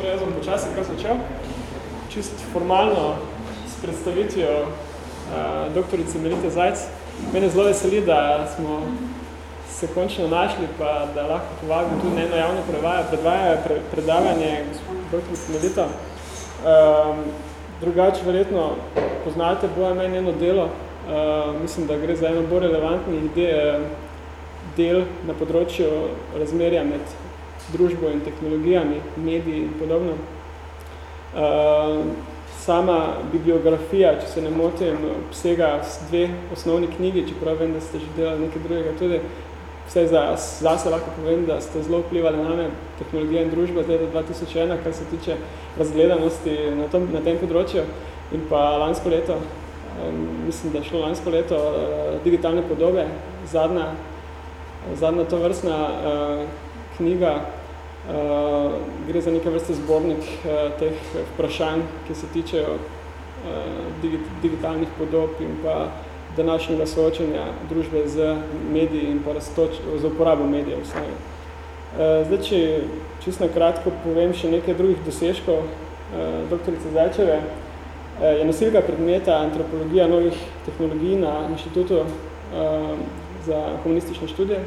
Torej, jaz bom počasi kar začel. Čist formalno s predstavitvijo uh, doktorice Melite Zajc. Mene zelo veseli, da smo se končno našli, pa da lahko povabim tudi na eno javno prevaja, predvaja pre, predavanje doktorice Melito. Um, drugače, verjetno, poznate boja meni eno delo. Uh, mislim, da gre za eno bolj relevantnih ide, del na področju razmerja med družbo in tehnologijami, mediji in podobno. Uh, sama bibliografija, če se ne motim, obsega dve osnovni knjigi, čeprav vem, da ste že delali nekaj drugega tudi. Vse za, za se lahko povem, da ste zelo vplivali na me tehnologija in družba leta 2001, kar se tiče razgledanosti na, tom, na tem področju. In pa lansko leto, um, mislim, da je šlo lansko leto, uh, digitalne podobe, zadnja, zadnja to vrstna uh, knjiga, gre za neke vrste zbornik uh, teh vprašanj, ki se tičejo digit digitalnih podob in pa današnjega soočenja družbe z mediji in pa raztoč, z uporabo medijev. Uh, zdaj, če čisto kratko povem še nekaj drugih dosežkov doktorice Zajčeve, je nosilka predmeta antropologija novih tehnologij na inštitutu za komunistične študije,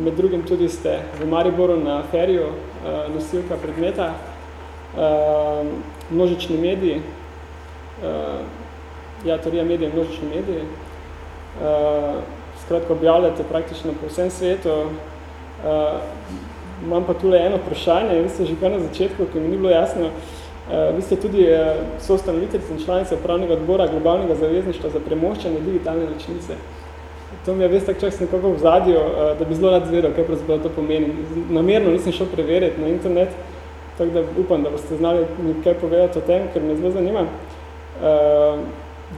med drugim tudi ste v Mariboru na feriju uh, nosilka predmeta, uh, množični mediji, ja, teorija medije, množični mediji. Skratko objavljate praktično po vsem svetu. Imam pa tule eno vprašanje, vi ste že kar na začetku, ki mi ni bilo jasno, vi ste tudi soustanoviteljica in članica upravnega odbora globalnega zavezništva za premoščanje digitalne rečnice. To mi je veste tak čas nekako v zadju, eh, da bi zelo rad zvedel, kaj pravzaprav to pomeni. Namerno nisem šel preveriti na internet, tako da upam, da boste znali kaj povedati o tem, ker me zelo zanima. Eh,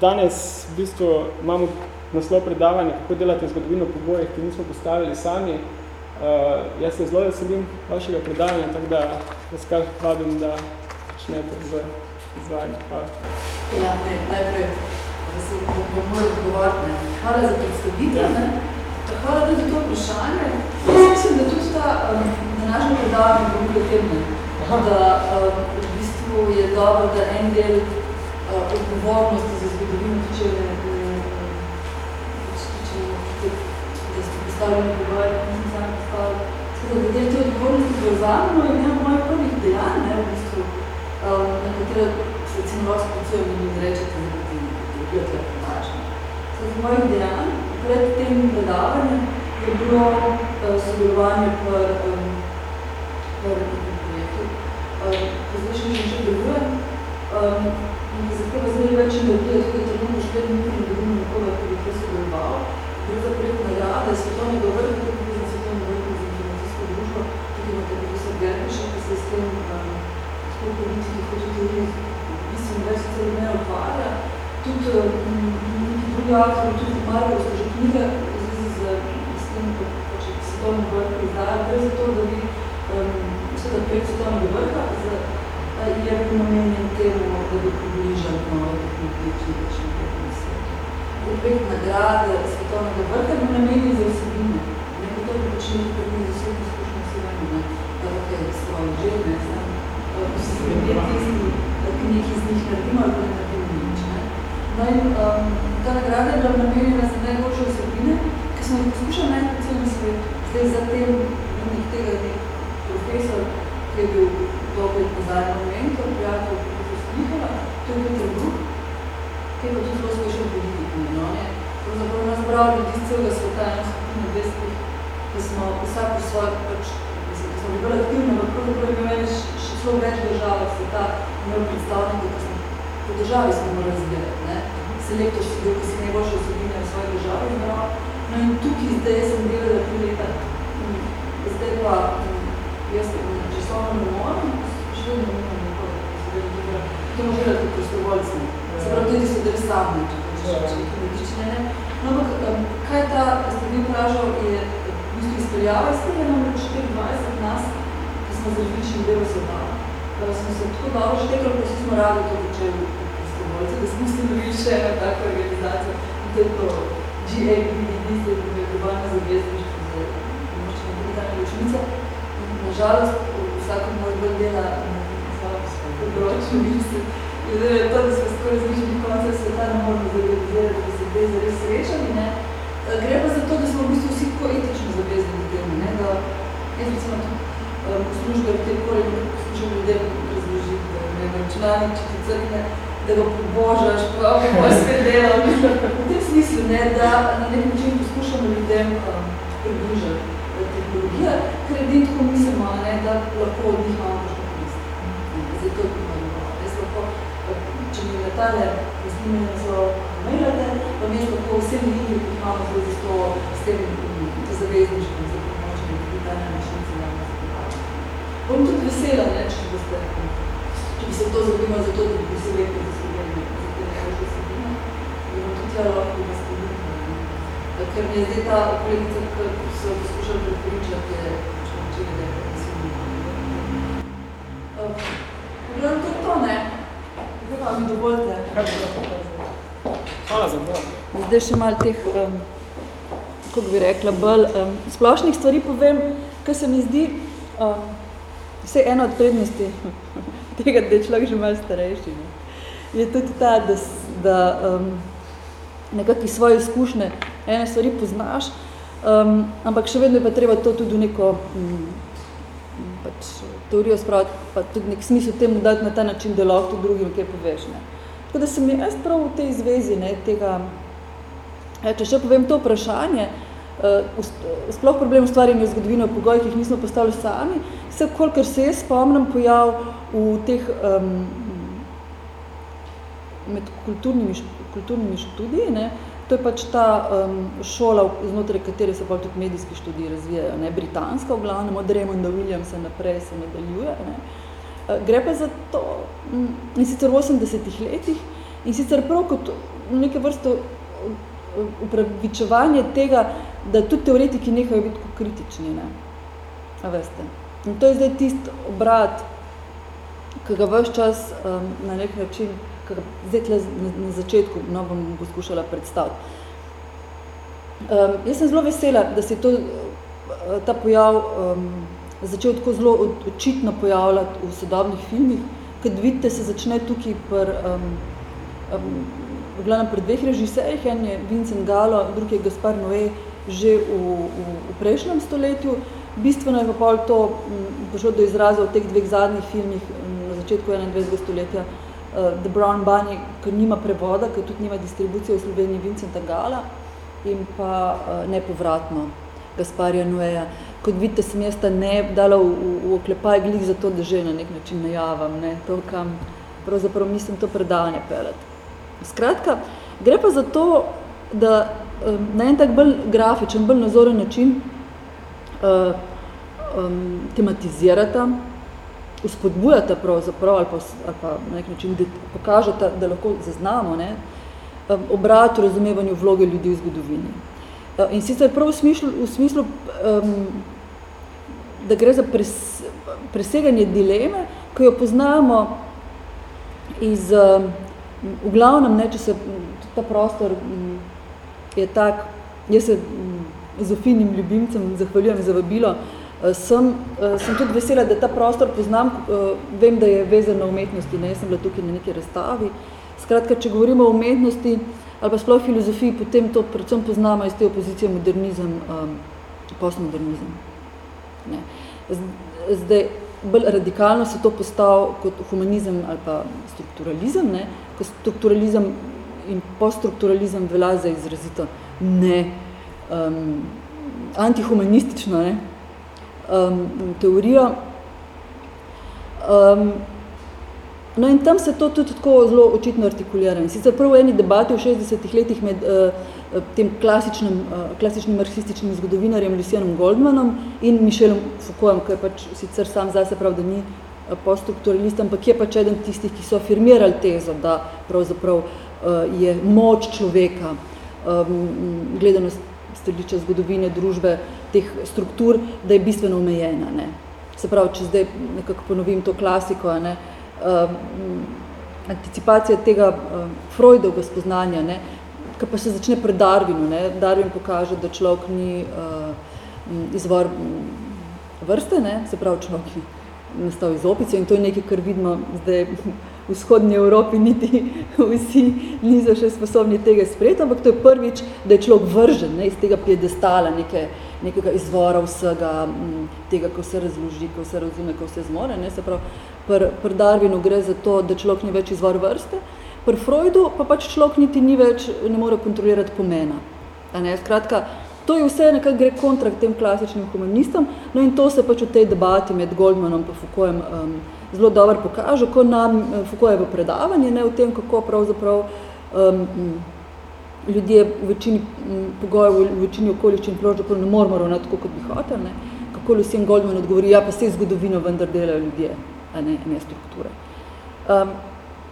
danes v bistvu imamo naslov predavanja, kako delate zgodovino pobojih, ki nismo postavili sami. Uh, jaz se zelo veselim vašega predavanja, tako da vas kar vabim, da začnete z izvajanjem. Hvala. Ja, ne, najprej se bom moj odgovoriti. Hvala za predstavitev. Ne? Hvala tudi za to vprašanje. Jaz mislim, da tudi ta um, današnja predavanja bo bilo temne. Da um, v bistvu je dobro, da en del uh, odgovornosti za zgodovino tiče, da ste postavljeni pogovarjati, nisem sam postavljati. Tako da del te odgovornosti prevzamemo in imamo mojih prvih dejanj, ne, v bistvu, um, na katere se recimo vas pracujem in izrečete je tle pomačen. Z mojih dejanj pred tem predavanjem je bilo uh, sodelovanje v um, nekem projektu. Različno uh, že delujem in zahteva zdaj več energije, tudi trenutno še vedno niti ne dobim nekoga, ki bi to sodeloval. Gre za projekt nagrade svetovnega vrha, tudi za svetovni vrh za informacijsko družbo, tudi ima profesor Gerniša, ki se s tem skupaj politiki, kot tudi mislim, da se celo ne ukvarja tudi drugi avtori, tudi so že knjige z, s tem, pač svetovnim vrhom izdajajo, gre za to, da bi um, seveda projekt svetovnega vrha z, je namenjen temu, da bi približal nove tehnologije, če več nekaj na svetu. Projekt nagrade svetovnega vrha je namenjen za vsebine. Nekaj to bi pač nekaj prvi za vse izkušnje vsebine, ne? da ok, svoje že, ne znam, vsi se tisti, ki nekaj z njih naredimo, ali ne No in um, ta nagrada je bila namenjena za najboljše osebine, ki smo jih poskušali najti po celem svetu. Zdaj za tem nek tega nek profesor, ki je bil dober pozadnji mentor, prijatelj profesor Nikola, to je Peter Bruch, ki je pa tudi zelo svojšel politiki. No, ne? Pravzaprav nas bral ljudi z celega sveta, eno skupino dvestih, ki smo vsak po svoj, pač, mislim, ki smo bili aktivni, ampak pravzaprav je imeli še celo več država sveta, imel predstavnike, ki smo po državi smo morali zbirati? Selektor si bil, ki si najboljše osebine v svoji državi izbral. No in tukaj zdaj sem delala tri leta. Zdaj pa, jaz na časovno ne moram, še vedno ne vedno dobra. To može delati prostovoljci. Se pravi, tudi so del sami, če če ne. No, ampak, kaj ta, ste vi vprašal, je v bistvu izpeljava iz tega, namreč 24 nas, ki smo z različnim delu sveta, da smo se tako dobro štekali, ko smo radi to počeli da smo ustanovili še eno tako organizacijo, in to je to GAPDD, to je globalno zavezništvo za pomočne digitalne učenice. In nažalost, vsako moj bolj vidim se. Zdaj je to, da smo skoraj zvišeni konca sveta, ne moramo zavedizirati, da se te zares srečali, ne. Gre pa za to, da smo v bistvu vsi tako etično zavezani temu, ne, da jaz recimo tudi um, službe v tem poslušam ljudem razložiti, da ne, računalnik, če ti crkne, da ga pobožaš, ok, pa sve delal. V tem smislu, ne, da na nek način poskušamo ljudem um, približati tehnologija, ker edin tako mislimo, ne, da lahko od njih imamo kakšno korist. Zdaj to je pomembno. Jaz lahko, če mi letale razminjene zelo mailate, pa mi jaz lahko vsem ljudi, ki imamo s to, s tem zavezničkom za pomoč in digitalne načinci na nas Bom tudi vesela, ne, če boste, se to zgodilo za to, da bi se rekli, da se gledali za te nekaj vsebine, da bom tudi tja lahko vas ker mi je zdaj ta kolegica, ki so poskušali prepričati, je čili, da je predvsem. Pogledam to to, ne? Zdaj pa mi dovoljte. Hvala za to. Zdaj še malo teh, um, kako bi rekla, bolj um, splošnih stvari povem, kar se mi zdi, um, vse ena od prednosti tega, da je človek že malo starejši, ne? je tudi ta, da, da um, nekakve svoje izkušnje ene stvari poznaš, um, ampak še vedno je pa treba to tudi v neko um, pač, teorijo spraviti, pa tudi nek smisel temu dati na ta način, da lahko tudi drugim kaj poveš. Ne. Tako da sem jaz prav v tej zvezi ne, tega, ja, če še povem to vprašanje, sploh problem ustvarjanja zgodovine v pogojih, ki jih nismo postavili sami, se kolikor se jaz spomnim pojav v teh um, med kulturnimi, kulturnimi študiji, ne, To je pač ta um, šola, znotraj katere se pa tudi medijski študiji razvijajo, ne, britanska v glavnem, od Raymonda Williamsa naprej se nadaljuje. Ne. Uh, gre pa za to, um, in sicer v 80-ih letih, in sicer prav kot neke vrste upravičevanje tega, da tudi teoretiki nehajo biti kritični. Ne. A veste. In to je zdaj tist obrat, ki ga vse čas um, na nek način kar zdaj tle na, na začetku no, bom poskušala predstaviti. Um, jaz sem zelo vesela, da se je to, eh, ta pojav um, začel tako zelo očitno pojavljati v sodobnih filmih, kad vidite, se začne tukaj pr, um, um, v glavnem pri dveh režiserjih, en je Vincent Gallo, drugi je Gaspar Noé, že v, v, v prejšnjem stoletju. Bistveno je pa pol to prišlo do izraza v teh dveh zadnjih filmih na začetku 21. stoletja, uh, The Brown Bunny, ki nima prevoda, ki tudi nima distribucije v Sloveniji Vincenta Gala in pa uh, nepovratno Gasparja Nueja. Kot vidite, sem jaz ta ne dala v, v, v oklepaj glih za to, da že na nek način najavam, ne, to, kam pravzaprav mislim to predavanje pelati. Skratka, gre pa za to, da na en tak bolj grafičen, bolj nazoren način uh, um, tematizirata uspodbujata pravzaprav ali pa, ali pa na nek način da pokažeta, da lahko zaznamo ne, um, obrat v razumevanju vloge ljudi v zgodovini. Uh, in sicer prav v smislu, v smislu um, da gre za pres, preseganje dileme, ki jo poznamo iz, um, v glavnem, ne, če se ta prostor um, je tak, jaz se um, Zofinim ljubimcem zahvaljujem za vabilo, Eh, sem, eh, sem tudi vesela, da ta prostor poznam, eh, vem, da je vezan na umetnosti, ne, jaz sem bila tukaj na neki razstavi. Skratka, če govorimo o umetnosti ali pa sploh filozofiji, potem to predvsem poznamo iz te opozicije modernizem, um, postmodernizem. Ne. Zdaj, bolj radikalno se to postav kot humanizem ali pa strukturalizem, ne, strukturalizem in poststrukturalizem velja za izrazito ne um, antihumanistično, ne, um, teorijo. Um, no in tam se to tudi tako zelo očitno artikulira. In sicer prvo eni debati v 60-ih letih med uh, tem klasičnim, uh, klasičnim marksističnim zgodovinarjem Lucianom Goldmanom in Michelom Foucaultom, ki je pač sicer sam zase prav, da ni poststrukturalist, ampak je pač eden tistih, ki so afirmirali tezo, da pravzaprav uh, je moč človeka, gledano stališča zgodovine, družbe, teh struktur, da je bistveno omejena. Ne. Se pravi, če zdaj nekako ponovim to klasiko, ne, anticipacija tega Freudovega spoznanja, ne, ki pa se začne pri Darwinu. Ne. Darwin pokaže, da človek ni uh, izvor vrste, ne, se pravi, človek je nastal iz opice in to je nekaj, kar vidimo zdaj v vzhodni Evropi niti vsi niso še sposobni tega sprejeti, ampak to je prvič, da je človek vržen ne, iz tega piedestala neke, nekega izvora vsega tega, ko se razloži, ko se razume, ko se zmore. Ne. Se pravi, pri pr Darwinu gre za to, da človek ni več izvor vrste, pri Freudu pa pač človek niti ni več, ne more kontrolirati pomena. A ne, skratka, to je vse nekaj gre kontra tem klasičnim humanistom, no in to se pač v tej debati med Goldmanom pa Foucaultem um, zelo dobro pokaže, ko nam Foucault je v predavanje, ne, v tem, kako pravzaprav um, ljudje v večini pogojev, v večini okoliščin pravzaprav ne moramo ravnati tako, kot bi hotel, ne, kako Lucien Goldman odgovori, ja, pa se zgodovino vendar delajo ljudje, a ne, ne strukture. Um,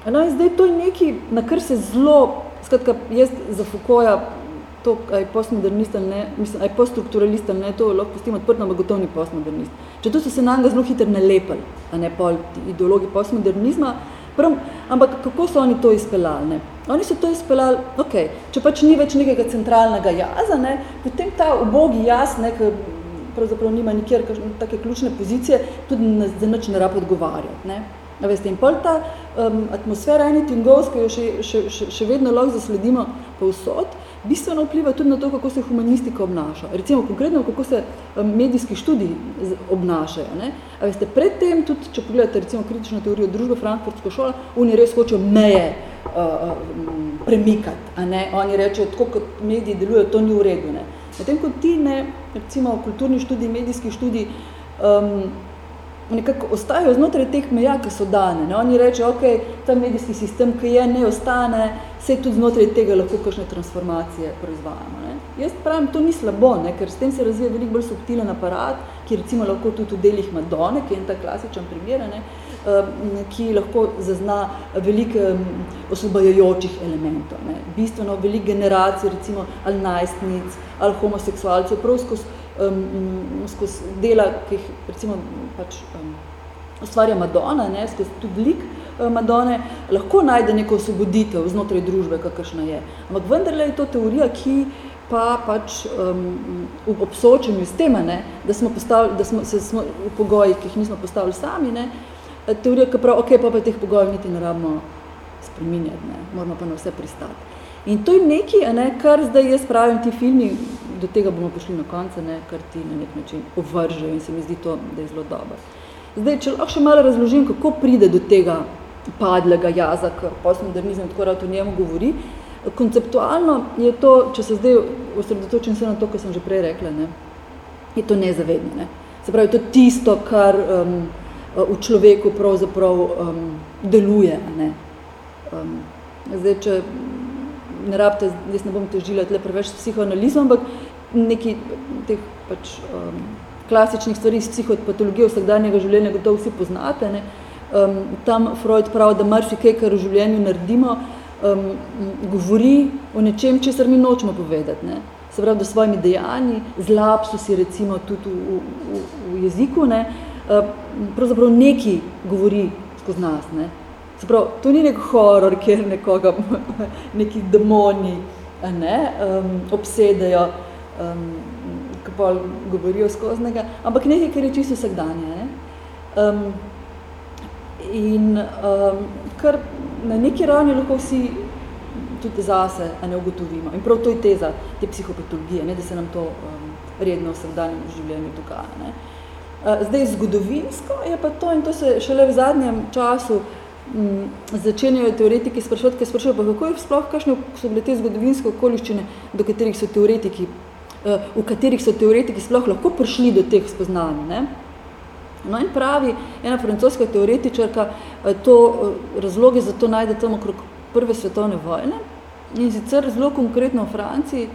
no in zdaj to je nekaj, na kar se zelo, skratka, jaz za Foucaulta to, aj postmodernist ali ne, mislim, aj poststrukturalist ali ne, to lahko pustim odprto, ampak gotovo ni postmodernist. Če to so se nam ga zelo hitro nalepali, a ne pol ideologi postmodernizma, prav, ampak kako so oni to izpeljali? Ne? Oni so to izpeljali, ok, če pač ni več nekega centralnega jaza, ne, potem ta ubogi jaz, ne, ki pravzaprav nima nikjer take ključne pozicije, tudi na, za nič ne rab odgovarjati. Ne. A veste, in pol ta um, atmosfera enitingovska jo še, še, še, še vedno lahko zasledimo povsod, bistveno vpliva tudi na to, kako se humanistika obnaša. Recimo konkretno, kako se medijski študiji obnašajo. Ne? A veste, predtem tudi, če pogledate recimo kritično teorijo družbe Frankfurtsko šola, oni res hočejo meje uh, premikati. A ne? Oni rečejo, tako kot mediji delujejo, to ni v redu. Ne? Medtem kot ti, ne, recimo kulturni študij, medijski študij, um, nekako ostajajo znotraj teh meja, ki so dane. Ne? Oni rečejo, ok, ta medijski sistem, ki je, ne ostane, se tudi znotraj tega lahko kakšne transformacije proizvajamo. Ne? Jaz pravim, to ni slabo, ne? ker s tem se razvija veliko bolj subtilen aparat, ki recimo lahko tudi v delih Madone, ki je en ta klasičen primer, ne? Um, ki lahko zazna veliko um, osvobajajočih elementov. Ne? Bistveno veliko generacij, recimo ali najstnic, ali homoseksualcev, prav skozi um, skozi dela, ki jih recimo pač um, ustvarja Madonna, ne, skozi tudi lik uh, Madone, lahko najde neko osvoboditev znotraj družbe, kakršna je. Ampak vendarle je to teorija, ki pa pač um, v obsočenju s tema, ne, da smo, postavili, da smo se smo v pogojih, ki jih nismo postavili sami, ne, teorija, ki prav, ok, pa pa teh pogojev niti ne rabimo spreminjati, ne, moramo pa na vse pristati. In to je nekaj, ne, kar zdaj jaz pravim, ti filmi, do tega bomo prišli na konca, ne, kar ti na nek način obvržejo in se mi zdi to, da je zelo dobro. Zdaj, če lahko še malo razložim, kako pride do tega padlega jaza, ker postmodernizem tako rad o njemu govori, konceptualno je to, če se zdaj osredotočim se na to, kar sem že prej rekla, ne, je to nezavedno. Ne. Se pravi, to tisto, kar um, v človeku pravzaprav um, deluje. Ne. Um, zdaj, če ne rabite, jaz ne bom težila tle preveč psihoanalizo, ampak neki teh pač um, klasičnih stvari iz psihopatologije vsakdanjega življenja gotovo vsi poznate. Ne? Um, tam Freud pravi, da marsikaj, kar v življenju naredimo, um, govori o nečem, česar mi nočemo povedati. Ne? Se pravi, da svojimi dejanji, z lapsusi recimo tudi v, v, v jeziku, ne? Uh, pravzaprav neki govori skozi nas. Ne? Sprav, to ni nek horor, kjer nekoga neki demoni ne, um, obsedejo, um, ki pa govorijo skoznega, ampak nekaj, kar je čisto vsakdanje. Ne. Um, in um, kar na neki ravni lahko vsi tudi zase a ne ugotovimo. In prav to je teza te psihopatologije, ne, da se nam to um, redno v vsakdanjem življenju dogaja. Ne. Uh, zdaj, zgodovinsko je pa to, in to se šele v zadnjem času m, začenjajo teoretiki sprašovati, ki sprašujejo, pa kako je sploh, kakšne so bile te zgodovinske okoliščine, do katerih so teoretiki, uh, v katerih so teoretiki sploh lahko prišli do teh spoznanj. Ne? No in pravi ena francoska teoretičarka, uh, to uh, razloge za to najde tam okrog prve svetovne vojne in sicer zelo konkretno v Franciji,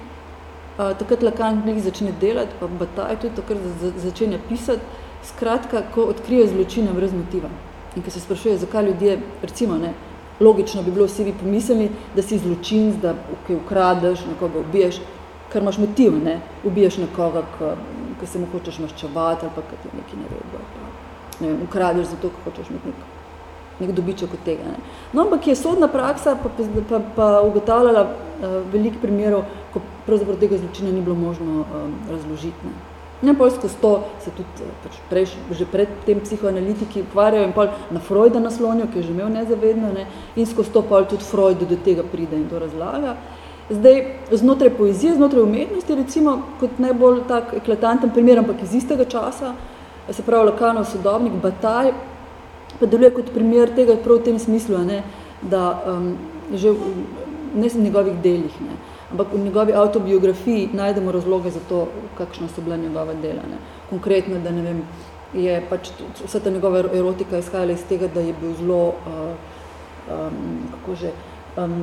takrat Lacan njih začne delati, pa Bataille tudi takrat začenja pisati, skratka, ko odkrijo zločine brez motiva. In ko se sprašuje, zakaj ljudje, recimo, ne, logično bi bilo vsi bi pomislili, da si zločin, da okay, ukradeš, nekoga ubiješ, kar imaš motiv, ne, ubiješ nekoga, ki se mu hočeš maščevati ali pa kaj ti nekaj naredbo. Ne vem, ukradeš zato, ko hočeš imeti nek, nek dobiček od tega. Ne. No, ampak je sodna praksa pa, pa, pa, pa ugotavljala uh, veliko primerov, ko pravzaprav tega zločina ni bilo možno um, razložiti. Ne. Ne, pol skozi to se tudi pač prej, že pred tem psihoanalitiki ukvarjajo in na Freuda naslonijo, ki je že imel nezavedno, ne, in skozi to pol tudi Freud do tega pride in to razlaga. Zdaj, znotraj poezije, znotraj umetnosti, recimo, kot najbolj tak eklatanten primer, ampak iz istega časa, se pravi lokalno sodobnik Bataj, pa deluje kot primer tega prav v tem smislu, ne, da um, že v, ne v njegovih delih, ne, ampak v njegovi autobiografiji najdemo razloge za to, kakšna so bila njegova dela. Ne. Konkretno, da ne vem, je pač vsa ta njegova erotika izhajala iz tega, da je bil zelo, uh, um, kako že, um,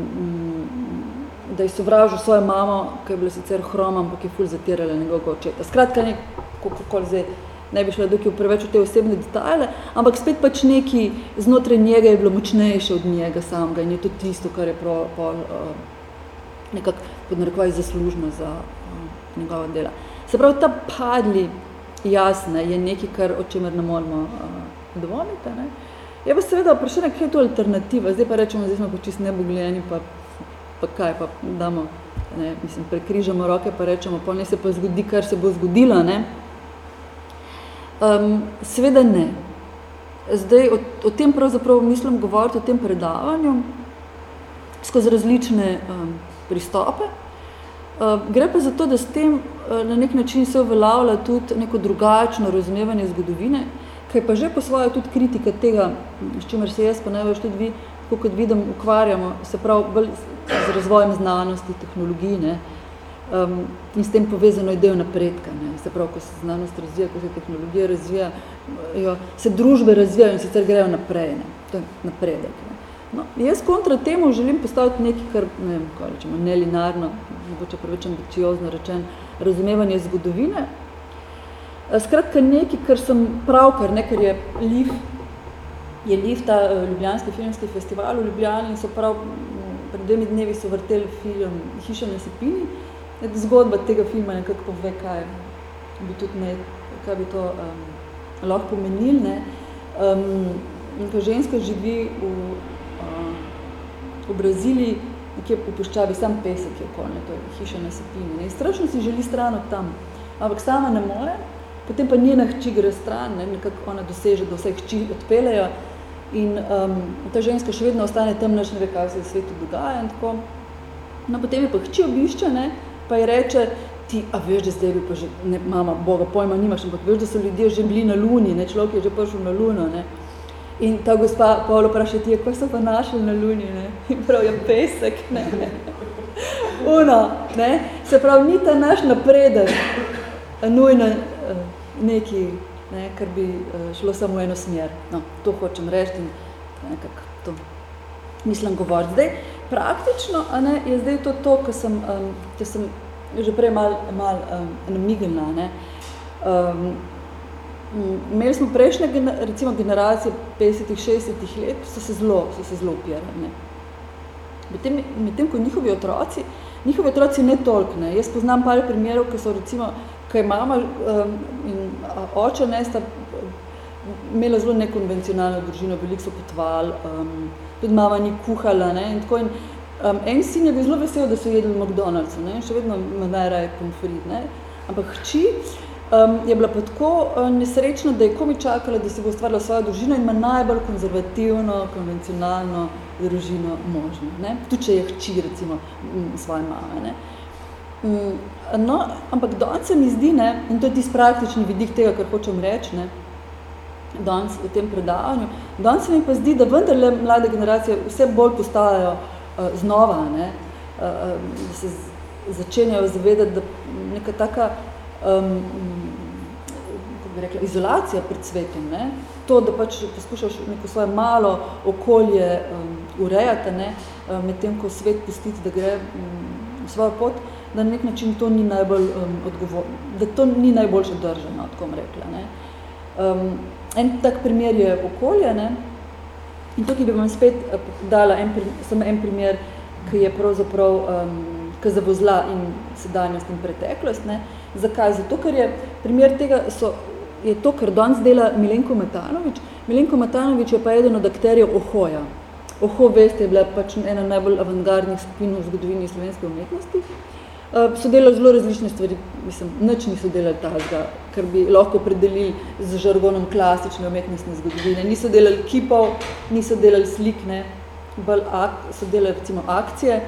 da je sovražil svojo mamo, ki je bila sicer hroma, ampak je ful zatirala njegovega očeta. Skratka, nek, kako zdaj, ne bi šla dokaj preveč v te osebne detajle, ampak spet pač neki znotraj njega je bilo močnejše od njega samega in je to tisto, kar je prav, prav uh, nekako pod narekovaj zaslužno za uh, njegova dela. Se pravi, ta padli jasne je nekaj, kar, o čemer ne moramo uh, dvomiti. Ne? Je pa seveda vprašanje, kaj je to alternativa. Zdaj pa rečemo, zdaj smo pa čist nebogljeni, pa, pa kaj, pa damo, ne, mislim, prekrižamo roke, pa rečemo, pa ne se pa zgodi, kar se bo zgodilo. Ne? Um, seveda ne. Zdaj, o, o tem pravzaprav mislim govoriti, o tem predavanju, skozi različne um, pristope. Uh, gre pa za to, da s tem uh, na nek način se uveljavlja tudi neko drugačno razumevanje zgodovine, kaj pa že po svojo tudi kritika tega, s čimer se jaz pa največ tudi vi, tako kot vidim, ukvarjamo, se pravi bolj z razvojem znanosti, tehnologij, ne, um, in s tem povezano idejo napredka. Ne, se pravi, ko se znanost razvija, ko se tehnologija razvija, jo, se družbe razvijajo in sicer grejo naprej, ne, to je napredek. Ne. No, jaz kontra temu želim postaviti nekaj, kar ne vem, kaj rečemo, nelinarno, mogoče preveč ambiciozno rečen, razumevanje zgodovine. Skratka, nekaj, kar sem pravkar, ne, ker je LIF, je LIF, ta uh, Ljubljanski filmski festival v Ljubljani in so prav pred dvemi dnevi so vrteli film Hiša na Sepini. Zgodba tega filma nekako pove, kaj bi tudi ne, kaj bi to um, lahko pomenil. Ne. Um, ko ženska živi v v Braziliji, nekje po puščavi, sam pesek je okolje, to je hiša na Sepini. Ne? Strašno si želi stran od tam, ampak sama ne more, potem pa njena hči gre stran, ne? nekako ona doseže, da vse hči odpelejo in um, ta ženska še vedno ostane tam, neč ne ve, kaj se v svetu dogaja in tako. No, potem je pa hči obišče, ne? pa je reče, ti, a veš, da zdaj bi pa že, ne, mama, boga, pojma nimaš, ampak veš, da so ljudje že bili na luni, ne? človek je že prišel na luno, ne? In ta gospa Pavlo vpraša ti, kaj so pa našli na luni, ne? In prav je pesek, ne? Uno, ne? Se pravi, ni ta naš napredek nujno eh, neki, ne, kar bi eh, šlo samo v eno smer. No, to hočem reči in nekako to mislim govoriti. Zdaj, praktično, a ne, je zdaj to to, ko sem, um, sem že prej mal, mal um, namignila, ne? Um, Imeli smo prejšnje recimo, generacije 50-ih, 60-ih let, so se zelo, so se zelo upirali. Medtem, medtem, ko njihovi otroci, njihovi otroci ne toliko. Ne. Jaz poznam par primerov, ki so recimo, ko je mama um, in oče ne, sta imela zelo nekonvencionalno družino, veliko so potvali, um, tudi mama ni kuhala. Ne, in tako in, um, en sin je bil zelo vesel, da so jedli v McDonald'su, še vedno ima najraje pomfrit. Ne. Ampak hči, Um, je bila pa tako uh, nesrečna, da je komi čakala, da si bo ustvarila svojo družino in ima najbolj konzervativno, konvencionalno družino možno. Ne? Tudi, če je hči, recimo, m, svoje mame. Ne? Um, no, ampak danes se mi zdi, ne, in to je tisti praktični vidik tega, kar hočem reči, ne, danes v tem predavanju, danes se mi pa zdi, da vendarle mlade generacije vse bolj postajajo uh, znova, ne, uh, da se začenjajo zavedati, da neka taka um, bi rekla, izolacija pred svetom, ne? to, da pač poskušaš neko svoje malo okolje um, urejati, ne? Um, med tem, ko svet pustiti, da gre um, svojo pot, da na nek način to ni najbolj um, odgovorno, da to ni najboljše držano, tako bom rekla. Ne? Um, en tak primer je okolje, ne? in tukaj bi vam spet uh, dala en, samo en primer, ki je pravzaprav um, ki zavozla in sedanjost in preteklost. Ne? Zakaj? Zato, ker je primer tega, so, je to, kar danes dela Milenko Matanovič. Milenko Matanovič je pa eden od akterjev Ohoja. Oho, veste, je bila pač ena najbolj avantgardnih skupin v zgodovini slovenske umetnosti. Uh, so delali zelo različne stvari, mislim, nič niso delali tazga, kar bi lahko predelili z žargonom klasične umetnostne zgodovine. Niso delali kipov, niso delali slik, ne, bolj ak, so delali recimo akcije,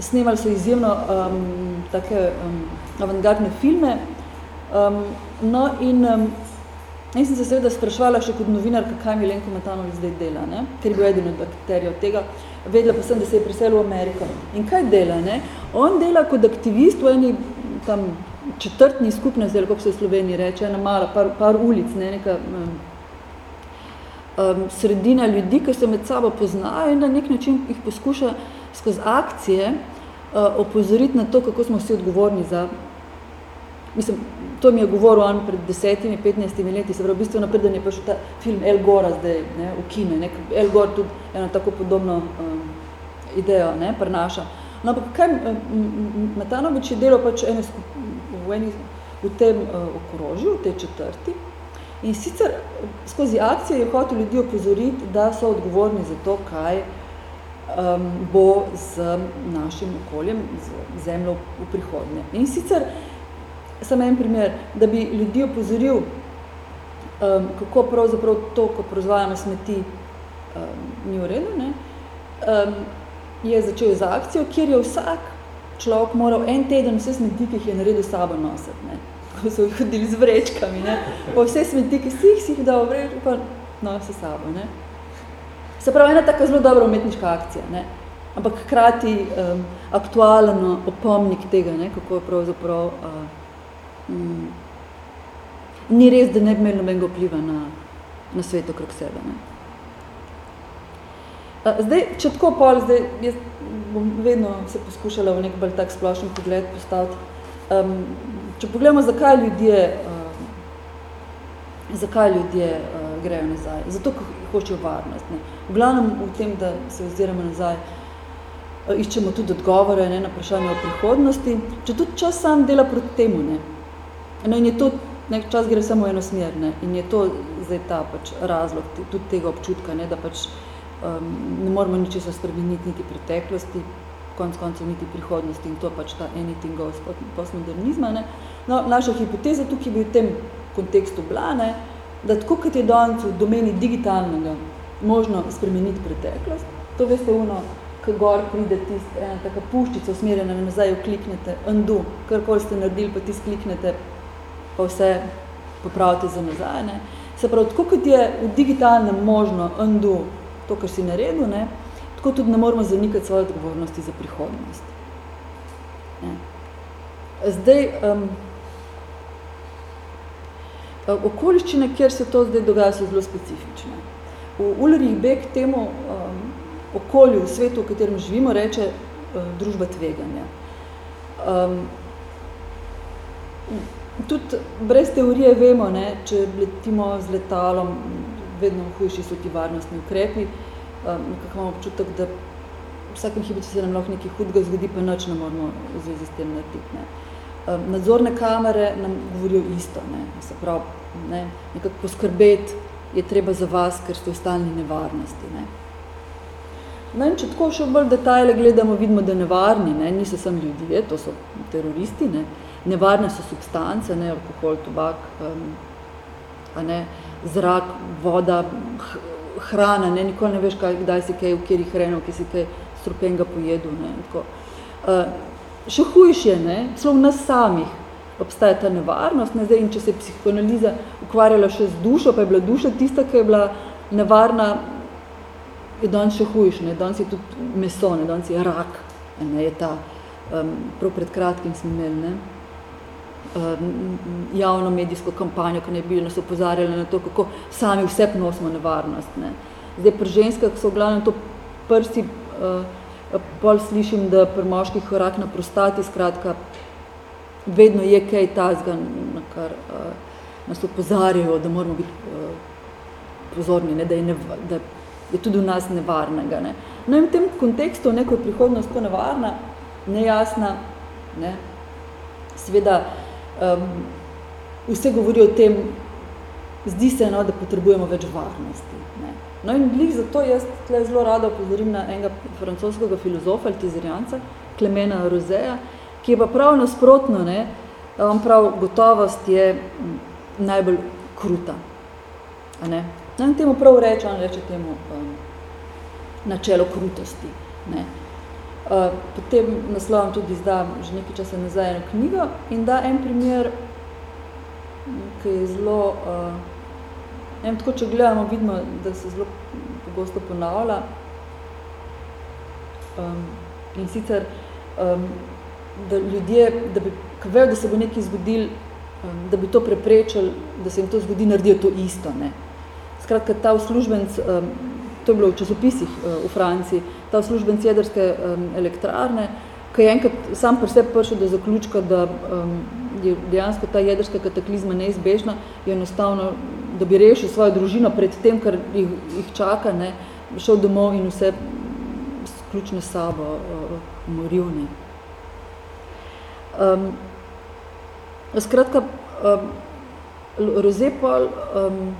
snemali so izjemno um, take um, avantgardne filme. Um, no in um, in sem se seveda sprašvala še kot novinarka, kaj Milenko Matanovič zdaj dela, ne, ker je bil eden od akterjev tega vedela pa sem, da se je preselil v Ameriko. In kaj dela? Ne? On dela kot aktivist v eni tam četrtni skupnosti, kako se v Sloveniji reče, ena mala, par, par ulic, ne, neka um, sredina ljudi, ki se med sabo poznajo in na nek način jih poskuša skozi akcije uh, opozoriti na to, kako smo vsi odgovorni za Mislim, to mi je govoril on pred desetimi, petnajstimi leti, se pravi, naprej, da je prišel ta film El Gora zdaj ne, v kine. Ne, El Gor tudi eno tako podobno um, idejo ne, prinaša. No, ampak kaj Matanovič je delal pač ene v, eni, v tem uh, okrožju, v tej četrti, in sicer skozi akcije je hotel ljudi opozoriti, da so odgovorni za to, kaj um, bo z našim okoljem, z zemljo v prihodnje. In sicer samo en primer, da bi ljudi opozoril, um, kako pravzaprav to, ko proizvajamo smeti, um, ni v redu, ne? Um, je začel z akcijo, kjer je vsak človek moral en teden vse smeti, ki jih je naredil sabo nositi. Ne? Ko so jih hodili z vrečkami, ne? pa vse smeti, ki si jih si jih dal vrečko, pa nosi sabo. Ne? Se pravi, ena taka zelo dobra umetniška akcija, ne? ampak hkrati um, aktualno opomnik tega, ne? kako je pravzaprav uh, Mm. Ni res, da ne bi imel nobenega vpliva na, na svet okrog sebe. Ne. Zdaj, če tako pol, zdaj, jaz bom vedno se poskušala v nek bolj tak splošen pogled postaviti. Um, če pogledamo, zakaj ljudje, uh, zakaj ljudje uh, grejo nazaj? Zato, ko hočejo varnost. Ne. V glavnem v tem, da se oziramo nazaj, uh, iščemo tudi odgovore ne, na vprašanje o prihodnosti, če tudi čas sam dela proti temu. Ne. No in je to, nek čas gre samo eno smer, ne? in je to zdaj ta pač razlog tudi tega občutka, ne? da pač um, ne moramo ničesar spremeniti niti preteklosti, konc koncev niti prihodnosti in to pač ta anything goes postmodernizma. Ne? No, naša hipoteza tukaj bi v tem kontekstu bila, ne? da tako kot je danes v domeni digitalnega možno spremeniti preteklost, to veste uno, ko gor pride tist, ena taka puščica usmerjena nazaj, kliknete undo, karkoli ste naredili, pa tist kliknete pa vse popraviti za nazaj. Ne. Se pravi, tako kot je v digitalnem možno undo to, kar si naredil, ne, tako tudi ne moramo zanikati svoje odgovornosti za prihodnost. Ne. Zdaj, um, okoliščine, kjer se to zdaj dogaja, so zelo specifične. V Ulrich Beck temu um, okolju, svetu, v katerem živimo, reče uh, družba tveganja. Um, tudi brez teorije vemo, ne, če letimo z letalom, vedno hujši so ti varnostni ukrepi, um, nekako imamo občutek, da vsakem hibu, če se nam lahko nekaj hudega zgodi, pa nič ne moramo v zvezi s tem narediti. Ne. Um, nadzorne kamere nam govorijo isto, ne, se pravi, ne, nekako poskrbeti je treba za vas, ker ste v stalni nevarnosti. Ne. No in če tako še bolj detajle gledamo, vidimo, da nevarni, ne, niso samo ljudje, to so teroristi, ne, nevarne so substance, ne, alkohol, tobak, um, a ne, zrak, voda, hrana, ne, nikoli ne veš, kaj, kdaj si kaj, v kjeri hreno, ki si kaj strupenga pojedu. Ne, tako. Uh, še hujš je, ne, celo v nas samih obstaja ta nevarnost, ne, zdaj, in če se je psihoanaliza ukvarjala še z dušo, pa je bila duša tista, ki je bila nevarna, je danes še hujš, ne, danes je tudi meso, ne, danes je rak, ne, je ta, um, prav pred kratkim smo imeli, ne, javno medijsko kampanjo, ki ne bi nas opozarjali na to, kako sami vse nosimo nevarnost. Ne. Zdaj, pri ženskah so v glavnem to prsti, uh, pol slišim, da pri moških rak na prostati, skratka, vedno je kaj tazga, na kar uh, nas opozarjajo, da moramo biti pozorni, ne, da, je nev, da je tudi v nas nevarnega. Ne. No in v tem kontekstu neko prihodnost to nevarna, nejasna, ne, seveda, um, vse govori o tem, zdi se, no, da potrebujemo več varnosti. Ne. No in glih zato jaz zelo rada opozorim na enega francoskega filozofa, altizerijanca, Klemena Rozeja, ki je pa prav nasprotno, ne, on prav gotovost je najbolj kruta. A ne? No, in temu prav reče, on reče temu um, načelo krutosti. Ne. Uh, potem naslovom tudi izda že nekaj časa nazaj eno knjigo in da en primer, ki je zelo, uh, ne vem, tako če gledamo, vidimo, da se zelo pogosto ponavlja. Um, in sicer, um, da ljudje, da bi, vejo, da se bo nekaj zgodil, um, da bi to preprečili, da se jim to zgodi, naredijo to isto. Ne. Skratka, ta uslužbenc, um, to je bilo v časopisih uh, v Franciji, ta uslužbenc jedrske elektrarne, ki je enkrat sam pri sebi prišel do zaključka, da um, je dejansko ta jedrska kataklizma neizbežna, je enostavno, da bi rešil svojo družino pred tem, kar jih, jih čaka, ne, šel domov in vse ključne sabo uh, umoril. Ne. Um, skratka, um, Rozepol, um,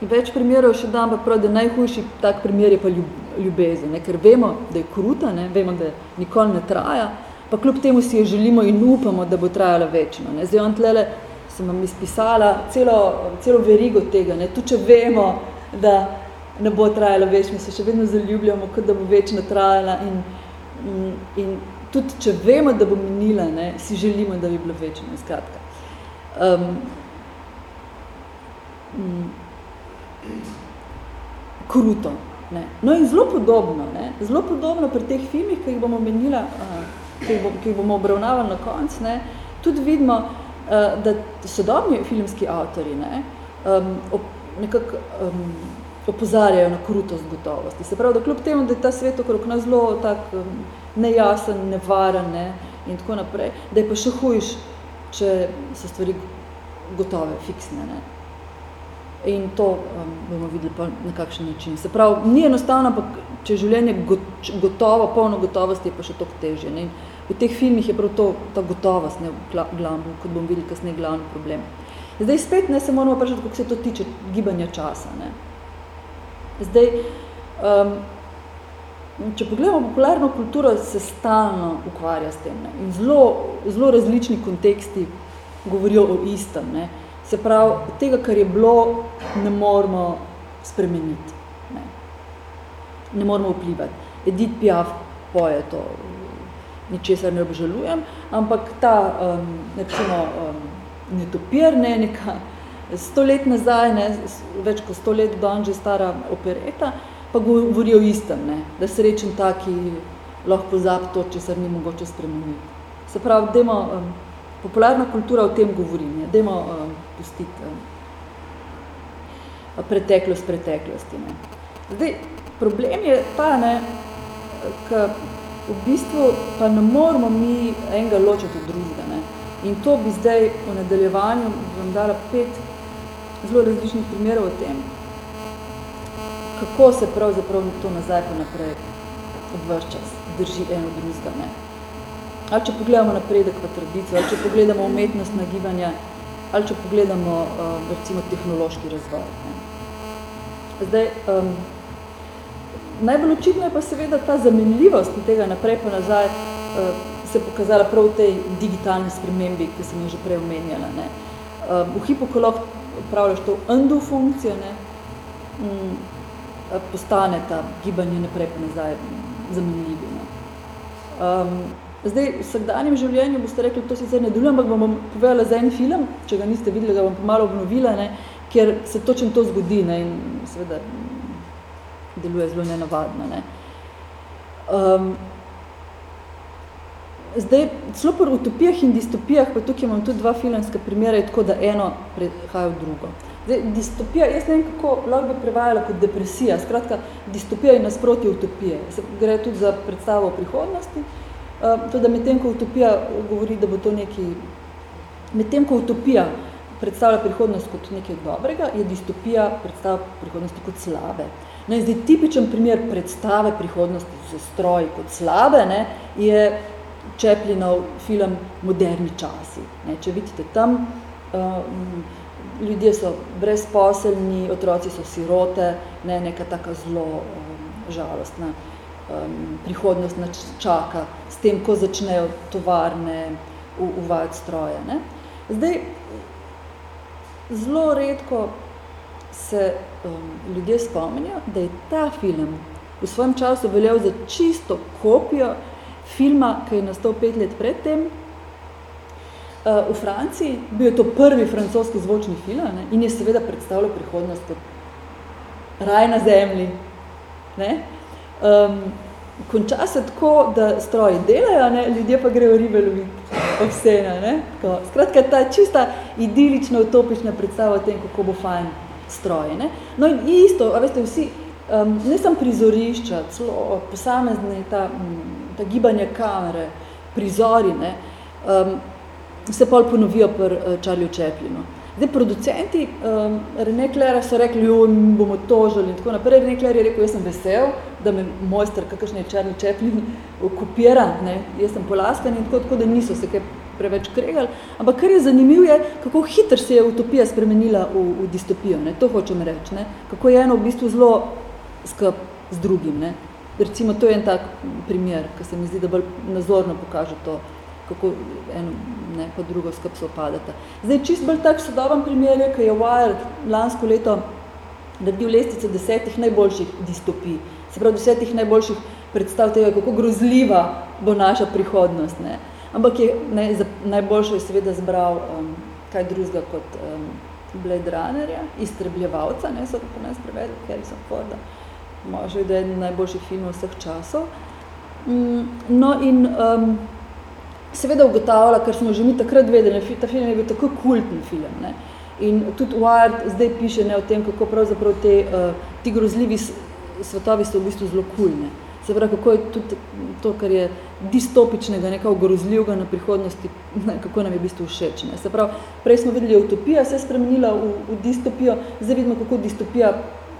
več primerov še dam, pa prav, da najhujši tak primer je pa ljubezen, ne? ker vemo, da je kruta, ne? vemo, da nikoli ne traja, pa kljub temu si jo želimo in upamo, da bo trajala večno. Ne? Zdaj, on tlele sem vam izpisala celo, celo verigo tega, ne? tu če vemo, da ne bo trajala večno, se še vedno zaljubljamo, kot da bo večno trajala in, in, in tudi če vemo, da bo minila, ne, si želimo, da bi bilo večno, skratka. Um, kruto. Ne. No in zelo podobno, ne, zelo podobno pri teh filmih, ki jih bomo menila, uh, ki, jih bom, ki jih bomo obravnavali na konc, ne, tudi vidimo, uh, da sodobni filmski avtori ne, um, nekako um, opozarjajo na krutost gotovosti. Se pravi, da kljub temu, da je ta svet okrog nas zelo tak um, nejasen, nevaren ne, in tako naprej, da je pa še hujš, če so stvari gotove, fiksne. Ne. In to um, bomo videli pa na kakšen način. Se pravi, ni enostavno, ampak če je življenje gotovo, polno gotovosti, je pa še toliko težje. Ne. In v teh filmih je prav to, ta gotovost, ne, glavno, kot bom videli kasneje, glavni problem. Zdaj spet ne se moramo vprašati, kako se to tiče gibanja časa. Ne. Zdaj, um, če pogledamo popularno kulturo, se stalno ukvarja s tem. Ne? In zelo, zelo različni konteksti govorijo o istem. Ne? Se pravi, tega, kar je bilo, ne moramo spremeniti. Ne, ne moramo vplivati. Edith Piaf poje to, ničesar ne obžalujem, ampak ta, um, recimo, um, netopir, ne, neka sto let nazaj, ne, več kot sto let dan že stara opereta, pa govori o istem, ne, da srečen taki lahko pozab to, če se ni mogoče spremeniti. Se pravi, demo, um, popularna kultura o tem govori, ne, demo um, pustiti um, preteklost preteklosti. Ne. Zdaj, problem je ta, ne, k v bistvu pa ne moramo mi enega ločiti od drugega. Ne. In to bi zdaj v nadaljevanju vam dala pet zelo različnih primerov o tem, kako se pravzaprav to nazaj pa naprej odvrčas, drži eno drugega. Ne. Ali če pogledamo napredek v tradicijo, ali če pogledamo umetnost nagibanja, ali če pogledamo uh, recimo tehnološki razvoj. Ne. Zdaj, um, najbolj očitno je pa seveda ta zamenljivost tega naprej pa nazaj uh, se pokazala prav v tej digitalni spremembi, ki sem jo že prej omenjala. Ne. Um, v hipu, ko lahko upravljaš to undo funkcijo, ne, um, postane ta gibanje naprej pa nazaj zamenljivi. Ne. Um, zdaj, v vsakdanjem življenju boste rekli, to sicer ne delujem, ampak bom povedala za en film, če ga niste videli, ga bom pomalo obnovila, ne, ker se točno to zgodi ne, in seveda deluje zelo nenavadno. Ne. Um, zdaj, celo pri utopijah in distopijah, pa tukaj imam tudi dva filmska primera, je tako, da eno prehaja v drugo. Zdaj, distopija, jaz ne vem, kako lahko bi prevajala kot depresija, skratka, distopija je nasproti utopije. Se gre tudi za predstavo o prihodnosti, to, da medtem, ko utopija govori, da bo to neki, medtem, ko utopija predstavlja prihodnost kot nekaj dobrega, je distopija predstavlja prihodnosti kot slabe. No zdaj, tipičen primer predstave prihodnosti za stroj kot slabe, ne, je Čeplinov film Moderni časi. Ne, če vidite tam, um, ljudje so brezposelni, otroci so sirote, ne, neka taka zelo um, žalostna um, prihodnost nas čaka, s tem, ko začnejo tovarne uvajati stroje. Ne. Zdaj, zelo redko se um, ljudje spomnijo, da je ta film v svojem času veljal za čisto kopijo filma, ki je nastal pet let predtem. Uh, v Franciji bil je to prvi francoski zvočni film ne, in je seveda predstavljal prihodnost kot raj na zemlji. Ne. Um, konča se tako, da stroji delajo, ne, ljudje pa grejo ribe loviti obsena. Ne. Tako, skratka, ta čista idilična, utopična predstava o tem, kako bo fajn stroje. Ne? No in isto, a veste, vsi, um, ne samo prizorišča, celo posamezne, ta, ta gibanje kamere, prizori, ne, um, se pol ponovijo pri uh, Charlie Chaplinu. Zdaj, producenti um, René Claire so rekli, jo, bomo tožili in tako naprej. René Claire je rekel, jaz sem vesel, da me mojster, kakršen je Charlie Chaplin, kopira, ne, jaz sem polaskan in tako, tako, da niso se kaj preveč kregali. Ampak kar je zanimivo je, kako hitro se je utopija spremenila v, v distopijo. Ne? To hočem reči. Ne? Kako je eno v bistvu zelo skup z drugim. Ne? Recimo, to je en tak primer, ki se mi zdi, da bolj nazorno pokaže to, kako eno ne, pa drugo skup se opadata. Zdaj, čist bolj tak sodoben primer je, ki je Wired lansko leto naredil lestico desetih najboljših distopij. Se pravi, desetih najboljših predstav tega, kako grozljiva bo naša prihodnost. Ne? Ampak je ne, za, najboljšo je seveda zbral um, kaj drugega kot um, Blade Runnerja, iztrebljevalca, ne so po nas prevedli, Harrison Forda, možno da je eden najboljših filmov vseh časov. Um, no in um, seveda ugotavlja, ker smo že mi takrat vedeli, ta film je bil tako kultni film. Ne? In tudi Wired zdaj piše ne, o tem, kako pravzaprav te, uh, ti grozljivi svetovi so v bistvu zelo kulne. Se pravi, kako je tudi to, kar je distopičnega, nekaj grozljivega na prihodnosti, ne, kako nam je v bistvu všeč. Ne. Se pravi, prej smo videli, utopija se je spremenila v, v distopijo, zdaj vidimo, kako distopija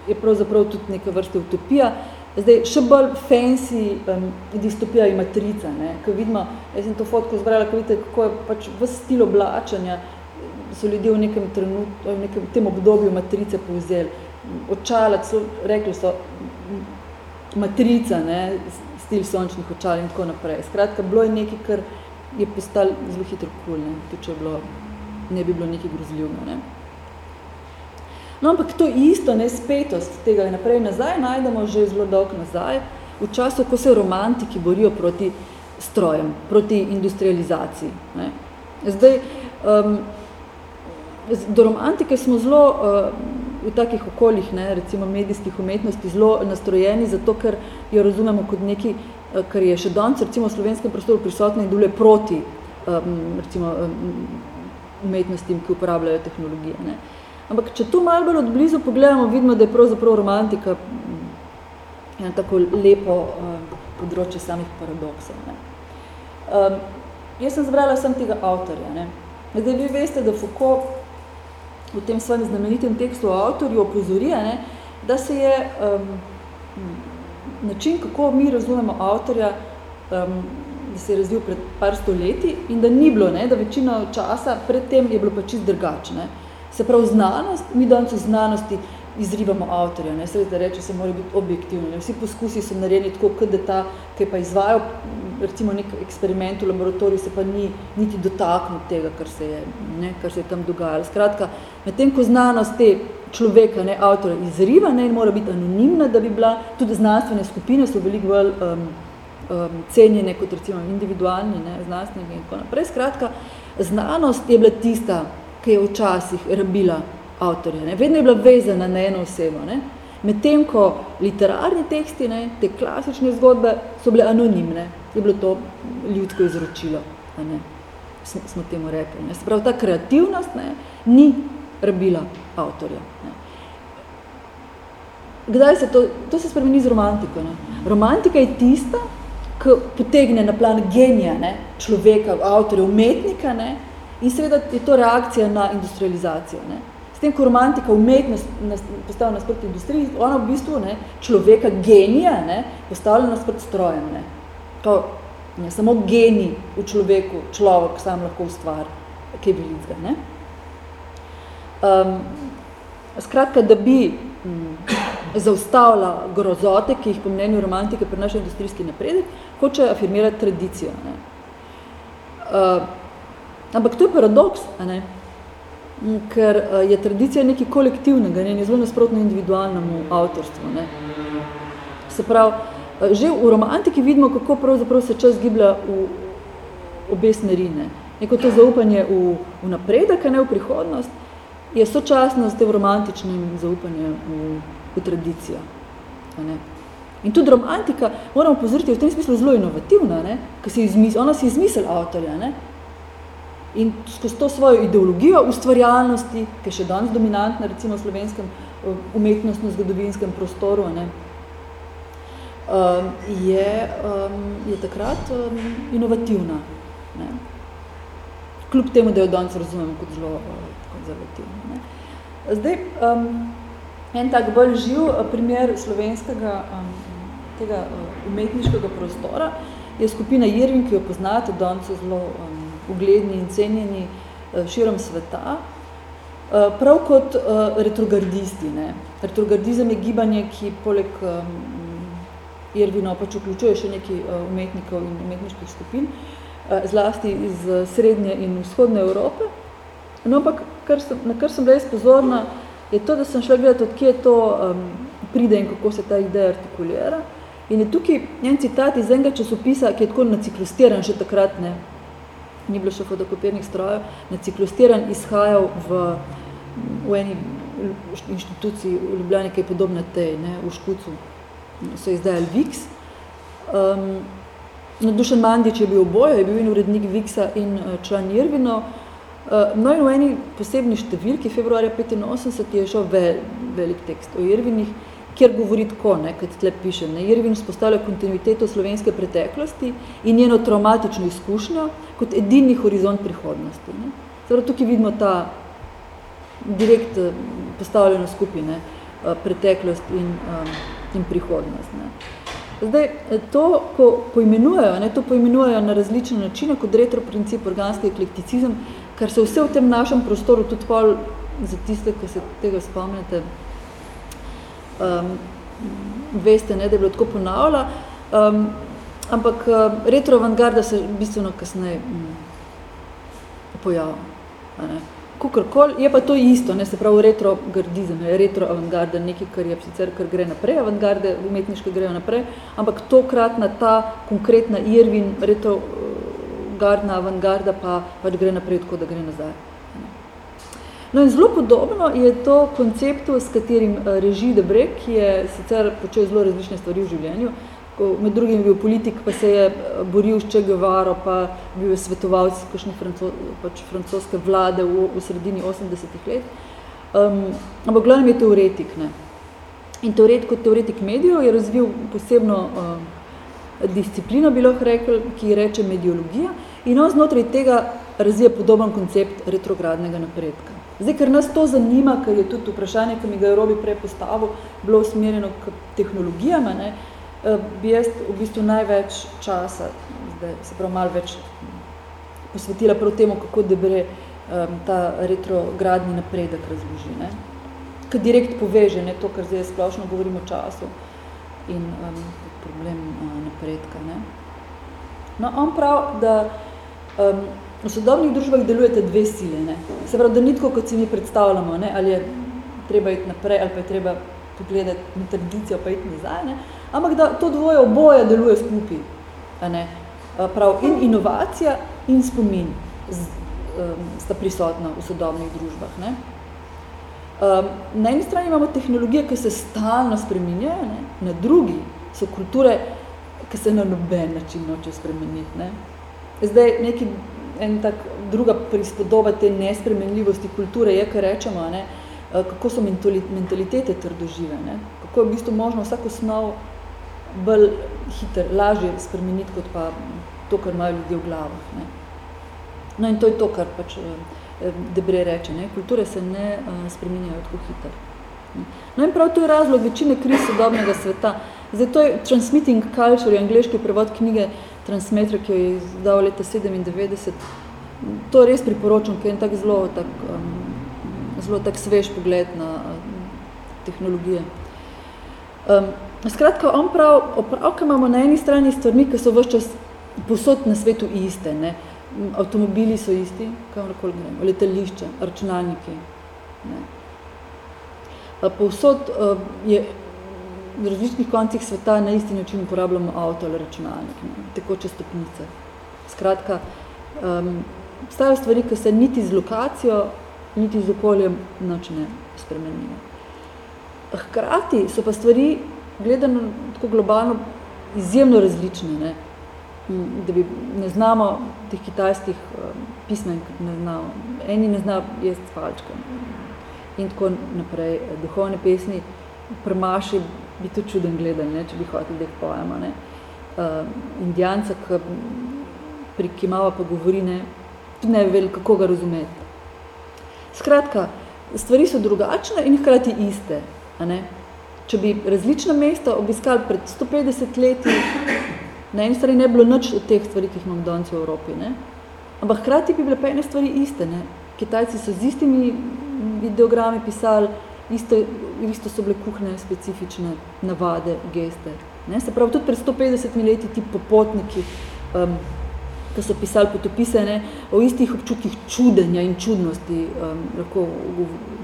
je pravzaprav tudi neka vrsta utopija. Zdaj, še bolj fancy um, distopija je matrica, ne. ko vidimo, jaz sem to fotko zbrala, ko vidite, kako je pač v stil oblačanja, so ljudje v nekem trenutku, v nekem tem obdobju matrice povzeli. Očala, so, rekli so, matrica, ne, stil sončnih očal in tako naprej. Skratka, bilo je nekaj, kar je postalo zelo hitro kul, cool, tudi če bilo, ne bi bilo nekaj grozljivno. Ne. No, ampak to isto, ne, spetost tega naprej nazaj, najdemo že zelo dolg nazaj, v času, ko se romantiki borijo proti strojem, proti industrializaciji. Ne. Zdaj, um, do romantike smo zelo uh, v takih okoljih, ne, recimo medijskih umetnosti, zelo nastrojeni, zato ker jo razumemo kot nekaj, eh, kar je še danes recimo v slovenskem prostoru prisotno in deluje proti um, recimo, um, umetnostim, ki uporabljajo tehnologije. Ne. Ampak če tu malo bolj odblizu pogledamo, vidimo, da je pravzaprav romantika eno tako lepo um, področje samih paradoksov. Ne. Um, jaz sem zbrala sem tega avtorja. Ne. Zdaj, vi veste, da Foucault v tem svojem znamenitem tekstu avtorju opozori, ne, da se je um, način, kako mi razumemo avtorja, um, da se je razvil pred par stoletji in da ni bilo, ne, da večino časa pred tem je bilo pa čist drugače. Se pravi, znanost, mi danes v znanosti izrivamo avtorja, ne, se da reče, se mora biti objektivno. Ne. Vsi poskusi so narejeni tako, kot da ta, ki pa izvajal recimo nek eksperiment v laboratoriju, se pa ni niti dotaknil tega, kar se je, ne, kar se je tam dogajalo. Skratka, medtem ko znanost te človeka, ne, avtorja izriva ne, in mora biti anonimna, da bi bila, tudi znanstvene skupine so veliko bolj um, um, cenjene kot recimo individualni ne, znanstveniki in tako naprej. Skratka, znanost je bila tista, ki je včasih rabila avtorja. Ne. Vedno je bila vezana na eno osebo. Ne. Medtem ko literarni teksti, ne, te klasične zgodbe, so bile anonimne, je bilo to ljudsko izročilo. Ne. Smo, smo temu rekli. Ne. Se pravi, ta kreativnost ne, ni rabila avtorja. Ne. Kdaj se to, to se spremeni z romantiko. Ne. Romantika je tista, ki potegne na plan genija ne, človeka, avtorja, umetnika ne, in seveda je to reakcija na industrializacijo. Ne. S tem, ko romantika umetnost postavlja nasprot industriji, ona v bistvu ne, človeka, genija, ne, postavlja nasprot strojem. Ne. To, ne, samo genij v človeku, človek sam lahko ustvari, kaj velicga. Um, skratka, da bi um, zaustavlja grozote, ki jih po mnenju romantike prinaša industrijski napredek, hoče afirmirati tradicijo. Ne. Uh, ampak to je paradoks, a ne? ker uh, je tradicija nekaj kolektivnega, ne? zelo nasprotno individualnemu avtorstvu. Ne? Se pravi, uh, že v romantiki vidimo, kako pravzaprav se čas giblja v obe smeri. Ne? Neko to zaupanje v, v napredek, a ne v prihodnost, je sočasno s tem romantičnim zaupanjem v, v tradicijo. Ne? In tudi romantika, moramo pozoriti, je v tem smislu zelo inovativna, ne? Ker si izmisl, ona si izmisel avtorja. Ne? In skozi to svojo ideologijo ustvarjalnosti, ki je še danes dominantna, recimo v slovenskem umetnostno-zgodovinskem prostoru, ne? Um, je, um, je takrat inovativna. Ne? Kljub temu, da jo danes razumemo kot zelo konzervativno. Ne? Zdaj, en tak bolj živ primer slovenskega tega umetniškega prostora je skupina Irving, ki jo poznate, danes zelo um, ugledni in cenjeni uh, širom sveta, uh, prav kot uh, retrogardisti. Ne? Retrogardizem je gibanje, ki poleg Irvino pač vključuje še nekaj umetnikov in umetniških skupin, zlasti iz srednje in vzhodne Evrope. No, ampak, kar sem, na kar sem bila pozorna, je to, da sem šla gledati, odkje to um, pride in kako se ta ideja artikulira. In je tukaj en citat iz enega časopisa, ki je tako naciklostiran še takrat, ne, ni bilo še fotokopirnih strojev, naciklostiran izhajal v, v eni inštituciji v Ljubljani, ki je podobna tej, ne, v Škucu, so izdajali VIX. Um, no, Dušan Mandič je bil oboje, je bil in urednik VIX-a in uh, član Irvino. Uh, no in v eni posebni številki, februarja 85, je šel vel, velik tekst o Irvinih, kjer govori tako, ne, kot tle piše, ne, Irvin spostavlja kontinuiteto slovenske preteklosti in njeno traumatično izkušnjo kot edini horizont prihodnosti. Ne. Zdaj, tukaj vidimo ta direkt eh, postavljeno skupine, eh, preteklost in, um, in prihodnost. Ne. Zdaj, to, ko poimenujejo, ne, to poimenujejo na različne načine, kot retro princip organski eklekticizem, kar se vse v tem našem prostoru tudi pol, za tiste, ki se tega spomnite, um, veste, ne, da je bilo tako ponavlja. Um, ampak uh, retro avantgarda se bistveno kasneje um, pojavil. Kukorkoli, je pa to isto, ne, se pravi retro gardizem, retro avantgarda, nekaj, kar je sicer, kar gre naprej, avantgarde umetniške grejo naprej, ampak tokratna ta konkretna Irvin, retro gardna avantgarda pa pač gre naprej, tako da gre nazaj. No in zelo podobno je to konceptu, s katerim eh, reži Debrek, ki je sicer počel zelo različne stvari v življenju, med drugim bil politik, pa se je eh, boril s Che Guevara, pa bil je svetovalc kakšne franco, pač francoske vlade v, v sredini 80-ih let. Um, ampak glavnem je teoretik. Ne. In teoret, kot teoretik medijev je razvil posebno uh, disciplino, bi lahko rekel, ki reče mediologija, in on znotraj tega razvija podoben koncept retrogradnega napredka. Zdaj, ker nas to zanima, ker je tudi vprašanje, ki mi ga je Robi prej postavil, bilo usmerjeno k tehnologijama, ne, eh, bi jaz v bistvu največ časa, zdaj se prav malo več posvetila prav temu, kako debre um, ta retrogradni napredek razloži. Ne. Ker direkt poveže ne, to, kar zdaj splošno govorimo o času in um, problem uh, napredka. Ne. No, on prav, da um, V sodobnih družbah delujete dve sile. Ne? Se pravi, da ni tako, kot si mi predstavljamo, ne? ali je treba iti naprej, ali pa je treba pogledati na tradicijo, pa iti nazaj. Ne? Ampak da to dvoje oboje deluje skupaj. Ne? Prav, in inovacija in spomin z, um, sta prisotna v sodobnih družbah. Ne? Um, na eni strani imamo tehnologije, ki se stalno spreminjajo, ne? na drugi so kulture, ki se na noben način noče spremeniti. Ne? Zdaj, neki en tak druga prispodoba te nespremenljivosti kulture je, kar rečemo, ne, eh, kako so mentalitete trdožive, ne, kako je v bistvu možno vsako snov bolj hiter, lažje spremeniti, kot pa to, kar imajo ljudje v glavah. Ne. No in to je to, kar pač eh, Debre reče, ne, kulture se ne uh, spreminjajo tako hiter. No in prav to je razlog večine kriz sodobnega sveta. Zdaj to je Transmitting Culture, je angliški prevod knjige Transmetra, ki jo je izdal leta 97. To res priporočam, ker je tak zelo tak, um, zelo tak svež pogled na um, tehnologije. Um, skratka, on prav, opravka imamo na eni strani stvarmi, ki so vse čas posod na svetu iste. Ne? Avtomobili so isti, kamorkoli gremo, letališča, računalniki. Ne? Povsod uh, je v različnih koncih sveta na isti način uporabljamo avto ali računalnik, ne? tekoče stopnice. Skratka, um, stajo stvari, ki se niti z lokacijo, niti z okoljem nič ne spremenijo. Hkrati so pa stvari, gledano tako globalno, izjemno različne. Ne? Da bi ne znamo teh kitajskih um, pismen, ne znamo. Eni ne znajo jesti s palčkom in tako naprej. Duhovne pesmi premaši bi to čuden gledal, ne, če bi hotel, jih pojemo. Ne. Uh, indijanca, ki prikimava pa govori, ne, tudi ne ve, kako ga razumeti. Skratka, stvari so drugačne in hkrati iste. A ne. Če bi različna mesta obiskali pred 150 leti, na eni strani ne bilo nič od teh stvari, ki jih imamo danes v Evropi. Ne. Ampak hkrati bi bile pa ene stvari iste. Ne. Kitajci so z istimi videogrami pisali, isto, isto so bile kuhne specifične navade, geste. Ne? Se pravi, tudi pred 150 leti ti popotniki, um, ki so pisali potopise, ne, o istih občutkih čudenja in čudnosti, um, lahko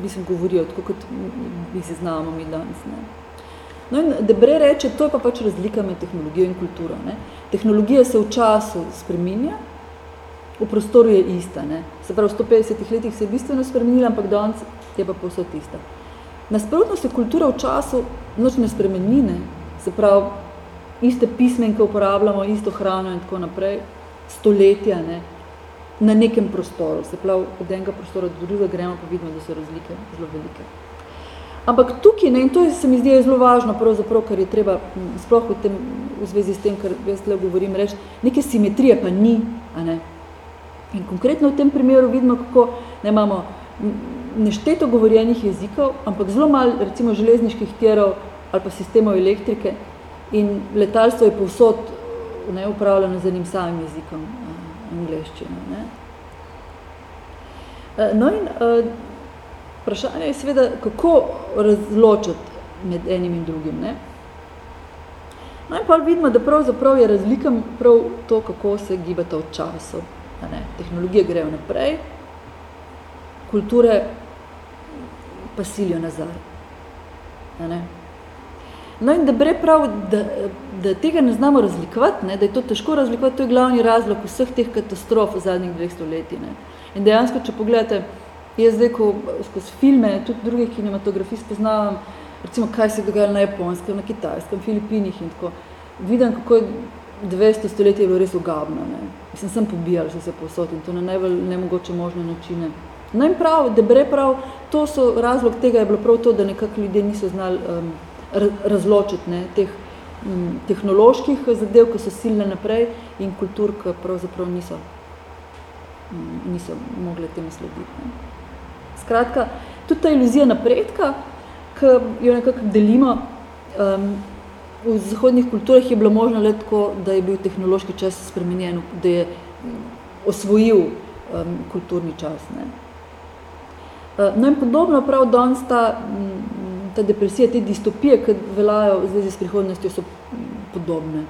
mislim, govorijo, tako kot bi se znamo mi danes. Ne. No in Debre reče, to je pa pač razlika med tehnologijo in kulturo. Ne. Tehnologija se v času spreminja, v prostoru je ista. Ne. Se pravi, v 150 letih se je bistveno spremenila, ampak danes je pa povsod ista. Nasprotno se kultura v času noč ne spremeni, ne. se pravi, iste pismenke uporabljamo, isto hrano in tako naprej, stoletja ne, na nekem prostoru. Se pravi, od enega prostora do drugega gremo, pa vidimo, da so razlike zelo velike. Ampak tukaj, ne, in to se mi zdi zelo važno, pravzaprav, ker je treba, sploh v, tem, v zvezi s tem, kar jaz tle govorim, reči, neke simetrije pa ni. A ne. In konkretno v tem primeru vidimo, kako ne imamo nešteto govorjenih jezikov, ampak zelo malo recimo železniških tirov ali pa sistemov elektrike in letalstvo je povsod ne, upravljeno z enim samim jezikom, uh, angleščino. Ne. Uh, no in uh, vprašanje je seveda, kako razločiti med enim in drugim. Ne. No in pa vidimo, da pravzaprav je razlika prav to, kako se gibata v času. Ne. Tehnologije grejo naprej, kulture pa silijo nazaj. No in da bre prav, da, da tega ne znamo razlikovati, ne? da je to težko razlikovati, to je glavni razlog vseh teh katastrof v zadnjih dveh stoletij. Ne? In dejansko, če pogledate, jaz zdaj, ko skozi filme, tudi drugih kinematografij spoznavam, recimo, kaj se dogaja na Japonskem, na Kitajskem, Filipinih in tako, vidim, kako je 200 stoletij je bilo res ugabno. Ne? Mislim, sem pobijal, so se posod in to na najbolj nemogoče možne načine. No in prav, da bre prav, to so razlog tega je bilo prav to, da nekako ljudje niso znali um, razločiti ne, teh um, tehnoloških zadev, ki so silne naprej in kultur, ki pravzaprav niso, um, niso mogli temu slediti. Ne. Skratka, tudi ta iluzija napredka, ki jo nekako delimo, um, v zahodnih kulturah je bilo možno le tako, da je bil tehnološki čas spremenjen, da je osvojil um, kulturni čas. Ne. Eh, no in podobno prav danes ta, mm, ta depresija, te distopije, ki veljajo v zvezi s prihodnostjo, so podobne.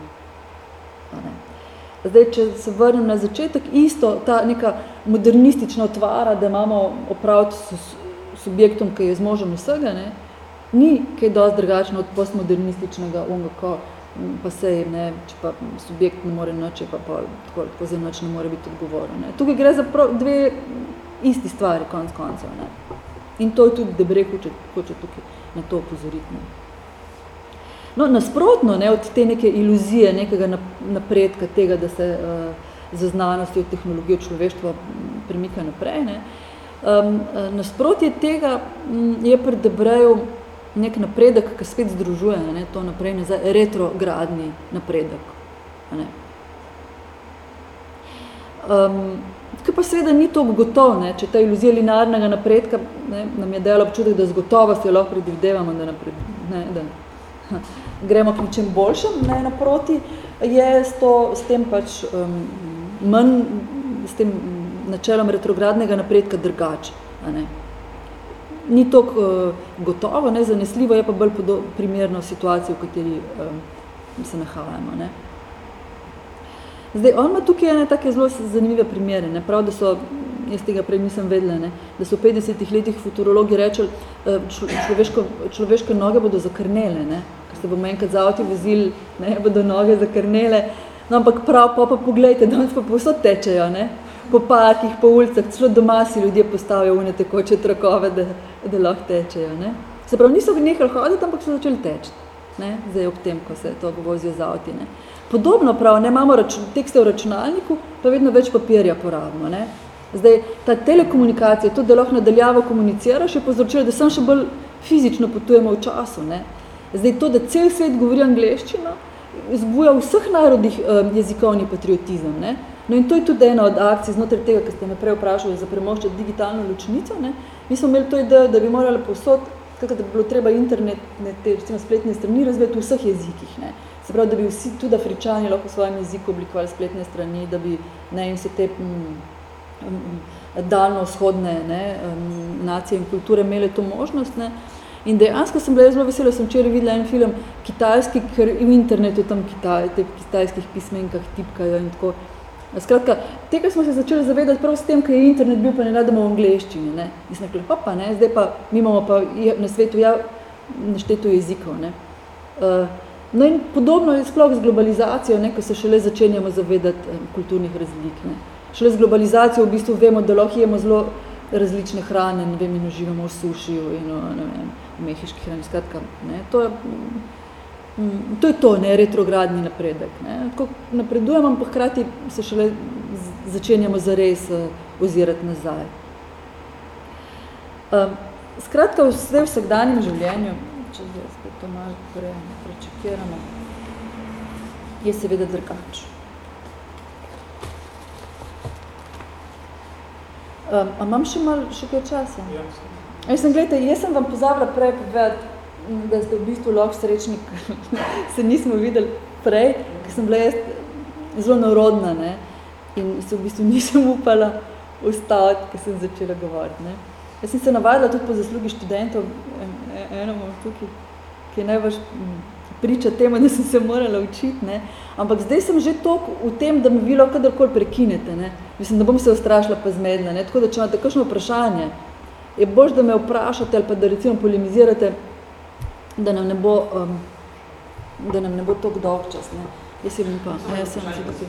Zdaj, če se vrnem na začetek, isto ta neka modernistična otvara, da imamo opraviti s subjektom, ki je zmožen vsega, ne, ni kaj dosti drugačno od postmodernističnega unga, ko mm, pa se ne, če pa subjekt ne more noče, pa, pa tako, tako za noč ne more biti odgovoren. Tukaj gre za prav, dve isti stvari, konc koncev. Ne. In to je tudi Debre hoče, tukaj na to opozoriti. No, nasprotno ne, od te neke iluzije, nekega napredka, tega, da se uh, za znanosti od tehnologije človeštva premika naprej, ne, um, nasprotje tega um, je pri Debreju nek napredek, ki spet združuje ne, to naprej, ne, retrogradni napredek. Ne. Um, ki pa seveda ni to gotov, ne, če ta iluzija linearnega napredka ne, nam je delo občutek, da z gotovostjo lahko predvidevamo, da, napred, ne, da ha, gremo k ničem boljšem ne, naproti, je s, to, s tem pač um, manj, s tem načelom retrogradnega napredka drgač. A ne. ni tako uh, gotovo, ne, zanesljivo, je pa bolj primerno situacijo, v kateri um, se nahajamo. Ne. Zdaj, on ima tukaj ene take zelo zanimive primere, ne, prav, da so, jaz tega prej nisem vedela, ne, da so v 50 letih futurologi rečeli, človeško, človeške noge bodo zakrnele, ne, ker se bomo enkrat za avti vozili, ne, bodo noge zakrnele, no, ampak prav, pa pa pogledajte, danes pa povsod tečejo, ne, po parkih, po ulicah, celo doma si ljudje postavijo une tekoče trakove, da, da lahko tečejo. Ne? Se pravi, niso nehali hoditi, ampak so začeli teči. Ne? Zdaj ob tem, ko se to vozijo z avti. Ne? Podobno prav, ne imamo račun, tekste v računalniku, pa vedno več papirja porabimo. Ne? Zdaj, ta telekomunikacija, to, da lahko nadaljavo komuniciraš, je povzročilo, da sem še bolj fizično potujemo v času. Ne? Zdaj, to, da cel svet govori angleščino, zbuja v vseh narodih um, jezikovni patriotizem. Ne? No in to je tudi ena od akcij znotraj tega, ki ste me prej vprašali za premoščati digitalno ločnico. Ne? Mi smo imeli to idejo, da bi morali posod, kakor da bi bilo treba internet, ne, te recimo spletne strani razvijati v vseh jezikih. Ne? Se pravi, da bi vsi, tudi afričani lahko v svojem jeziku oblikovali spletne strani, da bi ne, in se te mm, mm, daljno-vzhodne ne, um, nacije in kulture imeli to možnost. Ne? In dejansko sem bila zelo vesela, sem včeraj videla en film kitajski, ker v internetu tam kitaj, te kitajskih pismenkah tipkajo in tako. Skratka, tega smo se začeli zavedati prav s tem, ker je internet bil pa ne radimo v angleščini. Ne? In smo rekli, pa ne, zdaj pa mi imamo pa na svetu ja, nešteto jezikov. Ne? Uh, no in podobno je sploh z globalizacijo, ne, ko se šele začenjamo zavedati um, kulturnih razlik. Ne? Šele z globalizacijo v bistvu vemo, da lahko jemo zelo različne hrane, ne vem, in uživamo v sušiju in ne vem, v mehiški hrani. Skratka, ne? To je, Mm, to je to, ne, retrogradni napredek. Ne. Tako napredujemo, ampak hkrati se šele začenjamo zares uh, ozirati nazaj. Um, skratka, v vse vsakdanjem življenju, če zdaj spet to malo pre, prečekiramo, je seveda drkač. Um, a imam še malo še kaj časa? Ja, sem. Jaz sem, gledajte, jaz sem vam pozabila prej povedati, da ste v bistvu lahko srečni, se nismo videli prej, ker sem bila jaz zelo narodna ne? in se v bistvu nisem upala ustaviti, ker sem začela govoriti. Ne? Jaz sem se navadila tudi po zaslugi študentov, enomu tukaj, ki je najbolj priča temu, da sem se morala učiti, ne? ampak zdaj sem že toliko v tem, da me vi lahko kadarkoli prekinete. Ne? Mislim, da bom se ustrašila pa zmedla. Ne? Tako da, če imate kakšno vprašanje, je bož, da me vprašate ali pa da recimo polemizirate, da nam ne bo, um, da nam ne bo toliko dolg čas. Ne. Jaz sem pa, a jaz sem že tako.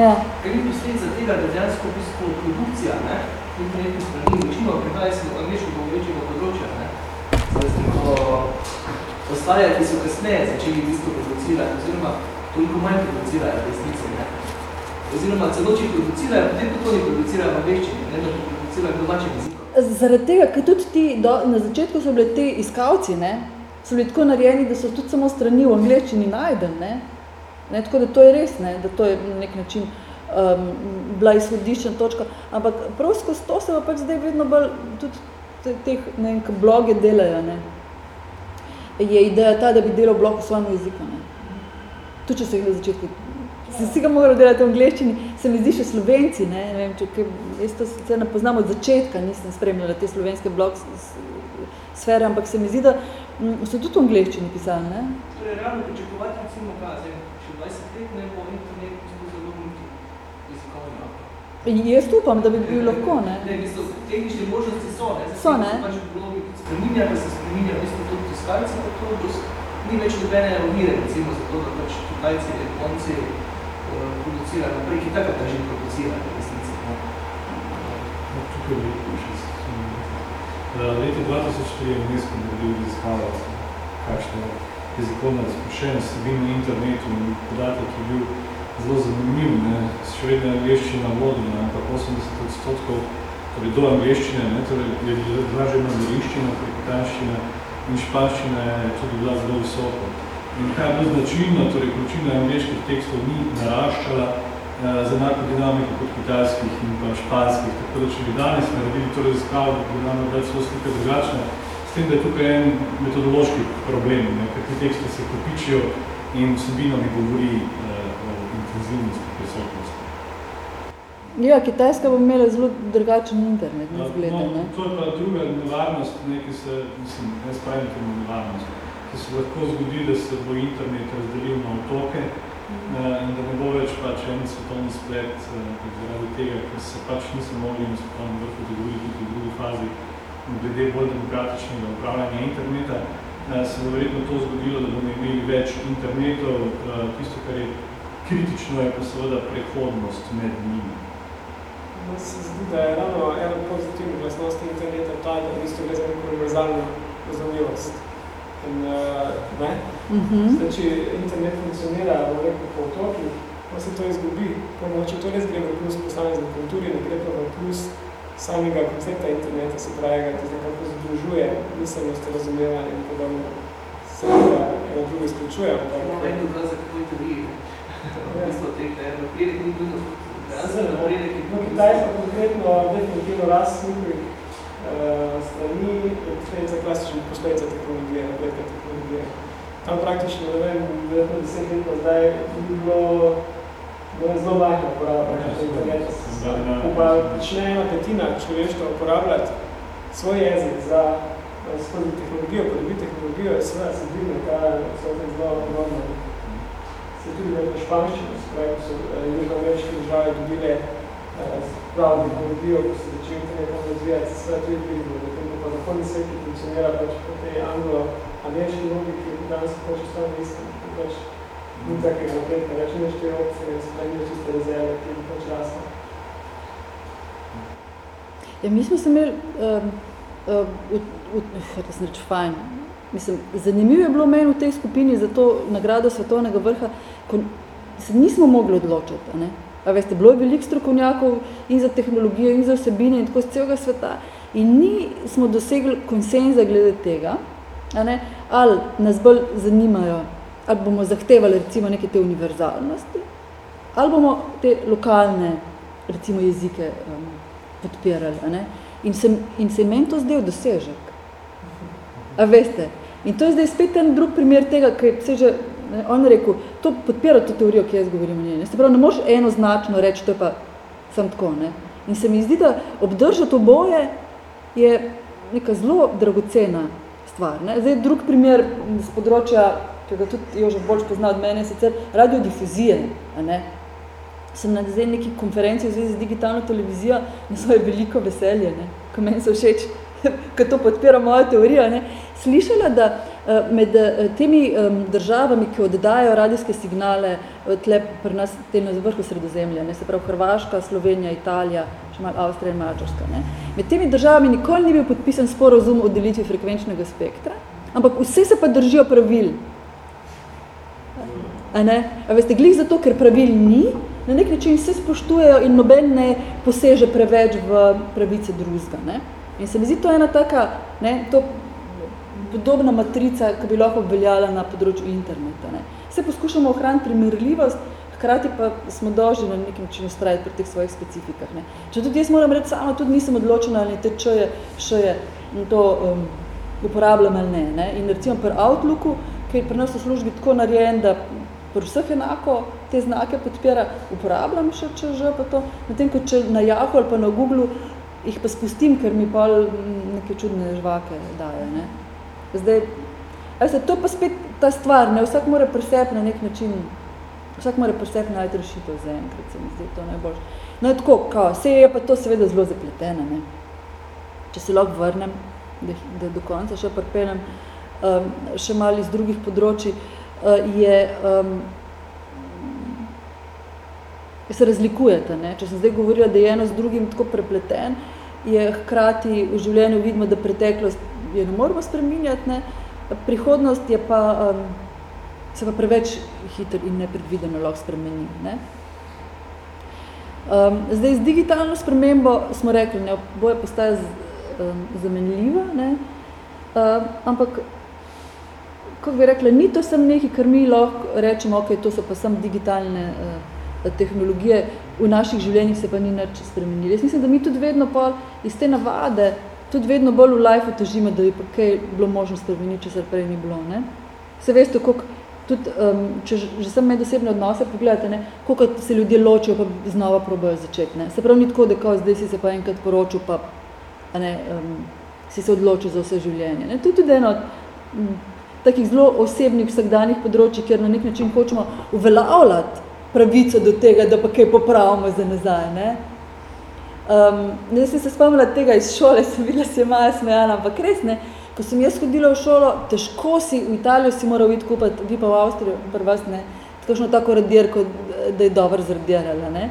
Ja. Kaj ni posledica tega, da dejansko v bistvu produkcija, ne, internetni strani, večino prihaja se v angliško govorečega področja, ne, zdaj, ostaja, ki so kasneje začeli v bistvu producirati, oziroma toliko manj producirajo resnice, ne. Oziroma, celo če producirajo, potem tudi oni producirajo v angliščini, ne, da producirajo domačem jeziku. Zaradi tega, ker tudi ti, do, na začetku so bili ti iskalci, ne, so bili tako narejeni, da so tudi samo strani v angleščini najdeni. Ne. Ne, tako da to je res, ne, da to je na nek način um, bila izhodiščna točka. Ampak prav skozi to se pa pač zdaj vedno bolj tudi teh ne vem, bloge delajo. Ne. Je ideja ta, da bi delal blog v svojem jeziku. Ne. Tudi če so jih na začetku sem si ga moral delati v angleščini, se mi zdi še slovenci, ne, ne vem, če, kaj, jaz to sicer ne poznam od začetka, nisem spremljala te slovenske blog sfere, ampak se mi zdi, da so tudi v angleščini pisali, ne? Torej, realno pričakovati, recimo, kaj, še 20 let ne bo internet zelo zelo multi jezikovni. Jaz upam, da bi bil lahko, ne? Ne, mislim, tehnične možnosti so, ne? Zdaj, so, ne? Pač blogi spreminja, pa se spreminja, v bistvu tudi tiskalci, pa to ni več dobene ovire, recimo, zato, da pač kitajci, japonci, producira naprej, ki tako da že producira v resnici. No. No, tukaj bi še Leti 2004 je UNESCO naredil raziskava, kakšna je jezikovna razprošenost, je bil na internetu in podatek je bil zelo zanimiv. Ne? Še vedno je angliščina vodena, ampak 80 odstotkov torej do angliščine, ne? torej je dražena angliščina, prekitanščina in španščina je tudi bila zelo visoko. In kaj je bilo značilno, torej količina angliških tekstov ni naraščala eh, z enako dinamiko kot kitajskih in pa španskih. Tako da, če bi danes naredili to raziskavo, bi bilo nam dati svoje slike drugačne, s tem, da je tukaj en metodološki problem, ne, ker ti teksti se kopičijo in vsebino mi govori intenzivnosti prisotnosti. Ja, Kitajska bo imela zelo drugačen internet, ne zgleda, no, ne? To je pa druga nevarnost, ne, ki se, mislim, ne spravim temu nevarnost, ki se lahko zgodi, da se bo internet razdelil na otoke mm. uh, in da ne bo več pač en svetovni splet uh, zaradi tega, ker se pač niso mogli na svetovnem vrhu dogovoriti tudi v drugi fazi glede bolj demokratičnega upravljanja interneta, uh, se bo verjetno to zgodilo, da bomo imeli več internetov, uh, tisto, kar je kritično, je pa seveda prehodnost med njimi. No, se zdi, da je ravno ena pozitivna glasnost interneta ta, da v bistvu gre za neko univerzalno razumljivost. In, uh, ne? Uh Mhm. -huh. Zdaj, če internet funkcionira, bo rekel po otoki, pa se to izgubi. Po moči to res gre v plus posamezne kulturi, ne gre pa v plus samega koncepta interneta, se pravi, da se nekako združuje miselnost, razumevanje in podobno. Se da eno drugo izključuje. Ja, en dokaz za teorije. V bistvu teh, je napredek ni bil No, Kitajska konkretno definitivno rast njihovih uh, strani je posledica klasična posledica tehnologije, napredka tehnologije. Tam praktično, ne vem, verjetno deset let zdaj ni bilo je zelo majhna uporaba interneta. Pa začne ena petina človeštva uporabljati svoj jezik za skozi tehnologijo, podobi tehnologijo, je seveda se dvigne ta zelo enormno se tudi v španščini, pravi, ko so nekaj ameriške države dobile pravi tehnologijo, ko se začeli internetom razvijati, se tudi vidimo, da tem pa zahodni svet, ki funkcionira pač po tej anglo-ameriški logiki, ki danes hoče stvarno istem, ki pač ni takega napredka, več nimaš te opcije, se pravi, nimaš tiste rezerve, ki je pač rasno. Ja, mi smo se imeli, um, um, uh, sem reč, fajn, mislim, zanimivo je bilo meni v tej skupini za to nagrado svetovnega vrha, ko se nismo mogli odločiti, ne? A veste, bilo je veliko strokovnjakov in za tehnologijo, in za vsebine in tako z celega sveta in ni smo dosegli konsenza glede tega, a ne? ali nas bolj zanimajo, ali bomo zahtevali recimo neke te univerzalnosti, ali bomo te lokalne recimo jezike um, podpirali. A ne? In, se, in se meni to zdel dosežek. A veste? In to je zdaj spet en drug primer tega, ker se že Ne, on je rekel, to podpira to teorijo, ki jaz govorim o njej. Se pravi, ne moreš enoznačno reči, to je pa sem tako. Ne. In se mi zdi, da obdržati oboje je neka zelo dragocena stvar. Ne. Zdaj, drug primer z področja, ki ga tudi Jožef bolj pozna od mene, sicer radiodifuzije. Ne. Sem na zdaj neki konferenci v zvezi z digitalno televizijo in svoje veliko veselje, ne. ko meni so všeč, ko to podpira moja teorija, ne. slišala, da med temi državami, ki oddajajo radijske signale, tle pri nas te na vrhu sredozemlja, ne, se pravi Hrvaška, Slovenija, Italija, še malo Avstrija in Mačarska. Ne. Med temi državami nikoli ni bil podpisan sporozum o delitvi frekvenčnega spektra, ampak vse se pa držijo pravil. A ne? A veste, glih zato, ker pravil ni, na nek način se spoštujejo in noben ne poseže preveč v pravice drugega. Ne? In se mi zdi to ena taka, ne, to podobna matrica, ki bi lahko obveljala na področju interneta. Ne. Vse poskušamo ohraniti primerljivost, hkrati pa smo dolžni na nekem način ustrajati pri teh svojih specifikah. Ne. Če tudi jaz moram reči, sama tudi nisem odločena, ali te če je, še je to um, uporabljam ali ne. ne. In recimo pri Outlooku, ki je pri nas v službi tako narejen, da pri vseh enako te znake podpira, uporabljam še če že pa to, medtem ko če na Yahoo ali pa na Google jih pa spustim, ker mi pa neke čudne žvake daje. Ne. Zdaj, se, to pa spet ta stvar, ne, vsak mora pri sebi na nek način, vsak mora pri sebi najti rešitev za enkrat, se mi zdi to najboljše. No, tako, kao, se je pa to seveda zelo zapleteno, ne. Če se lahko vrnem, da, da do konca še pripeljem, um, še malo iz drugih področji, uh, je, um, se razlikujete, ne. Če sem zdaj govorila, da je eno z drugim tako prepleten, je hkrati v življenju vidimo, da preteklost je ne moramo spreminjati, ne. prihodnost je pa, um, se pa preveč hiter in nepredvideno lahko spremeni. Ne. Um, zdaj, z digitalno spremembo smo rekli, ne, boje postaje z, um, zamenljiva, ne, um, ampak, kako bi rekla, ni to sem nekaj, kar mi lahko rečemo, ok, to so pa sem digitalne uh, tehnologije, v naših življenjih se pa ni nič spremenili. Jaz mislim, da mi tudi vedno pol iz te navade, tudi vedno bolj v life težimo, da bi pa kaj bilo možno spremeniti, če se prej ni bilo. Ne? Se veste, koliko tudi, um, če že sem med osebne odnose, pogledate, ne, koliko se ljudje ločijo, pa znova probajo začeti. Ne. Se pravi, ni tako, da kao, zdaj si se pa enkrat poročil, pa a ne, um, si se odločil za vse življenje. Ne. To je tudi eno od takih zelo osebnih vsakdanjih področji, kjer na nek način hočemo uveljavljati pravico do tega, da pa kaj popravimo za nazaj. Ne. Um, jaz sem se spomnila tega iz šole, sem videla, se je maja smejala, ampak res ne, Ko sem jaz hodila v šolo, težko si v Italijo si moral iti kupiti, vi pa v Avstrijo, pri vas ne, takošno tako radirko, da je dobro zradirala, ne.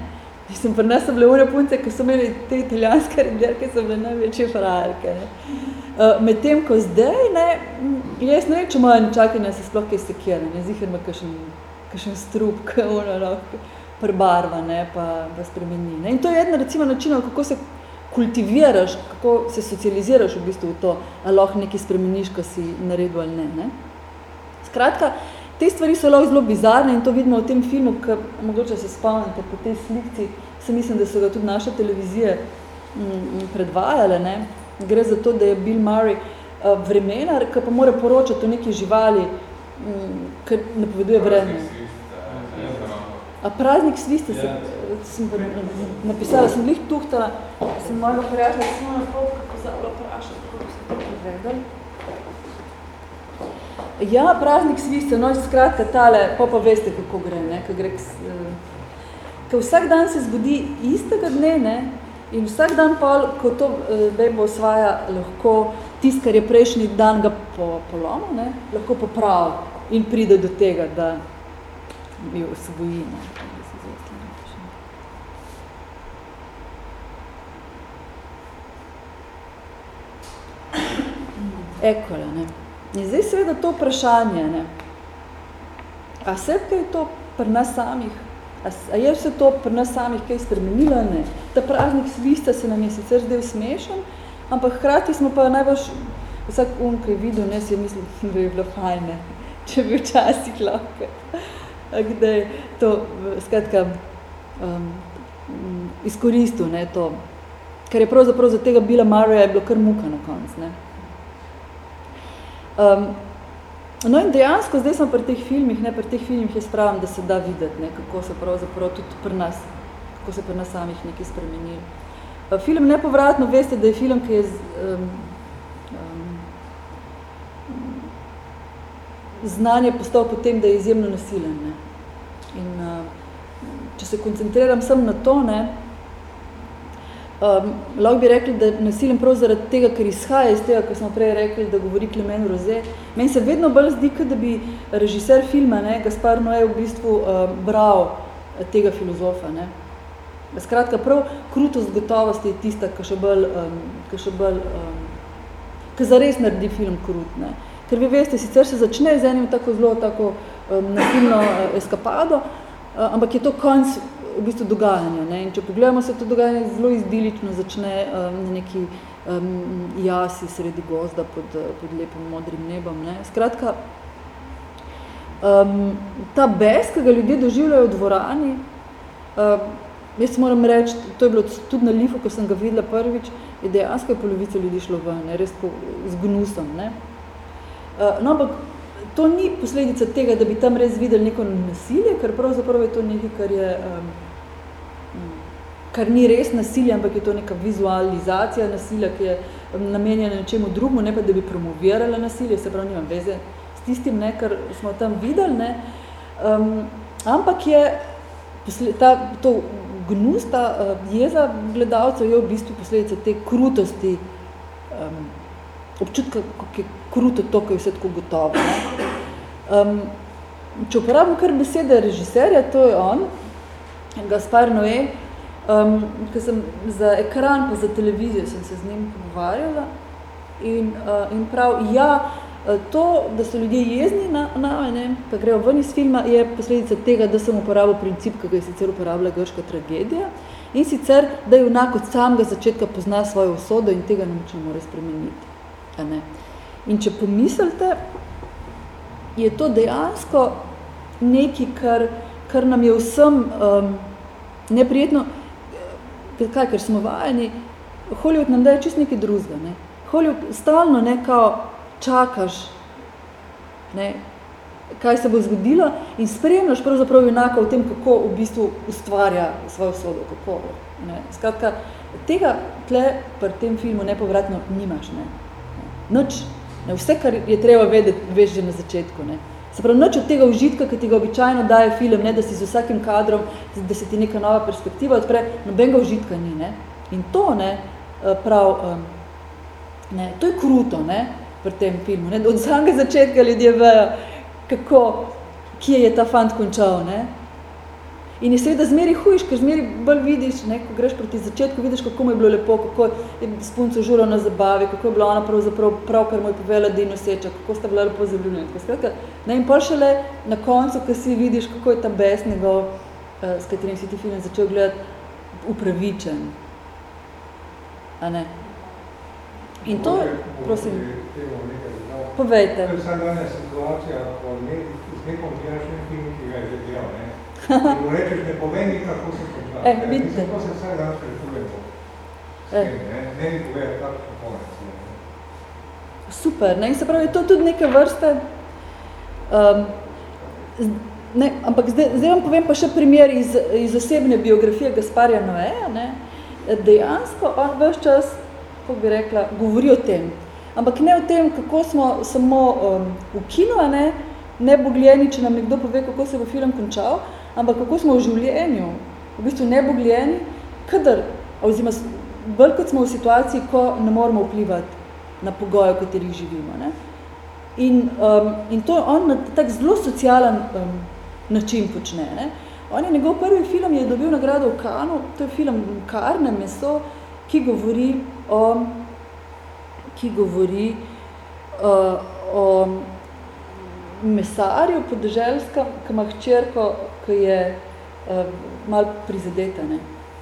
Sem pri nas bile ure punce, ko so imeli te italijanske radirke, so bile največje frajerke. Uh, Medtem, ko zdaj, ne, jaz ne vem, če moja nečakanja se sploh kaj sekira, ne, zihar ima kakšen, kakšen strup, kaj ono, no, prebarva, ne, pa, pa spremeni, ne. In to je jedna, recimo, načina, kako se kultiviraš, kako se socializiraš v bistvu v to, ali lahko nekaj spremeniš, ko si naredil ali ne, ne. Skratka, te stvari so lahko zelo bizarne in to vidimo v tem filmu, ki mogoče se spomnite po tej slikci, se mislim, da so ga tudi naše televizije m, m, predvajale, ne. Gre za to, da je Bill Murray vremenar, ki pa mora poročati o neki živali, m, ki napoveduje vreme. A praznik sviste se, sem napisala, sem lih tuhtala, sem mojega prijatelja, sem na pol, kako zavla vprašati, kako se to podvedali. Ja, praznik sviste, no, skratka, tale, pa pa veste, kako gre, ne, ko gre, ko vsak dan se zgodi istega dne, ne, in vsak dan pol, ko to bebo osvaja, lahko tist, kar je prejšnji dan ga po, polomo, ne, lahko popravi in pride do tega, da bi osvoji, ne. Ekole, ne. In zdaj seveda to vprašanje, ne. A se kaj to pri nas samih, a, a je vse to pri nas samih kaj spremenilo, ne. Ta praznik svista se nam je sicer zdaj smešen, ampak hkrati smo pa najbolj, vsak um, ki je videl, ne, si je mislil, da je bilo fajn, ne, če bi včasih lahko, kdaj to, skratka, um, izkoristil, ne, to, ker je pravzaprav za tega Billa Murraya je bilo kar muka na konc, ne. Um, no in dejansko, zdaj sem pri teh filmih, ne, pri teh filmih jaz pravim, da se da videti, ne, kako se pravzaprav tudi pri nas, kako se pri nas samih nekaj spremenili. Uh, film Nepovratno, veste, da je film, ki je z, um, um, znanje postal potem, da je izjemno nasilen. Ne. In uh, če se koncentriram sem na to, ne, Um, lahko bi rekli, da nasiljem prav zaradi tega, ker izhaja iz tega, kar smo prej rekli, da govori Clement Roze. Meni se vedno bolj zdi, da bi režiser filma, ne, Gaspar Noé, v bistvu um, bral tega filozofa. Ne. Skratka, prav krutost gotovosti je tista, ki še bolj, um, ki še bolj, um, ki zares naredi film krut. Ne. Ker vi veste, sicer se začne z enim tako zelo tako um, nasilno uh, eskapado, uh, ampak je to konc v bistvu dogajanja. Ne? In če pogledamo se, to dogajanje zelo izdilično začne na neki um, jasi sredi gozda pod, pod lepim modrim nebom. Ne? Skratka, um, ta bes, ki ga ljudje doživljajo v dvorani, um, jaz moram reči, to je bilo tudi na lifu, ko sem ga videla prvič, je dejansko je polovica ljudi šlo ven, ne? res z gnusom. Ne? Uh, no, ampak to ni posledica tega, da bi tam res videli neko nasilje, ker pravzaprav je to nekaj, kar je, um, kar ni res nasilje, ampak je to neka vizualizacija nasilja, ki je namenjena nečemu drugmu, ne pa da bi promovirala nasilje, se pravi, nimam veze s tistim, ne, kar smo tam videli, ne. Um, ampak je ta, to gnus, ta uh, jeza gledalcev je v bistvu posledica te krutosti, um, občutka, kako je kruto to, ko je vse tako gotovo. Ne. Um, če uporabim kar besede režiserja, to je on, Gaspar Noé, um, ko sem za ekran pa za televizijo sem se z njim pogovarjala in, uh, in prav, ja, to, da so ljudje jezni na, na ne, pa grejo ven iz filma, je posledica tega, da sem uporabil princip, ki ga je sicer uporabila grška tragedija, in sicer, da je vnak od samega začetka pozna svojo usodo in tega ne more spremeniti. A ne. In če pomislite, je to dejansko nekaj, kar, kar nam je vsem um, neprijetno, kaj, ker smo vajeni, Hollywood nam daje čist nekaj drugega. Ne. Hollywood stalno ne, kao čakaš, ne, kaj se bo zgodilo in spremljaš pravzaprav enako v tem, kako v bistvu ustvarja svojo sodo, kako. Ne. Skratka, tega tle pri tem filmu nepovratno nimaš. Ne. Noč, ne. Vse, kar je treba vedeti, veš že na začetku. Ne. Se pravi, noč od tega užitka, ki ti ga običajno daje film, ne, da si z vsakim kadrom, da se ti neka nova perspektiva odpre, nobenega užitka ni. Ne. In to, ne, eh, prav, ne, to je kruto ne, pri tem filmu. Ne. Od samega začetka ljudje vejo, kako, kje je ta fant končal. Ne. In je seveda zmeri hujš, ker zmeri bolj vidiš, ne, ko greš proti začetku, vidiš, kako mu je bilo lepo, kako je spunco žuro na zabavi, kako je bila ona pravzaprav prav, kar mu je povela, da je noseča, kako sta bila lepo zaljubljena. Skratka, ne, in pa šele na koncu, ko si vidiš, kako je ta bes njegov, uh, s katerim si ti film začel gledati, upravičen. A ne? In to, prosim, povejte. To je vsaj situacija, ko z nekom gledaš en film, ki ga je že delal, ne? Rečeš, ne povej mi, kako se konča. Eh, vidite. Mislim, to se vsaj danes prečujemo. Eh. Ne, ne mi povej, kako konec. Super, ne? In se pravi, to tudi neke vrste, um, ne, ampak zdaj, zdaj vam povem pa še primer iz, iz osebne biografije Gasparja Noeja, ne? dejansko on vse čas, kako bi rekla, govori o tem. Ampak ne o tem, kako smo samo um, v kinu, ne, ne bogljeni, če nam nekdo pove, kako se bo film končal, ampak kako smo v življenju, v bistvu nebogljeni, kadar, oziroma bolj kot smo v situaciji, ko ne moramo vplivati na pogoje, v katerih živimo. Ne? In, um, in to on na tak zelo socialen um, način počne. Ne? On je njegov prvi film je dobil nagrado v Kanu, to je film Karne meso, ki govori o, ki govori uh, o mesarju podeželskem, ki ima hčerko, ki je uh, malo prizadeta. Ne?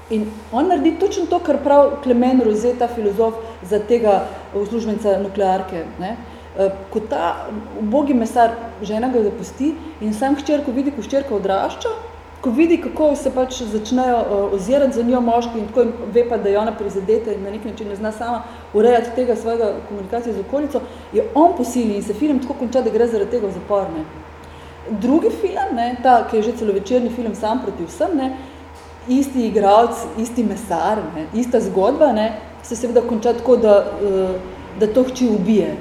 In on naredi točno to, kar prav Klemen Roze, ta filozof za tega uslužbenca nuklearke. Ne? Uh, ko ta ubogi mesar žena ga zapusti in sam hčerko vidi, ko hčerka odrašča, ko vidi, kako se pač začnejo uh, ozirati za njo moški in tako ve pa, da je ona prizadeta in na nek način ne zna sama urejati tega svojega komunikacije z okolico, je on posili in se film tako konča, da gre zaradi tega v zapor. Ne. Drugi film, ne, ta, ki je že celovečerni film sam proti vsem, ne, isti igralec, isti mesar, ne, ista zgodba, ne, se seveda konča tako, da, uh, da to hči ubije.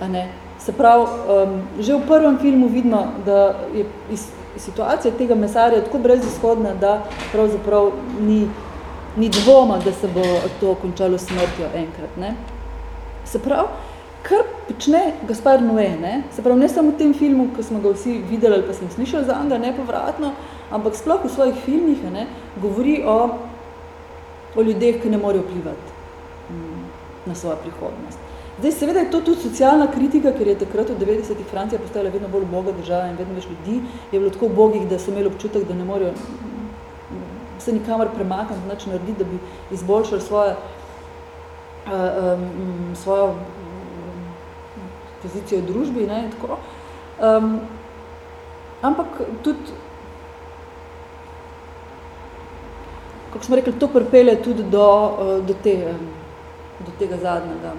A ne. Se pravi, um, že v prvem filmu vidno, da je iz, situacija tega mesarja tako brezizhodna, da pravzaprav ni, ni dvoma, da se bo to končalo smrtjo enkrat. Ne? Se pravi, kar počne Gaspar Noé, ne? se pravi, ne samo v tem filmu, ko smo ga vsi videli ali pa smo slišali za njega nepovratno, ampak sploh v svojih filmih ne, govori o, o ljudeh, ki ne morejo vplivati mm, na svojo prihodnost. Zdaj, seveda je to tudi socialna kritika, ker je takrat v 90-ih Francija postala vedno bolj boga država in vedno več ljudi je bilo tako bogih, da so imeli občutek, da ne morejo se nikamor premakniti, znači narediti, da bi izboljšali svoje, um, svojo pozicijo v družbi. Ne, in tako. Um, ampak tudi, kako smo rekli, to pripelje tudi do, do, te, do tega zadnjega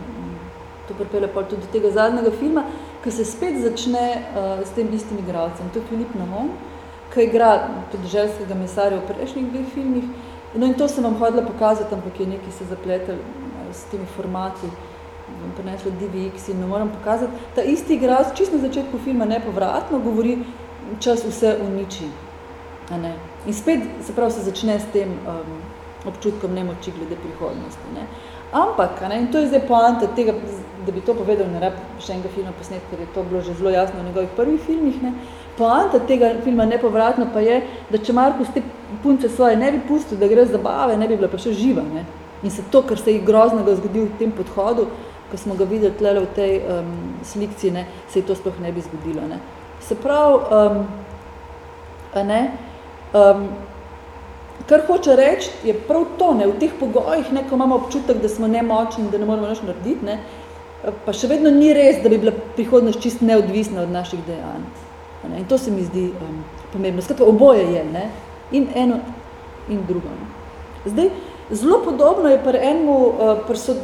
to pripelje pa tudi do tega zadnjega filma, ki se spet začne uh, s tem istim igralcem. To je Filip Namon, ki igra podeželskega mesarja v prejšnjih dveh filmih. No in to sem vam hodila pokazati, ampak je nekaj se zapletel uh, s temi formati, vam prinesla DVX in ne moram pokazati. Ta isti igralc, čist na začetku filma nepovratno, govori, čas vse uniči. A ne? In spet se prav se začne s tem um, občutkom nemoči glede prihodnosti. Ne? Ampak, ne, in to je zdaj poanta tega, da bi to povedal, ne rab še enega filma posnet, ker je to bilo že zelo jasno v njegovih prvih filmih, ne. Poanta tega filma nepovratno pa je, da če Markus te punce svoje ne bi pustil, da gre zabave, ne bi bila pa še živa. Ne. In se to, kar se je groznega zgodil v tem podhodu, ko smo ga videli tlele v tej um, slikci, ne, se je to sploh ne bi zgodilo. Ne. Se pravi, um, a ne, um, Kar hoče reči, je prav to, ne, v teh pogojih, ne, ko imamo občutek, da smo nemočni, da ne moramo nič narediti, ne, pa še vedno ni res, da bi bila prihodnost čist neodvisna od naših dejanj. Ne, in to se mi zdi um, pomembno. Skratka, oboje je, ne, in eno in drugo. Ne. Zdaj, zelo podobno je pri enemu, uh, pri so,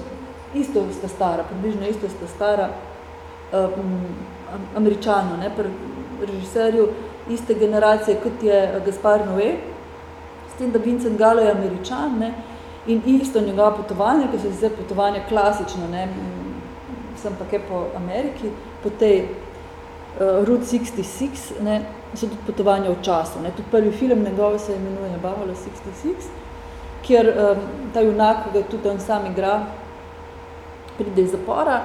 isto sta stara, približno isto sta stara, um, američano, ne, pri režiserju iste generacije, kot je Gaspar Noé, s tem, da Vincent Gallo je američan, ne, in isto njegova potovanja, ki so zdaj potovanja klasično, ne, sem pa kaj po Ameriki, po tej uh, Route 66, ne, so tudi potovanja v času. Ne. Tudi prvi film njegove se imenuje Buffalo 66, kjer um, ta junak, ki ga tudi on sam igra, pride iz zapora,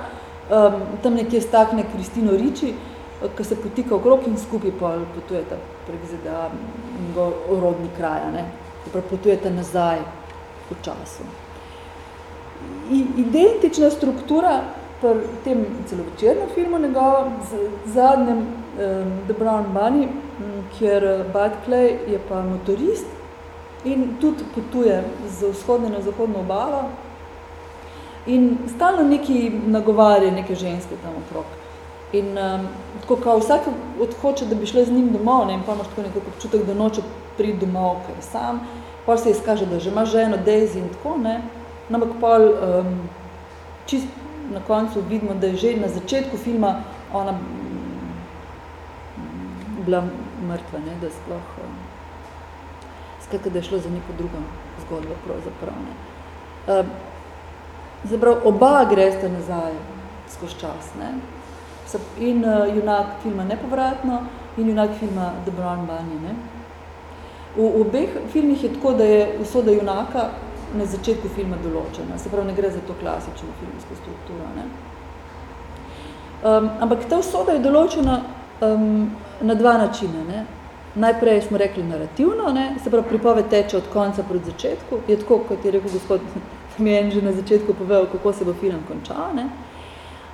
um, tam nekje stakne Kristino Riči, ki se potika okrog in skupaj potujeta prek ZDA njegov rodni kraja, ne. potujeta nazaj v času. I, identična struktura pri tem celovečernem filmu njegova, z zadnjem um, The Brown Bunny, kjer eh, Bud Clay je pa motorist in tudi potuje z vzhodne na zahodno obalo in stalno neki nagovarja neke ženske tam okrog. In um, tako kao vsak odhoče, da bi šla z njim domov, ne, in pa imaš tako nekako občutek, da noče priti domov, ker sam, pa se izkaže, da že ima ženo, Daisy in tako, ne, no, ampak pa um, čist na koncu vidimo, da je že na začetku filma ona bila mrtva, ne, da sploh um, skakaj, da je šlo za neko drugo zgodbo pravzaprav. Ne. Um, Zaprav, oba greste nazaj skozi čas. Ne. In uh, junak filma Nepovratno in junak filma The Brown Bunny. Ne. V, v obeh filmih je tako, da je usoda junaka na začetku filma določena. Se pravi, ne gre za to klasično filmsko strukturo. Ne. Um, ampak ta usoda je določena um, na dva načina. Ne. Najprej smo rekli narativno, ne. se pravi, pripoved teče od konca proti začetku. Je tako, kot je rekel gospod mi je že na začetku povedal, kako se bo film končal. Ne.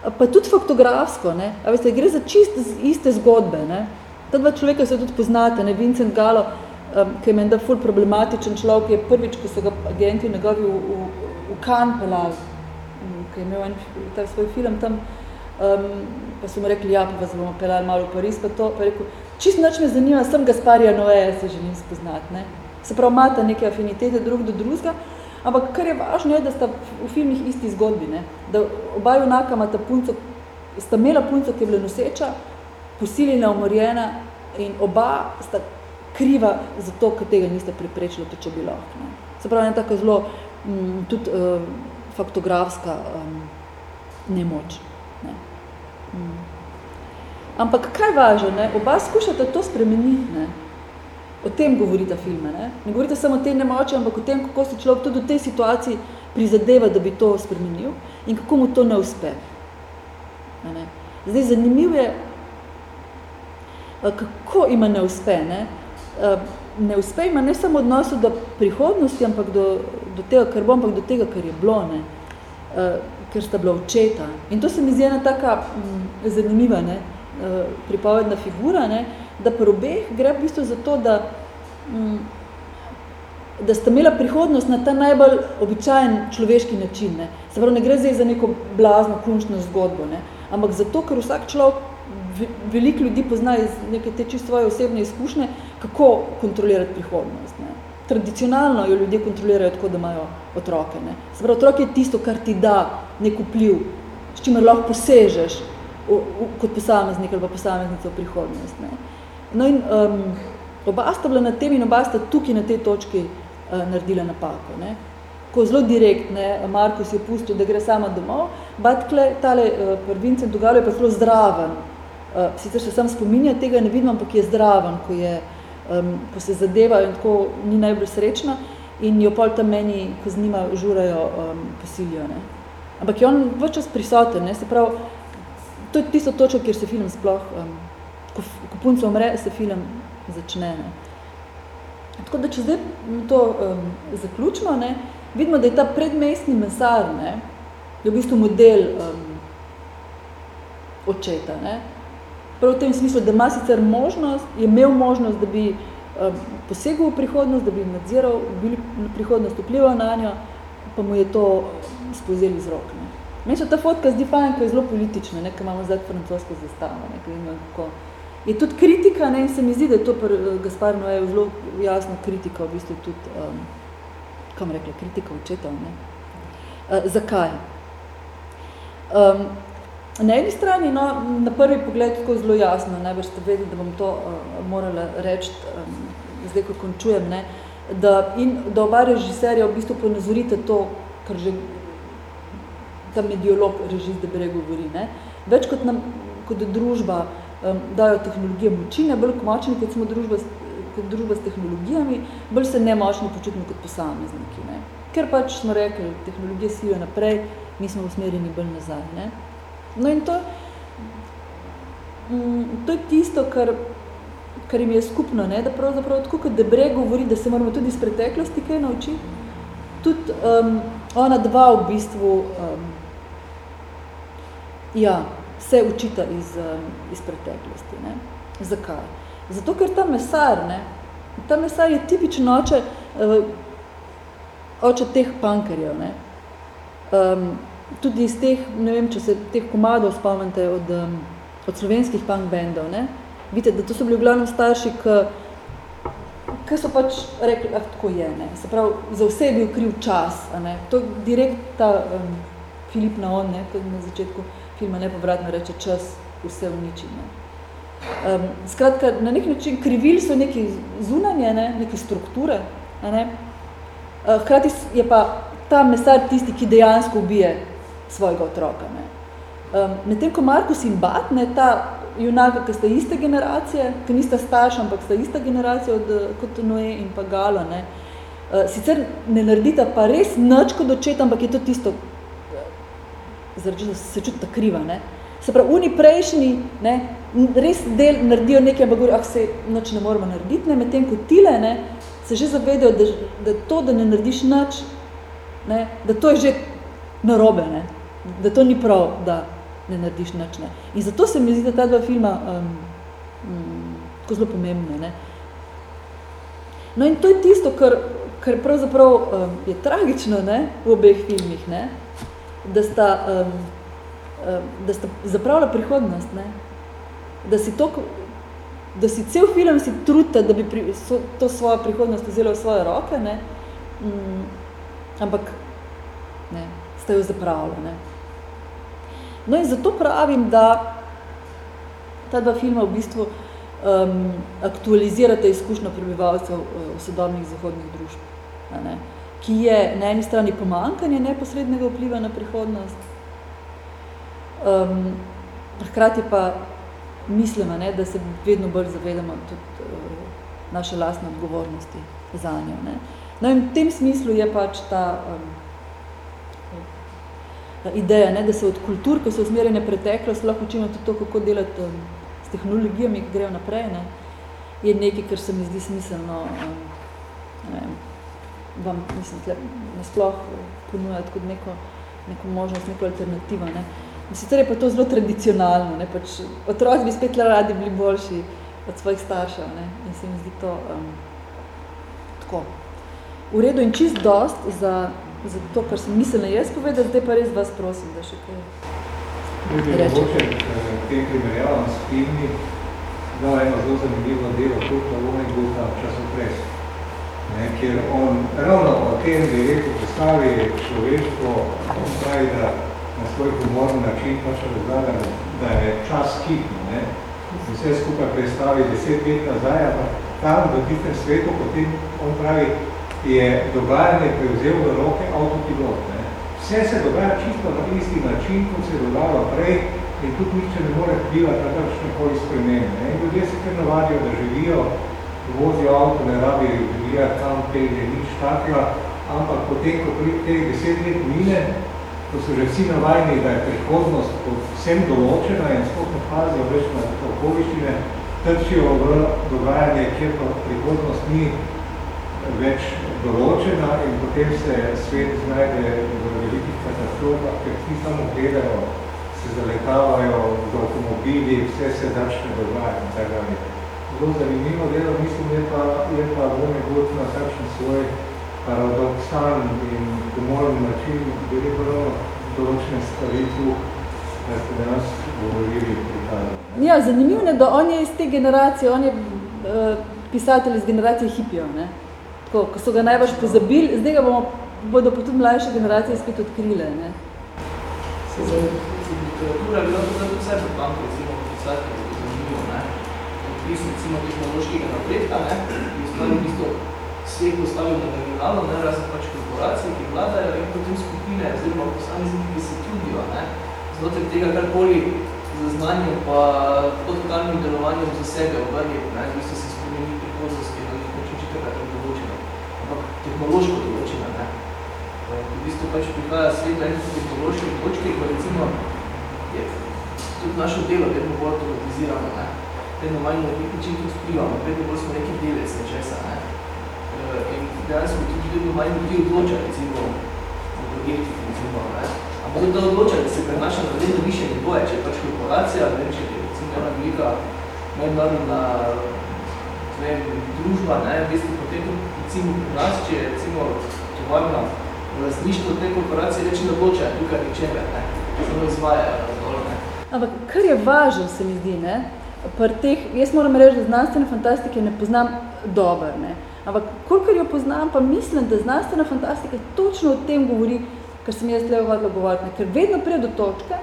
Pa tudi faktografsko. Ne. A veste, gre za čist iste zgodbe. Ne. Ta dva človeka se tudi poznate, ne. Vincent Gallo, um, ki je menda ful problematičen človek, je prvič, ko so ga agenti njegovi v, v, v Cannes pelali, um, ki je imel en ta svoj film tam, um, pa so mu rekli, ja, pa vas bomo pelali malo v Paris, pa to, pa rekel, čist nič me zanima, sem Gasparija Noé, se želim spoznati, ne. Se pravi, imate neke afinitete drug do drugega, ampak kar je važno je, da sta v filmih isti zgodbi, ne. Da oba junaka imata punco, sta imela punco, ki je bila noseča, posiljena, umorjena in oba sta kriva za to, ker tega niste preprečili, to, če bi lahko. Ne. Se pravi, je tako zelo m, mm, tudi uh, faktografska um, nemoč. Ne. Mm. Ampak kaj važno, ne? oba skušate to spremeniti. O tem govorita filme. Ne, ne govorite samo o tej nemoči, ampak o tem, kako se človek tudi v tej situaciji prizadeva, da bi to spremenil in kako mu to ne uspe. Ne? Zdaj, zanimiv je, kako ima ne uspe. Ne? Ne uspe ima ne samo odnosu do prihodnosti, ampak do, do tega, kar bo, ampak do tega, kar je bilo, ne? Ker sta bila očeta. In to se mi zdi ena taka mm, zanimiva ne? Pripovedna figura, ne? Da pri obeh gre v bistvu za to, da, mm, da sta imela prihodnost na ta najbolj običajen človeški način. Ne? Se pravi, ne gre zdaj za neko blazno, klunčno zgodbo, ne? ampak zato, ker vsak človek veliko ljudi pozna iz neke te čisto svoje osebne izkušnje, kako kontrolirati prihodnost. Ne. Tradicionalno jo ljudje kontrolirajo tako, da imajo otroke. Ne. Se pravi, otrok je tisto, kar ti da nek vpliv, s čimer lahko posežeš v, v, kot posameznik ali pa posameznica v prihodnost. Ne. No in um, oba sta bila na tem in oba sta tukaj na tej točki uh, naredila napako. Ne. Ko zelo direkt, ne, Markus je pustil, da gre sama domov, Batkle, tale uh, prvincem dogajalo je pa zelo zdraven, Uh, sicer se sam spominja, tega ne vidim, ampak je zdraven, ko, je, um, ko se zadeva in tako ni najbolj srečna in jo pol tam meni, ko z njima žurajo, um, posilijo. Ne. Ampak je on vse čas prisoten, ne. se pravi, to je tisto točko, kjer se film sploh, um, ko, ko punca umre, se film začne. Ne. Tako da, če zdaj to um, zaključimo, ne, vidimo, da je ta predmestni mesar, ne, je v bistvu model um, očeta. Ne. Prav v tem smislu, da ima sicer možnost, je imel možnost, da bi um, posegel v prihodnost, da bi nadziral, bili na prihodnost vplival na njo, pa mu je to spozeli z rok. Ne. Meni se ta fotka zdi fajn, ko je zelo politična, ne, ko imamo zdaj francosko zastavo. Ne, ko kako. Je tudi kritika, ne, in se mi zdi, da je to pri uh, Gaspar Noé zelo jasno kritika, v bistvu tudi, um, kam rekla, kritika očetov. Ne. Uh, zakaj? Um, Na eni strani, no, na prvi pogled tako zelo jasno, najbrž ste vedeli, da bom to uh, morala reči, um, zdaj, ko končujem, ne, da, in, da oba režiserja v bistvu ponazorite to, kar že ta mediolog režis Debre govori. Ne. Več kot, nam, kot družba um, dajo tehnologije močine, bolj močni, kot smo družba, kot družba s tehnologijami, bolj se nemočni počutimo kot posamezniki. Ne. Ker pač smo rekli, tehnologije silijo naprej, mi smo usmerjeni bolj nazaj. Ne. No in to, mm, to je tisto, kar, kar jim je skupno, ne? da pravzaprav tako, kot Debre govori, da se moramo tudi iz preteklosti kaj naučiti, tudi um, ona dva v bistvu um, ja, se učita iz, um, iz preteklosti. Ne? Zakaj? Zato, ker ta mesar, ne? ta mesar je tipičen oče, uh, oče teh pankerjev. Ne? Um, tudi iz teh, ne vem, če se teh komadov spomnite od, um, od slovenskih punk bandov, ne? Vidite, da to so bili v glavnem starši, ki so pač rekli, ah, tako je, ne? Se pravi, za vse je bil kriv čas, a ne? To direkt ta um, Filip Naon, ne? Ko na začetku filma nepovratno reče, čas vse uniči, ne? Um, skratka, na nek način krivili so neki zunanje, ne? neke strukture, a ne? Uh, hkrati je pa ta mesar tisti, ki dejansko ubije svojega otroka. Ne. Um, medtem ko Markus in Bat, ne, ta junaka, ki sta iste generacije, ki nista starša, ampak sta ista generacija od, kot Noé in pa Galo, ne, uh, sicer ne naredita pa res nič kot očet, ampak je to tisto, zaradi da se čuti kriva. Ne. Se pravi, oni prejšnji ne, res del naredijo nekaj, ampak govori, ah, se nič ne moramo narediti, ne, medtem ko tile ne, se že zavedajo, da, da to, da ne narediš nič, ne, da to je že narobe. Ne da to ni prav, da ne narediš nič. Ne. In zato se mi zdi, da ta dva filma um, um, tako zelo pomembne. Ne. No in to je tisto, kar, kar pravzaprav um, je tragično ne, v obeh filmih, ne, da sta, um, um, da sta zapravila prihodnost, ne, da si to, da si cel film si trudite, da bi pri, so, to svojo prihodnost vzela v svoje roke, ne, um, ampak ne, ste jo zapravili. Ne. No in zato pravim, da ta dva filma v bistvu um, aktualizirate izkušnjo prebivalcev uh, sodobnih zahodnih družb, ne? Ki je na eni strani pomankanje neposrednega vpliva na prihodnost, um, hkrati pa mislimo, ne, da se vedno bolj zavedamo tudi uh, naše lastne odgovornosti za njo. Ne? No in v tem smislu je pač ta um, ideja, ne, da se od kultur, ko so usmerjene preteklost, lahko učimo tudi to, kako delati um, s tehnologijami, ki grejo naprej, ne, je nekaj, kar se mi zdi smiselno, um, ne vem, vam, mislim, tle, nasploh ponujati kot neko, neko možnost, neko alternativo. Ne. Sicer je pa to zelo tradicionalno, ne, pač otroci bi spet radi bili boljši od svojih staršev, ne, in se mi zdi to um, tako. V redu in čist dost za za to, kar sem mislila jaz povedati, zdaj pa res vas prosim, da še kaj reče. Mogoče eh, tem primerjavam s filmi, dal eno zelo zanimivo delo, Kurta Vonneguta časopres, ne, kjer on ravno o tem direktu postavi človeštvo, on pravi, da na svoj humorni način pač razgleda, da je čas hitno, ne, vse skupaj predstavi deset let nazaj, ampak tam v tistem svetu, potem on pravi, je dogajanje prevzel v roke avtopilot. Ne. Vse se dogaja čisto na isti način, kot se je dogajalo prej in tudi nič ne more vplivati na kakšne koli spremene. In ljudje se kar navadijo, da živijo, vozijo avto, ne rabijo gledati kam pelje, nič takega, ampak potem, ko teh deset let mine, ko so že vsi navajni, da je prihodnost vsem določena in sploh ne pazijo več na okoliščine, trčijo v dogajanje, kjer pa prihodnost ni več določena in potem se svet znajde v velikih katastrofah, ker vsi samo gledajo, se zaletavajo z avtomobili, vse se začne dogajati in tako dalje. Zelo zanimivo delo, mislim, je pa, je pa Vonnegut na takšen svoj paradoksan in humorni način, bi rekel ravno določene stvari tu, da ste danes govorili prikazali. Ja, zanimivo je, da on je iz te generacije, on je uh, pisatelj iz generacije hipijo, ne? tako, ko so ga najbolj pozabili, zdaj ga bomo, bodo pa tudi mlajše generacije spet odkrile. Ne? Se zdaj, literatura je bila tudi vse pripanko, recimo, pisati, ki je zanimivo, ne. Recimo, tehnološkega napredka, ne, ki ustvari v bistvu svet postavil na terminalu, ne, razen pač korporacije, ki vladajo in potem skupine, oziroma posamezniki, ki se trudijo, ne, znotraj tega karkoli za znanjem pa podkanim delovanjem za sebe obrniti, ne, v bistvu se spremeni prihodnosti, na nek način čitega tam določena, ampak tehnološko določena, ne. V bistvu pač prihaja svet na nekaj tehnološke točke, ko recimo je tudi naše delo vedno bolj automatizirano, ne. Vedno manj na nek način tudi vplivamo, vedno bolj smo neki delec nečesa, ne. In dejansko tudi vedno manj ljudi odloča, recimo, o projektih, recimo, ne. Ampak da odloča, da se prenaša na vedno više nivoje, če je pač korporacija, ne, če je recimo ena velika mednarodna družba, ne, v bistvu potem recimo pri nas, če je recimo tovarna lastništvo te korporacije, reči da odloča tukaj ničeme, ne, samo ne. Ampak kar je važno, se mi zdi, ne, pri teh, jaz moram reči, da znanstvene fantastike ne poznam dobro, ne, ampak kolikor jo poznam, pa mislim, da znanstvena fantastika točno o tem govori, kar sem jaz tlevo hodila govoriti, ne, ker vedno prije do točke,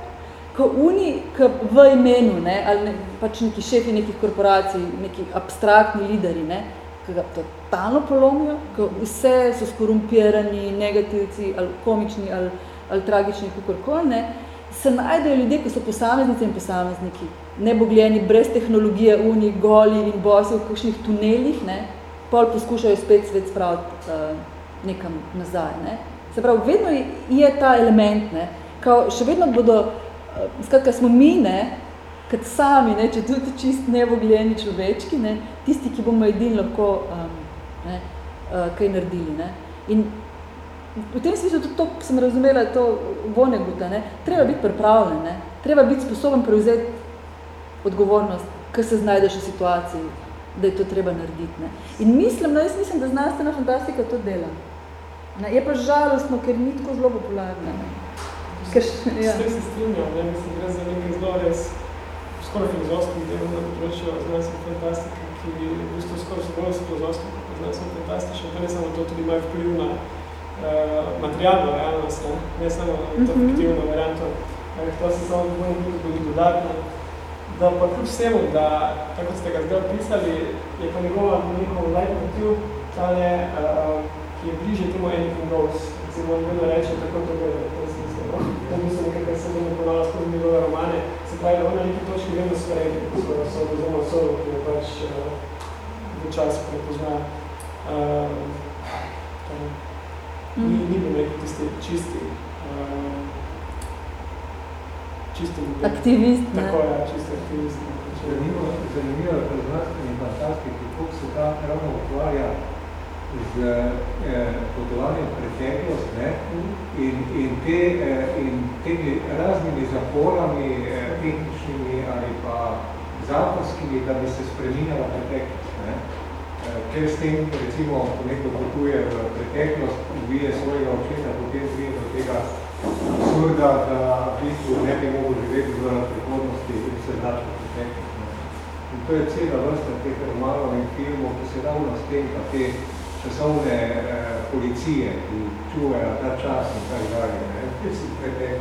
ko oni, ko v imenu, ne, ali ne, pač neki šefi nekih korporacij, neki abstraktni lideri, ne, ki ga totalno polomijo, ko vse so skorumpirani, negativci, ali komični, ali, ali tragični, kakorkoli, ne, se najdejo ljudje, ki so posameznice in posamezniki, nebogljeni, brez tehnologije, uni, goli in bosi v kakšnih tunelih, ne, pol poskušajo spet svet spraviti uh, nekam nazaj. Ne. Se pravi, vedno je ta element, ne, kao, še vedno bodo, uh, skratka, smo mi, ne, kot sami, ne, če tudi čist nebogljeni človečki, ne, tisti, ki bomo edini lahko um, ne, uh, kaj naredili. Ne. In v tem smislu tudi to, ko sem razumela, to Voneguta, ne, treba biti pripravljen, ne, treba biti sposoben prevzeti odgovornost, ko se znajdeš v situaciji, da je to treba narediti. Ne. In mislim, no, jaz mislim, da znanstvena fantastika to dela. Ne. Je pa žalostno, ker ni tako zelo popularna. Ne. Ker, ja. S se strinjam, ne, mislim, gre za nekaj zelo res skoraj filozofskim delom na področju znanstvene fantastike, ki v bistvu skoraj so bolj filozofski, kot znanstvene fantastične, pa ne samo to tudi imajo vpliv na uh, materialno realnost, ne, ne samo na to Mhm. fiktivno varianto. Uh, to se samo bolj tudi dodatno, da pa kljub vsemu, da, tako ste ga zdaj opisali, je pa njegova njegov leitmotiv tale, uh, ki je bliže temu anything goes. Recimo, on vedno reče, tako to gleda, to je smisel. No? To mislim nekaj, kar se vedno ponavlja skozi njegove romane. Se pravi, da on na neki točki vedno sprejeti, so, so oziroma so, ki je pač uh, v času prepozna. Uh, ni, ni bom rekel tisti čisti, uh, čisti Aktivist, ne. Tako je, čisti aktivist. Zanimivo, zanimivo je pri znanstveni fantastiki, kako se ta ravno ukvarja z eh, potovanjem v preteklost ne? In, in, te, eh, in temi raznimi zaporami, eh, tehničnimi ali pa zakonskimi, da bi se spreminjala preteklost. Ne? Eh, ker s tem, recimo, ko nekdo potuje v preteklost, ubije svojega očeta, potem prije do tega absurda, da v bistvu ne bi mogel živeti v prihodnosti in se vrača v preteklost. ne. In to je cela vrsta teh romanov in filmov, ki se ravno s tem, pa te časovne eh, policije, ki čuvajo ta čas in tak dalje. ne. Te si pretek.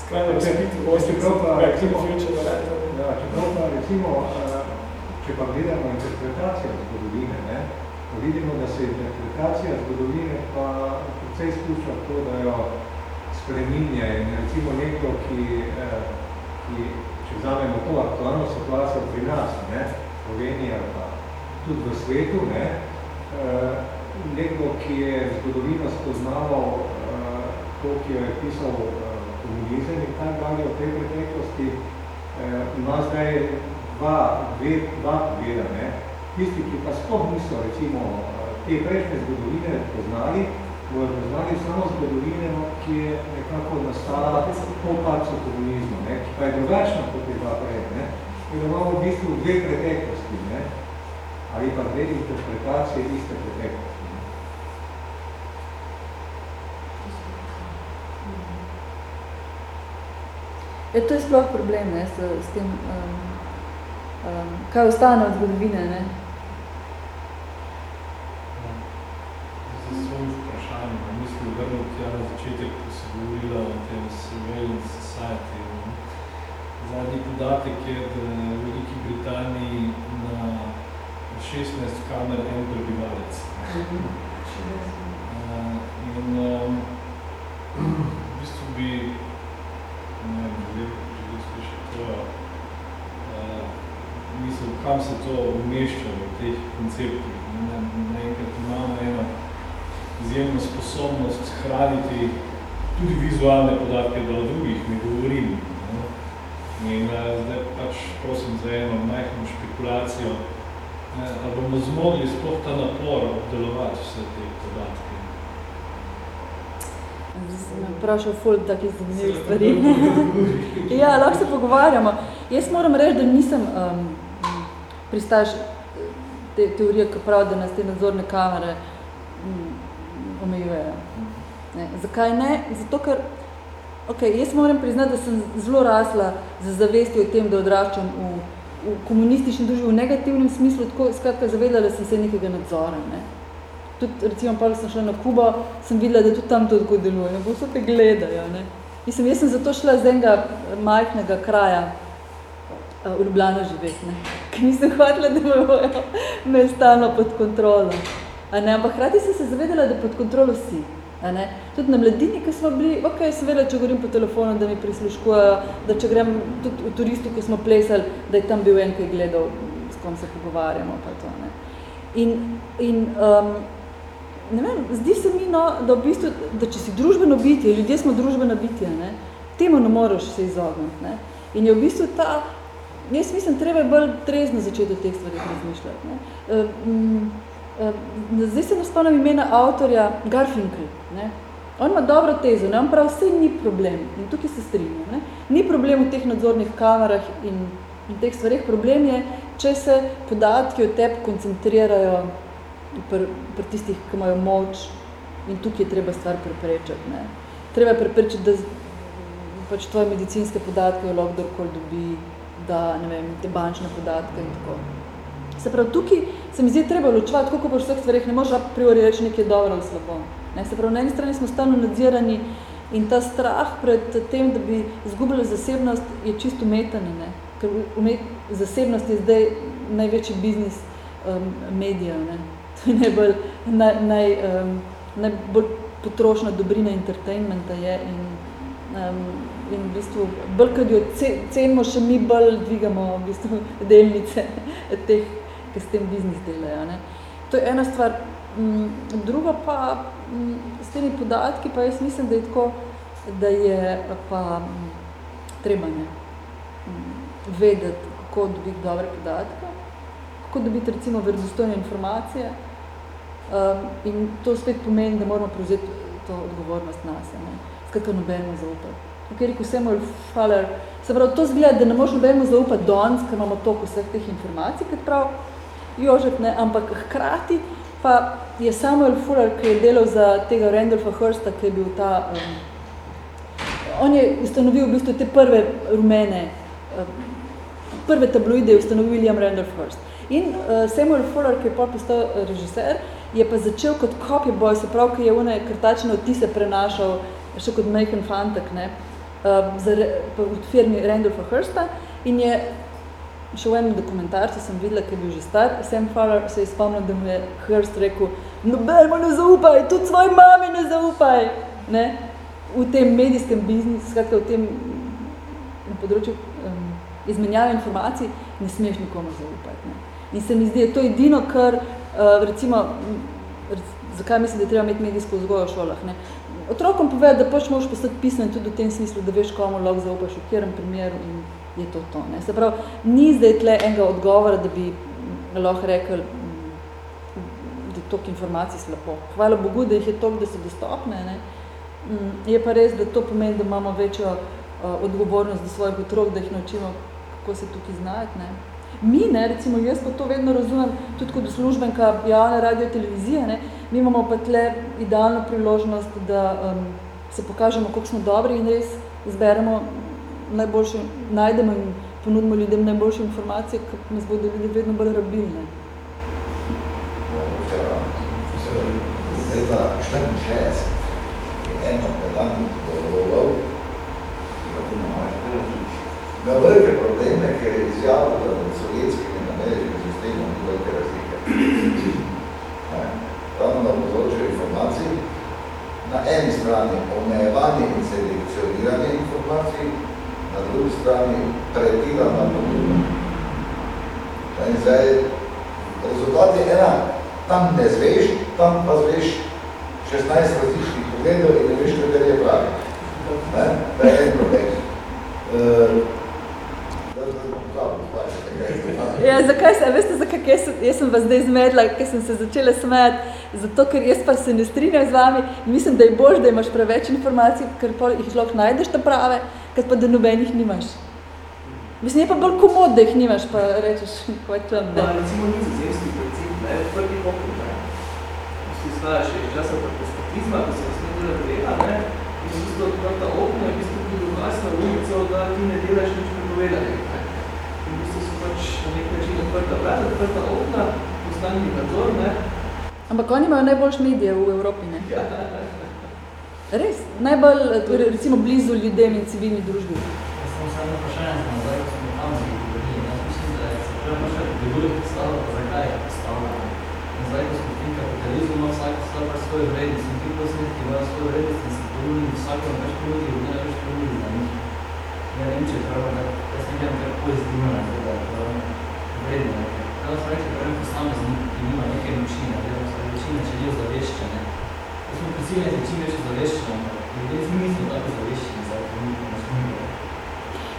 Skrajno Če- prav pa, back to the future, da. Ja, čeprav pa recimo, eh, če pa gledamo interpretacijo zgodovine, vidimo, da se interpretacija zgodovine pa precej spušča v to, da jo spreminja in recimo nekdo, ki, eh, ki če vzamemo to aktualno situacijo pri nas, ne, Slovenija pa tudi v svetu, ne, eh, nekdo, ki je zgodovino spoznaval eh, to, ki jo je pisal eh, komunizem in tak dalje v tej preteklosti, eh, ima zdaj dva, dve, dva pogleda, ne. Tisti, ki pa sploh niso recimo eh, te prejšnje zgodovine poznali, bojo poznali samo zgodovine, ki je nekako nastala po padcu komunizma, ne, ki pa je drugačna kot je bila prej, ne. In da imamo v bistvu dve preteklosti, ne, ali pa dve interpretacije iste preteklosti. Ja, to je sploh problem, ne, s, s tem, um, um, kaj ostane od zgodovine, ne. Za svojim vprašanjem, mislim, vrnil tja na začetek, ko si govorila o tem surveillance society. ne. zadnji podatek je, da v Veliki Britaniji na 16 kamer en prebivalec. In um, v bistvu bi, ne vem, želel, slišati tvojo uh, misel, kam se to umešča v teh konceptih. Naenkrat imamo eno izjemno sposobnost hraniti tudi vizualne podatke, da o drugih ne govorim. No? In uh, zdaj pač prosim za eno majhno špekulacijo, ne, ali bomo zmogli sploh ta napor obdelovati vse te podatke. Vprašal ful takih zanimljivih stvari. ja, lahko se pogovarjamo. Jaz moram reči, da nisem um, pristaš te teorije, ki pravi, da nas te nadzorne kamere omejujejo. Ne. Zakaj ne? Zato, ker okay, jaz moram priznati, da sem zelo rasla za zavesti o tem, da odraščam v, v komunistični družbi v negativnem smislu, tako skratka zavedala sem se nekega nadzora. Ne. Tudi, recimo, pa sem šla na Kubo, sem videla, da tudi tam to tako deluje. Ne. Vso te gledajo. Ne. Mislim, jaz sem zato šla z enega majhnega kraja uh, v Ljubljano živeti, ne. ker nisem hvatila, da me bojo me stalno pod kontrolo. Ne, ampak hrati sem se zavedala, da pod kontrolo si. A ne? Tudi na mladini, ki smo bili, ok, seveda, če govorim po telefonu, da mi prisluškujejo, da če grem tudi v turistu, ko smo plesali, da je tam bil en, ki je gledal, s kom se pogovarjamo. Pa to, ne? In, in um, ne vem, zdi se mi, no, da, v bistvu, da če si družbeno bitje, ljudje smo družbeno bitje, ne? temu ne moreš se izogniti. Ne? In je v bistvu ta, jaz mislim, treba je bolj trezno začeti o teh stvarih razmišljati. Ne? Um, Zdaj se naspomnim imena avtorja Garfinkel. Ne? On ima dobro tezo, ne? on pravi, vse ni problem. In tukaj se strinjam. Ne? Ni problem v teh nadzornih kamerah in, in teh stvarih. Problem je, če se podatki o tebi koncentrirajo pri, pri tistih, ki imajo moč in tukaj je treba stvar preprečati. Ne? Treba preprečiti, da pač tvoje medicinske podatke lahko kdorkoli dobi, da ne vem, te bančne podatke in tako. Se pravi, tukaj se mi zdi treba ločevati, kako po vseh stvarih ne može a priori reči nekaj dobro ali slabo. Ne? Se pravi, na eni strani smo stalno nadzirani in ta strah pred tem, da bi izgubili zasebnost, je čisto umetani. Ne? Ker umet, zasebnost je zdaj največji biznis um, medija. Ne? To je najbolj, naj, naj, um, najbolj potrošna dobrina entertainmenta je in, um, in v bistvu, bolj, kad jo cenimo, še mi bolj dvigamo v bistvu delnice teh ki s tem biznis delajo. Ne. To je ena stvar. Mm, druga pa, mm, s temi podatki, pa jaz mislim, da je tako, da je pa mm, treba ne, vedeti, kako dobiti dobre podatke, kako dobiti recimo verodostojne informacije um, in to spet pomeni, da moramo prevzeti to odgovornost nas, ne. Skratka, nobeno zaupati. Ker rekel Samuel Faller, se pravi, to zgleda, da ne možemo nobeno zaupati danes, ker imamo toliko vseh teh informacij, kot prav, Jožef, ne, ampak hkrati pa je Samuel Fuller, ki je delal za tega Randolpha Hearsta, ki je bil ta, um, on je ustanovil v bistvu te prve rumene, um, prve tabloide je ustanovil William Randolph Hearst. In uh, Samuel Fuller, ki je pa postal režiser, je pa začel kot copy boy, se pravi, ki je one krtačne odtise prenašal še kot majhen fantek, ne, uh, za, v firmi Randolpha Hearsta in je še v enem dokumentarcu sem videla, ki je bil že star, Sam Farrar se je spomnil, da mu je Hearst rekel, nobeno ne zaupaj, tudi svoji mami ne zaupaj, ne? v tem medijskem biznisu, skratka v tem na področju um, izmenjave informacij, ne smeš nikomu zaupati. Ne? In se mi zdi, je to edino, kar, uh, recimo, zakaj mislim, da je treba imeti medijsko vzgojo v šolah. Ne? Otrokom povedati, da pač moraš postati pismen tudi v tem smislu, da veš, komu lahko zaupaš v kjerem primeru in je to to. Ne? Se pravi, ni zdaj tle enega odgovora, da bi lahko rekel, da je toliko informacij slabo. Hvala Bogu, da jih je toliko, da so dostopne. Ne? Mm, je pa res, da to pomeni, da imamo večjo uh, odgovornost do svojih otrok, da jih naučimo, kako se tukaj znati. Ne? Mi, ne, recimo, jaz pa to vedno razumem, tudi kot službenka javne radio televizije, ne, mi imamo pa tle idealno priložnost, da um, se pokažemo, koliko smo dobri in res izberemo najboljše, najdemo in ponudimo ljudem najboljše informacije, ki nas bodo ljudje vedno bolj rabilne. Leta 64 je eno predanje doloval, ki ga puno malo na velike probleme, ker je izjavil, da med sovjetskim in ameriškim sistemom ni velike razlike. Ravno na področju informacij, na eni strani omejevanje in selekcioniranje informacij, na drugi strani pretirana ponudba. In zdaj, rezultat je enak. Tam ne zveš, tam pa zveš 16 različnih pogledov in ne veš, kateri je pravi. Ne? To je en problem. Uh, Ja, zakaj se, veste, zakaj jaz, jaz sem vas zdaj zmedla, ker sem se začela smejati, zato ker jaz pa se ne strinjam z vami in mislim, da je bož, da imaš preveč informacij, ker pa jih lahko najdeš ta prave, ker pa da nobenih nimaš. Mislim, je pa bolj komod, da jih nimaš, pa rečeš, kako je tam, ne? Recimo ni zazemski princip, ne, prvi pokut, ne. Mislim, stara še iz časa perspektizma, ko se vas ne dela dela, ne, in v bistvu odprta okna, in v bistvu tudi glasna ulico, da ti ne delaš nič prepovedali, ne. In v bistvu so pač odprta vrata, odprta okna, postanji nadzor, ne. Ampak oni imajo najboljš medije v Evropi, ne? Ja. Res, najbolj, torej, recimo, blizu ljudem in civilni družbi. Jaz sem vse vprašanje, nazaj, ko smo tam zgodili, ne, mislim, da je se prema še debuje predstavlja, pa zakaj je predstavljena. In zdaj, ko smo tem kapitalizmu, ima vsak stvar svoje vrednosti, in ti posnetki imajo svoje vrednosti in se ponudi vsakom več ponudi, in ne več ponudi za njih. Ja, ne vem, če je prav, da jaz ne ne, da je prav vredno, smo rekli, da je posameznik, ki nima neke moči, ne, da večina želijo zaveščene. Da smo prisiljeni za čim večje zaveščene, ljudje smo nismo tako zaveščeni, zdaj, ko mi ne smo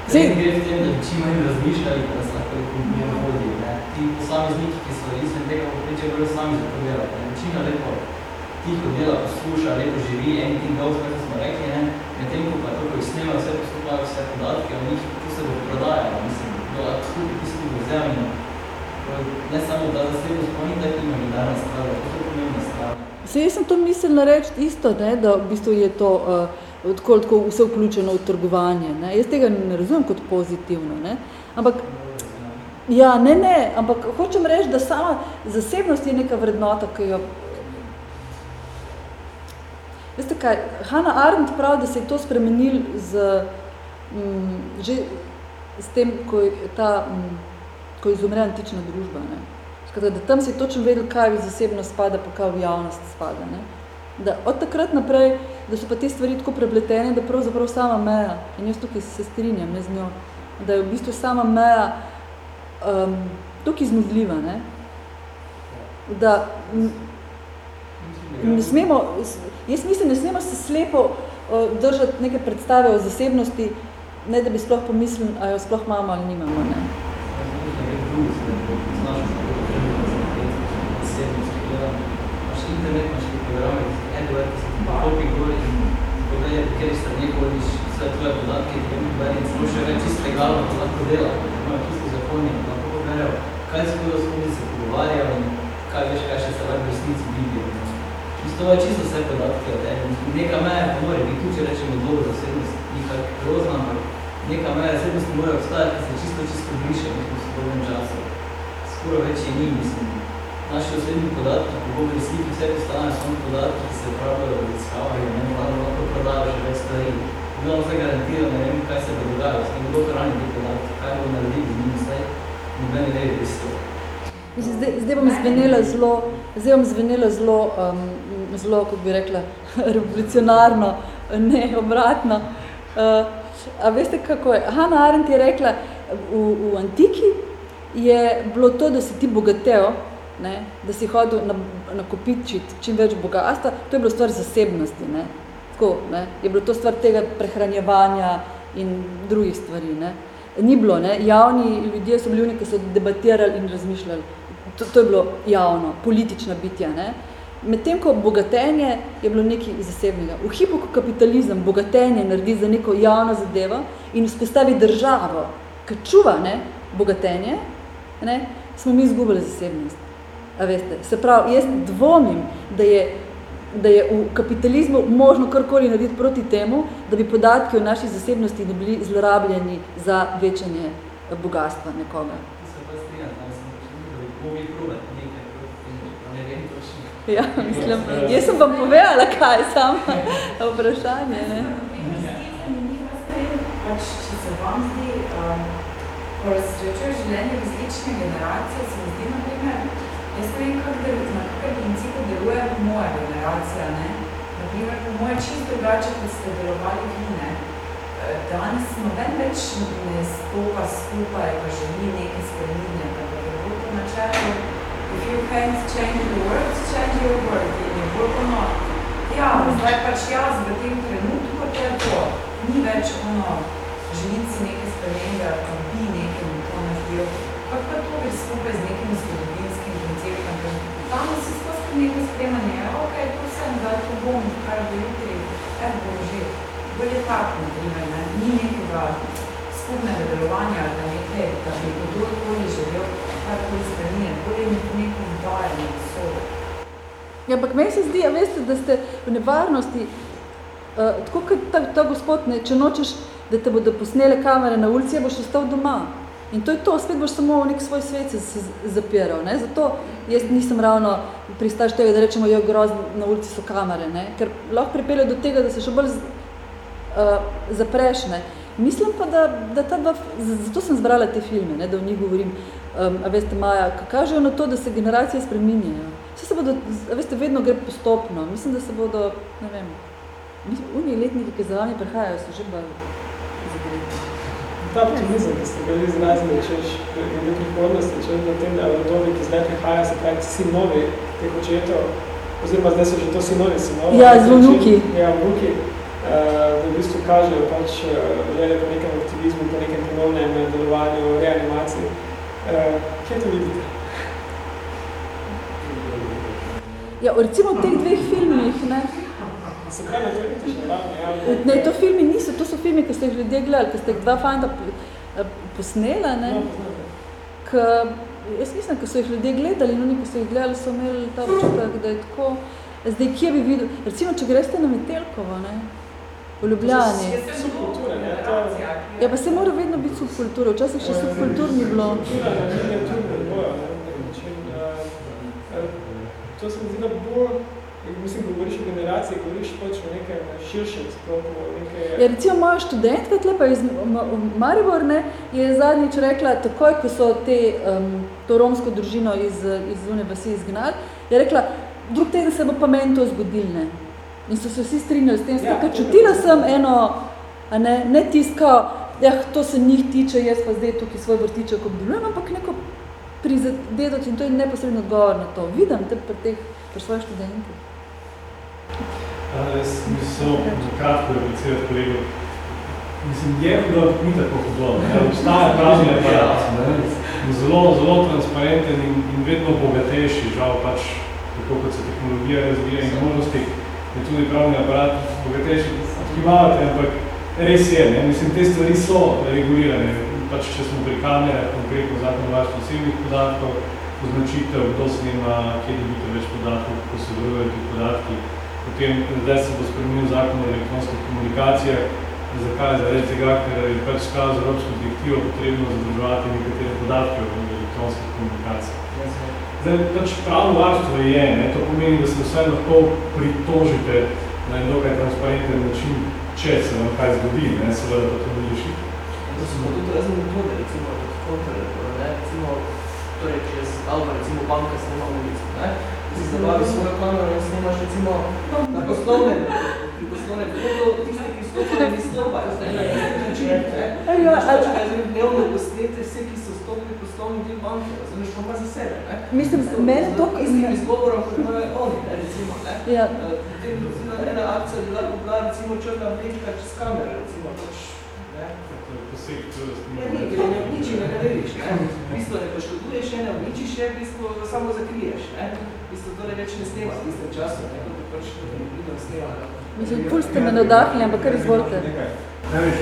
Zdaj gre v tem, da bi čim manj razmišljali, da se lahko mir vodi. Ne. Ti posamezniki, ki so izmed tega popriče, bodo sami za to. Ne. Večina lepo tiho dela, posluša, lepo živi, en tim dolg, kako smo rekli, ne. Medtem, ko pa to, ko jih snemajo, vse postopajo, vse podatke, o njih, to se bo prodajalo, mislim, do skupaj, ki bo vzemljeno. Ne samo ta zasebnost, pa ni tako imaginarna strada, to je pomembna strada. Se jaz sem to mislila reči isto, ne, da v bistvu je to uh, tako, tako vse vključeno v trgovanje. Ne. Jaz tega ne razumem kot pozitivno. Ne. Ampak, ja, ne, ne, ampak hočem reči, da sama zasebnost je neka vrednota, ki jo... Veste kaj, Hannah Arendt pravi, da se je to spremenil z, m, že s tem, ko je ta, m, ko izumre antična družba. Ne. Skratka, da tam si točno vedel, kaj v zasebnost spada, pa kaj v javnost spada. Ne. Da od takrat naprej, da so pa te stvari tako prepletene, da pravzaprav sama meja, in jaz tukaj se strinjam ne, z njo, da je v bistvu sama meja um, tukaj iznudljiva. Ne. Da ne smemo, jaz mislim, ne smemo se slepo uh, držati neke predstave o zasebnosti, ne da bi sploh pomislili, a jo sploh imamo ali nimamo. Ne. Internet, imaš ki programe, AdWord, ki se pokopi gor in pogledaj, po kjer strani hodiš, vse tvoje podatke, ki jim beri, celo še več čisto legalno, to lahko dela, imajo čisto zakoni, lahko pogledajo, kaj se bodo skupaj se pogovarjajo in kaj veš, kaj še se lahko v resnici vidijo. Čisto je čisto vse podatke od ene. Neka meja pa mora biti, tudi če rečemo dobro zasebnost, ni kak grozna, ampak neka meja zasebnosti mora obstajati, ki se čisto, čisto bliže v sodobnem času. Skoro več je ni, mislim, naši osebni podatki, pogovori sliki, vse postanejo samo podatki, ki se uporabljajo v raziskavah in ne moramo lahko prodajo še več stvari. Bilo vam se garantira, ne vem, kaj se bo dogajalo, s tem kdo hrani te podatki, kaj bo narediti z njim, vse noben ne ve bistvo. Zdaj, zdaj bom zvenela zelo, zdaj bom zvenela zelo, um, zelo, kako bi rekla, revolucionarno, ne obratno. Uh, a veste, kako je? Hannah Arendt je rekla, v, v antiki je bilo to, da si ti bogatel, ne, da si hodil nakopičiti čim več bogatstva, to je bilo stvar zasebnosti. Ne. Tako, ne, je bilo to stvar tega prehranjevanja in drugih stvari. Ne. Ni bilo, ne, javni ljudje so bili oni, ki so debatirali in razmišljali. To, to je bilo javno, politična bitja. Ne. Medtem ko bogatenje je bilo nekaj zasebnega. V hipu, ko kapitalizem bogatenje naredi za neko javno zadevo in vzpostavi državo, ki čuva ne, bogatenje, ne, smo mi izgubili zasebnost. Veste, se pravi, jaz dvomim, da je, da je v kapitalizmu možno karkoli narediti proti temu, da bi podatki o naši zasebnosti ne bili zlorabljeni za večanje bogatstva nekoga. Ja, mislim, jaz sem vam povedala, kaj je samo vprašanje. Ne? Pač, če se vam zdi, um, ko razsrečuje življenje različne generacije, se mi zdi, na primer, jaz vem, kak del, na kakaj principu deluje moja generacija, ne? Naprimer, po moje čist drugače, kot ste delovali vi, ne? Danes noben več ne stopa skupaj, pa želi nekaj spremenjati, ampak je bolj po načelu, if you can't change the world, change your world. In je bolj ono, ja, zdaj pač jaz v tem trenutku, to je to. Ni več ono, želim si nekaj spremembe, pa bi nekaj to naredil. Kak pa to bi skupaj z nekim konceptom. Tam si skozi nekaj spremanje, ja, ok, to sem, da to bom, kar bo jutri, eh, bom že. Bolj je tak, na primer, ne? ni nekega skupnega delovanja, da nekaj, da bi kdorkoli želel karkoli spremeniti, bolj je neko vdajanje sobe. Ja, ampak meni se zdi, a veste, da ste v nevarnosti, uh, tako kot ta, ta gospod, ne, če nočeš, da te bodo posnele kamere na ulici, boš ostal doma. In to je to, spet boš samo v nek svoj svet se, se zapiral. Ne? Zato jaz nisem ravno pristaš tega, da rečemo, jo groz, na ulici so kamere, ne? ker lahko pripelje do tega, da se še bolj z, uh, zapreš. Ne? Mislim pa, da, da ta dva, zato sem zbrala te filme, ne, da v njih govorim, um, a veste, Maja, kažejo na to, da se generacije spreminjajo. Vse se bodo, a veste, vedno gre postopno. Mislim, da se bodo, ne vem, mislim, unije letniki, ki za vami prihajajo, so že bolj zagredni. Ta optimizem, ki ste bili izrazili, češ glede prihodnosti, češ na tem, da v dobi, ki zdaj prihaja, se pravi vsi novi teh očetov, oziroma zdaj so že to sinovi sinovi. Ja, z vnuki. Ja, vnuki. Uh, da v bistvu kažejo pač želje po nekem aktivizmu, po nekem ponovnem delovanju, reanimaciji. Kje to vidite? Ja, recimo v teh dveh filmih, ne? Se pravi, na teoretični ravni, ja. Ne, to filmi niso, to so filmi, ki ste jih ljudje gledali, ki ste jih dva fanta posnela, ne? No, K, jaz mislim, ko so jih ljudje gledali, no, ko so jih gledali, so imeli ta občutek, da je tako, zdaj, kje bi videl, recimo, če greste na Metelkovo, ne? V Ljubljani. Subkultura, ne? To je... Ja, pa se mora vedno biti subkultura, včasih še subkultur ni bilo. Kultura, ne? Miniaturno bojo, ne? Na nek način. Uh, to se mi zdi, da bolj Mislim, govoriš o generaciji, govoriš pač o nekem širšem sklopu, nekaj... Ja, recimo moja študentka, tlepa iz Maribor, ne, je zadnjič rekla, takoj, ko so te, um, to romsko družino iz, iz Zune vasi izgnali, je rekla, drug teden se bo pa meni to zgodil, ne. In so se vsi strinjali s tem, ja, ker čutila sem eno, a ne, ne tiska, ja, to se njih tiče, jaz pa zdaj tukaj svoj vrtiček obdelujem, ampak neko prizadedati in to je neposredno odgovor na to. Vidim te pri teh, pri svojih študentih. Jaz mislim, da kratko replicirati kolego. Mislim, je hudo, ni tako hudo. Obstaja pravni aparat, zelo, zelo transparenten in, in vedno bogatejši, žal pač, tako kot se tehnologija razvija in možnosti, je tudi pravni aparat bogatejši. Odkivavate, ampak res je, ne? mislim, te stvari so regulirane. Pač, če smo pri kamerah, konkretno zakon o varstvu osebnih podatkov, označitev, kdo snema, kje dobite več podatkov, kako se varujejo ti podatki, potem zdaj se bo spremenil zakon o elektronskih komunikacijah. Zakaj? Zaradi tega, ker je pač skaz z Evropsko direktivo potrebno zadržavati nekatere podatke o elektronskih komunikacijah. Zdaj, pač pravno varstvo je, ne? to pomeni, da se vsaj lahko pritožite na en dokaj transparenten način, če se vam kaj zgodi, ne? seveda pa to ni rešiti. To so pa tudi razne metode, recimo, kot kontra, ne? recimo, torej, če se stavba, recimo, banka snema ulico, ne? Zabavi svojo kamero in snimaš recimo na poslovne, pri poslovne foto, tisti, ki stopajo in izstopajo, ne, na način, ne. Če kaj zelo dnevno posnete vse, ki so stopili poslovni del banke, razumeš, to pa za sebe, ne. Mislim, mene to... Istim izgovorom, kot imajo oni, ne, recimo, ne. Ja. Potem, recimo, ena akcija bi lahko bila, recimo, črna vlečka čez kamere, recimo, pač, ne. Ja, ni, ker ne uniči, ne narediš, ne. V bistvu ne poškoduješ, ne uničiš, ne, v bistvu samo zakriješ, ne. Torej več ne snema v tistem času, ne, kot pač video snema. Mislim, pul ste me nadahli, ampak kar izvolite. Največ,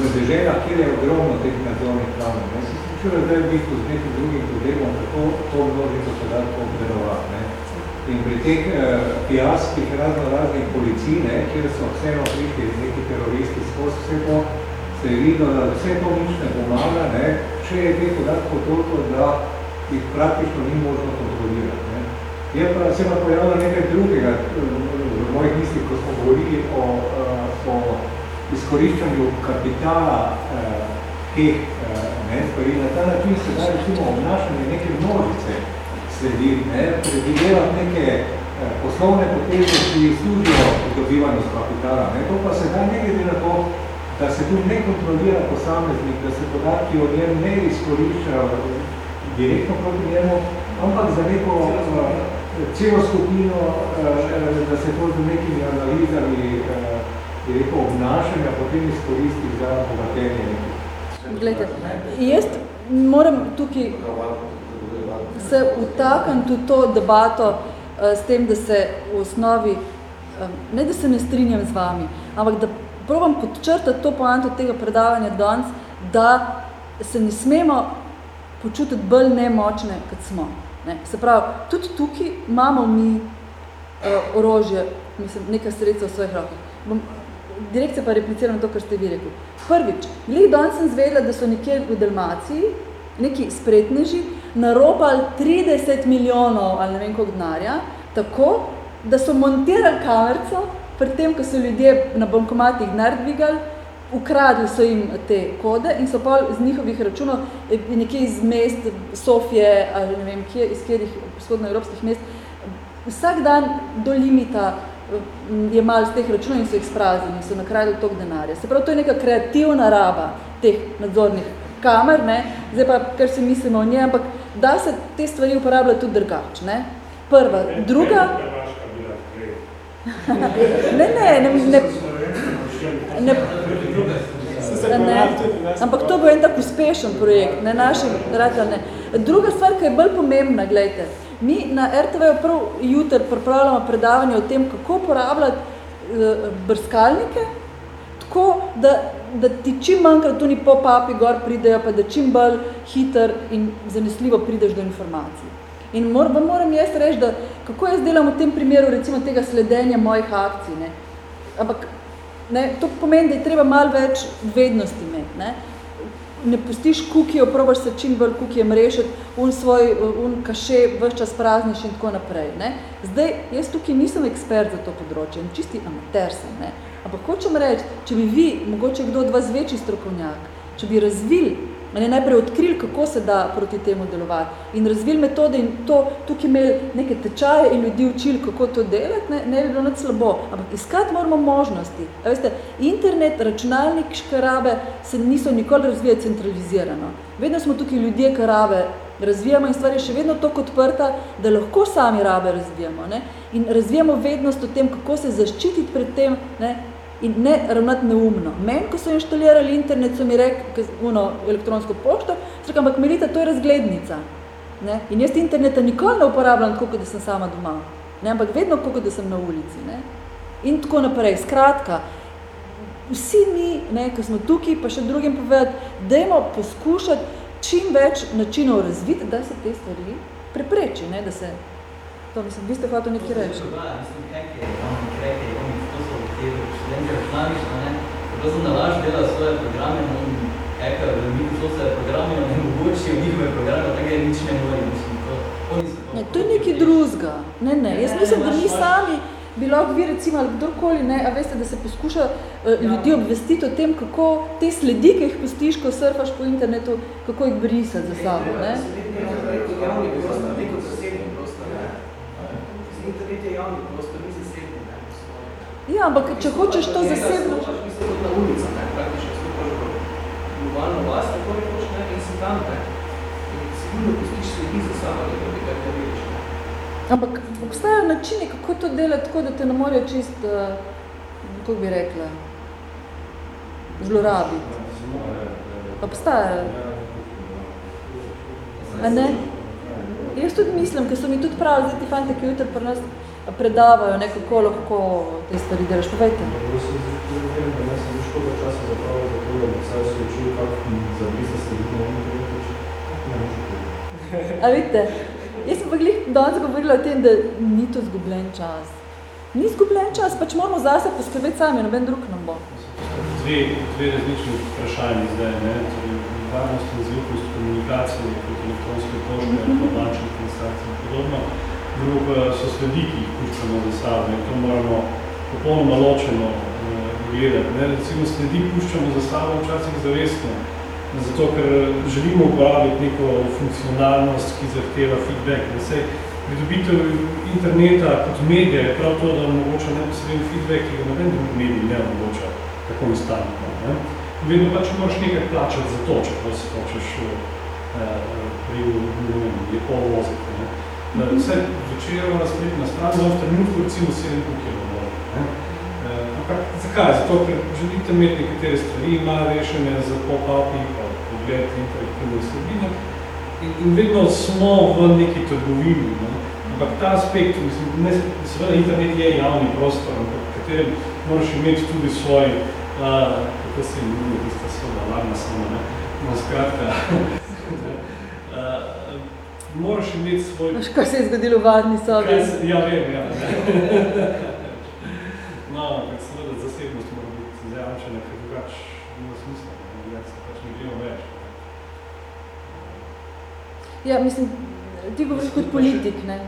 v deželah, kjer je ogromno teh nadzornih planov, ne, sem slišala zdaj v bistvu z nekim drugim problemom, kako to množico podatkov obdelovati, ne. In pri teh eh, fijaskih razno raznih policij, ne, kjer so vseeno prišli neki teroristi skozi vse to, se je vidno, da vse to nič ne pomaga, ne, če je teh podatkov toliko, da jih praktično ni možno kontrolirati. Je pa se pa pojavilo nekaj drugega v mojih mislih, ko smo govorili o, o izkoriščanju kapitala eh, teh ne, stvari. Na ta način se da recimo obnašanje neke množice sledi, ne, predvideva neke poslovne poteze, ki služijo dobivanju z kapitala. Ne. To pa se da ne glede na to, da se tu ne kontrolira posameznik, da se podatki o njem ne izkoriščajo direktno proti njemu, ampak za neko celo skupino, da se to z nekimi analizami rekel, obnašanja potem izkoristi za bogatenje nekih. Glejte, jaz moram tukaj se utakniti v to debato s tem, da se v osnovi, ne da se ne strinjam z vami, ampak da probam podčrtati to poanto tega predavanja danes, da se ne smemo počutiti bolj nemočne, kot smo. Ne? Se pravi, tudi tukaj imamo mi uh, orožje, mislim, nekaj sredstva v svojih rokah. Bom, direkcija pa repliciram to, kar ste vi rekli. Prvič, glih danes sem zvedela, da so nekje v Dalmaciji, neki spretneži, naropali 30 milijonov ali ne vem koliko denarja, tako, da so montirali kamerco, pri tem, ko so ljudje na bankomatih denar dvigali, ukradli so jim te kode in so pa z njihovih računov eh, nekje iz mest Sofije ali ne vem, kje, iz kjerih vzhodnoevropskih mest, vsak dan do limita je malo z teh računov in so jih spraznili, so nakradili tok denarja. Se pravi, to je neka kreativna raba teh nadzornih kamer, ne? zdaj pa, kar si mislimo o njej, ampak da se te stvari uporabljajo tudi drugač. Ne? Prva, druga... ne, ne, ne, ne, ne, ne, ampak to bo en tak uspešen projekt, ne naši ne. Druga stvar, ki je bolj pomembna, gledajte, mi na RTV prav jutr pripravljamo predavanje o tem, kako uporabljati uh, brskalnike, tako, da, da ti čim manjkrat tu ni pop-upi gor pridejo, pa da čim bolj hiter in zanesljivo prideš do informacij. In mor, moram jaz reči, da kako jaz delam v tem primeru recimo tega sledenja mojih akcij, ne? ampak Ne, to pomeni, da je treba malo več vednosti imeti. Ne, ne pustiš kukijo, probaš se čim bolj kukijem rešiti, un svoj, un kaše vse čas prazniš in tako naprej. Ne. Zdaj, jaz tukaj nisem ekspert za to področje, čisti amater sem. Ne. Ampak hočem reči, če bi vi, mogoče kdo od vas večji strokovnjak, če bi razvili ne, najprej odkrili, kako se da proti temu delovati in razvili metode in to, tukaj imeli neke tečaje in ljudi učili, kako to delati, ne, ne bi bilo nič slabo. Ampak iskati moramo možnosti. A veste, internet, računalnik, škarabe se niso nikoli razvijati centralizirano. Vedno smo tukaj ljudje, ki rabe razvijamo in stvar je še vedno tako odprta, da lahko sami rabe razvijamo. Ne? In razvijamo vednost o tem, kako se zaščititi pred tem, ne? In ne ravnati neumno. Meni, ko so inštalirali internet, so mi rekli, elektronsko pošto, rekli, ampak Melita, to je razglednica. Ne? In jaz interneta nikoli ne uporabljam tako, da sem sama doma. Ne? Ampak vedno tako, da sem na ulici. Ne? In tako naprej. Skratka, vsi mi, ne, ko smo tukaj, pa še drugim povedati, dajmo poskušati čim več načinov razviti, da se te stvari prepreči, ne? da se To mislim, vi ste hotel nekaj reči. To se mislim, hekje, oni kreke, oni to so te študenti računalništva, ne. Tako sem nalaž dela svoje programe, no, da mi to se programe, ne mogoče v njihove programe, tako je nič ne mori, mislim, to. Oni so ne, to je nekaj drugega. Ne, ne, jaz mislim, da mi sami bi lahko vi recimo ali kdorkoli, ne, a veste, da se poskuša uh, ljudi obvestiti o tem, kako te sledi, ki jih pustiš, ko surfaš po internetu, kako jih brisati za sabo, ne. Javni prostor, neko zasebni prostor, ne internet je javni prostor, ni zasebni. Ja, ampak če hočeš to zasebno... Na ulica, ne, praktično stopaš v globalno vlast, tako je hoč, ne, in si tam, ne. In sigurno pustiš sledi za sabo, da bi kaj te vidiš, ne. Ampak obstajajo načini, kako to delati tako, da te ne morejo čist, uh, kako bi rekla, zlorabiti. Obstajajo. A ne? Jaz tudi mislim, ker so mi tudi pravi, zdaj ti fante, ki jutri pri nas predavajo ne, kako lahko te stvari delaš. Povejte. Jaz sem zdaj, da ne sem škoda časa zapravo za to, da saj se učil, kako zabrisa se vidno ono projektoč. Ne može A vidite, jaz sem pa glih danes govorila o tem, da ni to zgubljen čas. Ni zgubljen čas, pač moramo zase poskrbeti sami, noben drug nam bo. Dve, dve različni vprašanji zdaj, ne? Torej, varnost in zvilkost komunikacije kot elektronske pošte, mm -hmm. bančne transakcije in podobno. Drugo so sledi, ki jih puščamo za sabo in to moramo popolnoma ločeno uh, gledati. Ne? Recimo sledi puščamo za sabo včasih zavestno, zato ker želimo uporabiti neko funkcionalnost, ki zahteva feedback. Da se pridobitev interneta kot medija je prav to, da omogoča neposreden feedback, ki ga noben drug medij ne omogoča tako instantno. Ne? Vedno pač moraš nekaj plačati za to, če se hočeš uh, pri je pol voziti. Ne? Mhm. Vse večerjo na spletna stran, za v trenutku recimo 7 kg Ampak zakaj? Zato, ker želite imeti nekatere stvari, ima rešene za pop-upi, pa pogled interaktivne vsebine in, in vedno smo v neki trgovini. Ne? Ampak ta aspekt, mislim, ne, seveda internet je javni prostor, ampak katerem moraš imeti tudi svoj, uh, kako se imenuje, tista svoda, alarma sama, ne? No, skratka, moraš imeti svoj... Veš, kaj se je zgodilo v varni sobi? Ja, vem, ja. no, ampak seveda zasebnost mora biti zajamčena, ker drugač nima smisla, ne se pač ne gremo več. Ja, mislim, ti govoriš kot politik, ne?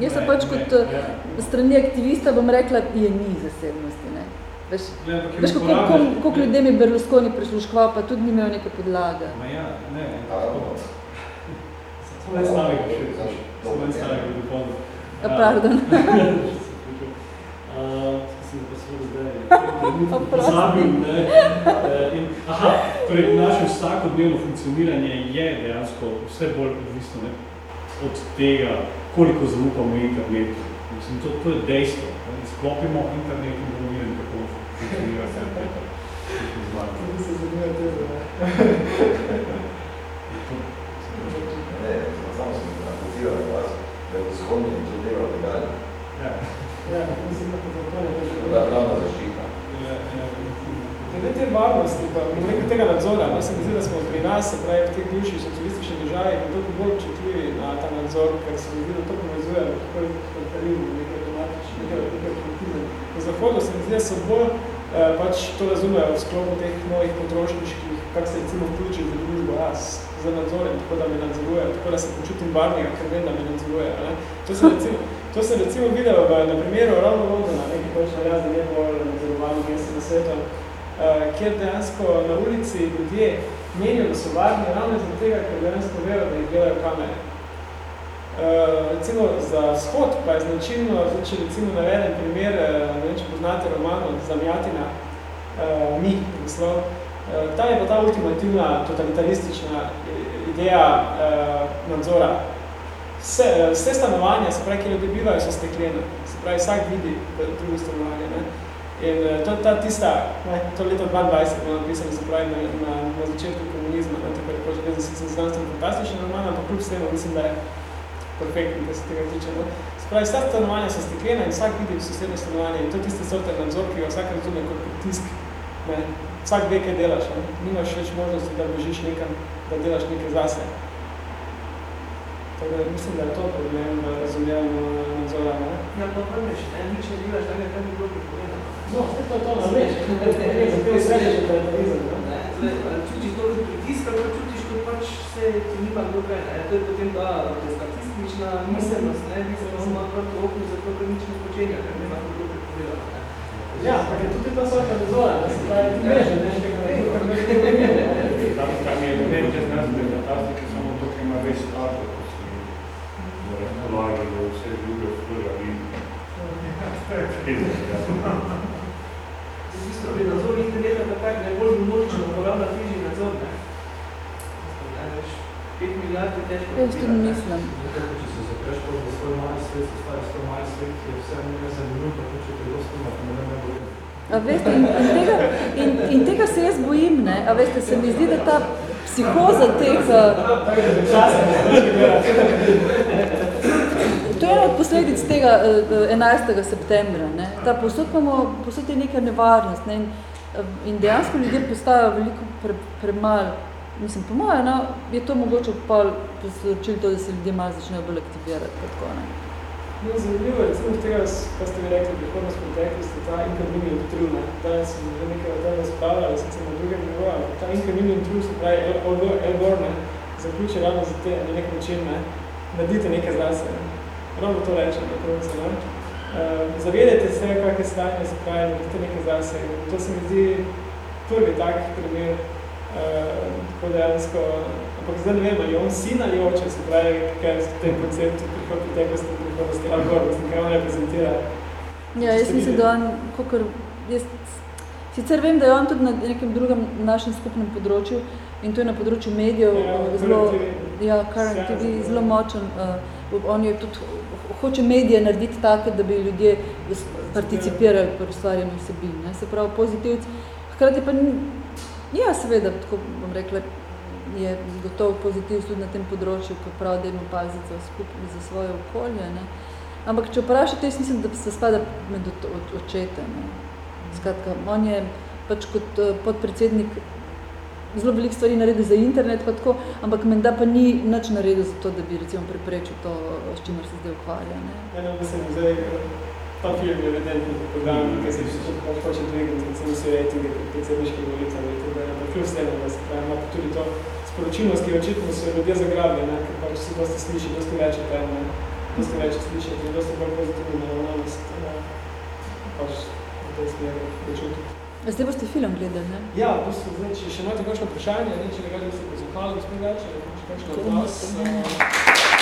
Jaz sem pač kot ja. strani aktivista bom rekla, je ni zasebnosti, ne? Veš, ne, veš kako, kako, kako ljudem je Berlusconi prisluškoval, pa tudi ni imel neke podlage. Ma ja, ne, tako. Samo en stavek, samo en stavek, bi pomnil. Ja, pardon. Zabim, ne. In, aha, torej, naše vsakodnevno funkcioniranje je dejansko vse bolj odvisno ne, od tega, koliko zaupamo internetu. Mislim, to, to je dejstvo. Ne. Sklopimo internet in bomo videli, kako funkcionira vse tebe, ne? Ne, samo sem napotiral vas, da je in to delo legalno. Ja. Ja, mislim, da to to ne To je pravna zaščita. Glede te varnosti, pa nekaj tega nadzora, ne se mi zdi, da smo pri nas, se pravi v teh bivših socialističnih državah, in toliko bolj občutljivi na ta nadzor, ker se mi zdi, da to povezuje tako karakterizmu, nekaj automatično, nekaj automatizem. Po zahodu se mi zdi, da so bolj eh, pač to razumejo v sklopu teh novih potrošniških, kak se recimo vključi v družbo, jaz za nadzorem, tako da me nadzoruje, tako da se počutim varnega, ker vem, da me nadzoruje. Ne? To se recimo, To sem recimo videl v, na primeru ravno Londona, nekaj pač naraz, da ne bolj nadzorovanih mesta na svetu, uh, kjer dejansko na ulici ljudje menijo, da so varni ravno zaradi tega, ker dejansko vejo, da jih gledajo kamere. Uh, recimo za shod pa je značilno, zdaj, če recimo navedem primer, ne vem, če poznate roman od Zamjatina, uh, Mi, naslov, uh, ta je pa ta ultimativna totalitaristična ideja uh, nadzora Vse, vse stanovanja, se pravi, ki ljudje bivajo, so steklene. Se pravi, vsak vidi drugo stanovanje. Ne? In to, ta tista, to leto 22 bomo napisali, se pravi, na, na, na začetku komunizma, ne, tako je že za sicer znanstveno fantastičen roman, ampak kljub vsemu mislim, da je perfektno, da se tega tiče. Ne? Se pravi, vsa stanovanja so steklena in vsak vidi v sosednje stanovanje in to je tista sorta nadzor, ki ga vsak razume kot pritisk. Ne? Vsak ve, kaj delaš. Ne? Nimaš več možnosti, da bežiš nekam, da delaš nekaj zase. Tako da mislim, da je to problem v razumijevanju nadzora. Ne? Ja, pa prvič, ne, nič ne delaš, da kaj bi bilo pripovedano. No, to je to, no, veš, to je sreče, da je terorizem. Čutiš to pritisk, ali čutiš to pač se ti nima kdo kaj, ne? To je potem ta statistična miselnost, ne? Mi se imamo odprto okno, zato ker nič ne počenja, ker nema kdo pripovedano, ne? Ja, ampak je tudi ta sorta nadzora, da se pravi, ti veš, ne, Tam, tam je ne, te znanstvene fantastike, samo to, ki ima res arto, razpolagi v vse druge vsega in V bistvu bi nadzor interneta takrat najbolj množično uporabna križi nadzor, ne? Veš, 5 milijard je težko. Jaz tudi mislim. Če se zapreš v svoj mali svet, se stvari svoj mali svet, je vse nekaj zanimivo, pa če te dosti ima, ne ne bo A veste, in, in, tega, in, in tega se jaz bojim, ne? A veste, se mi zdi, da ta psihoza teh... To je od posledic tega 11. septembra. Ne? Ta posod, imamo, posod je neka nevarnost ne? in, in dejansko ljudje postajajo veliko pre, premal. Mislim, po moje, no, je to mogoče pol posločili to, da se ljudje malo začnejo bolj aktivirati. Tako, ne? No, zanimivo je, recimo tega, kar ste mi rekli, prihodnost preteklosti, ta inconvenient true, ne. Danes sem že nekaj o tem razpravljal, sicer na drugem ampak ta inconvenient true, se pravi El Gore, ne, zaključi ravno za te, na nek način, ne, naredite nekaj zase, ne. Ravno to reče na koncu, ne. zavedajte se, kakve stanje se pravi, naredite nekaj zase. To se mi zdi prvi tak primer, uh, tako dejansko, ampak zdaj ne vem, ali on sin ali oče, se pravi, kaj je v tem konceptu prihod preteklosti, prihodnosti, ali gor, mislim, kaj on reprezentira. Ja, jaz mislim, da on, kakor, jaz sicer vem, da je on tudi na nekem drugem našem skupnem področju in to je na področju medijev Ja, zelo, Current TV. ja, Current Ja, TV, zelo. zelo močen. Uh, on je tudi, hoče medije narediti take, da bi ljudje participirali pri ustvarjanju vsebin, ne, se pravi pozitivc. Hkrati pa, ni- ja, seveda, tako bom rekla, je gotovo pozitiv tudi na tem področju, ko pravi, da ima paziti za, skupaj, za svoje okolje. Ne. Ampak če vprašate, jaz mislim, da se spada med očete. Ne. Skratka, on je pač kot uh, podpredsednik zelo veliko stvari naredil za internet, pa tako, ampak menda pa ni nič naredil za to, da bi recimo preprečil to, s čimer se zdaj ukvarja. Ne. Ja, no, mislim, zdaj, ta film je program, ki se še hoče dvigniti, recimo vse rejtinge pred predsedniškimi volitvami, kljub vsemu, da se pravi, ima pa tudi to sporočilnost, ki očitno so ljudje zagrabili, ne, ker pač se dosti sliši, dosti več o tem, ne, dosti več sliši, in dosti bolj pozitivno naravnanost, pač v tej smeri počutiti. Zdaj boste film gledali, ne? Ja, v bistvu, zdaj, če še imate kakšno vprašanje, ne, če ne gledali se po zahvalu, gospod Gače, kakšno imate, ne. uh,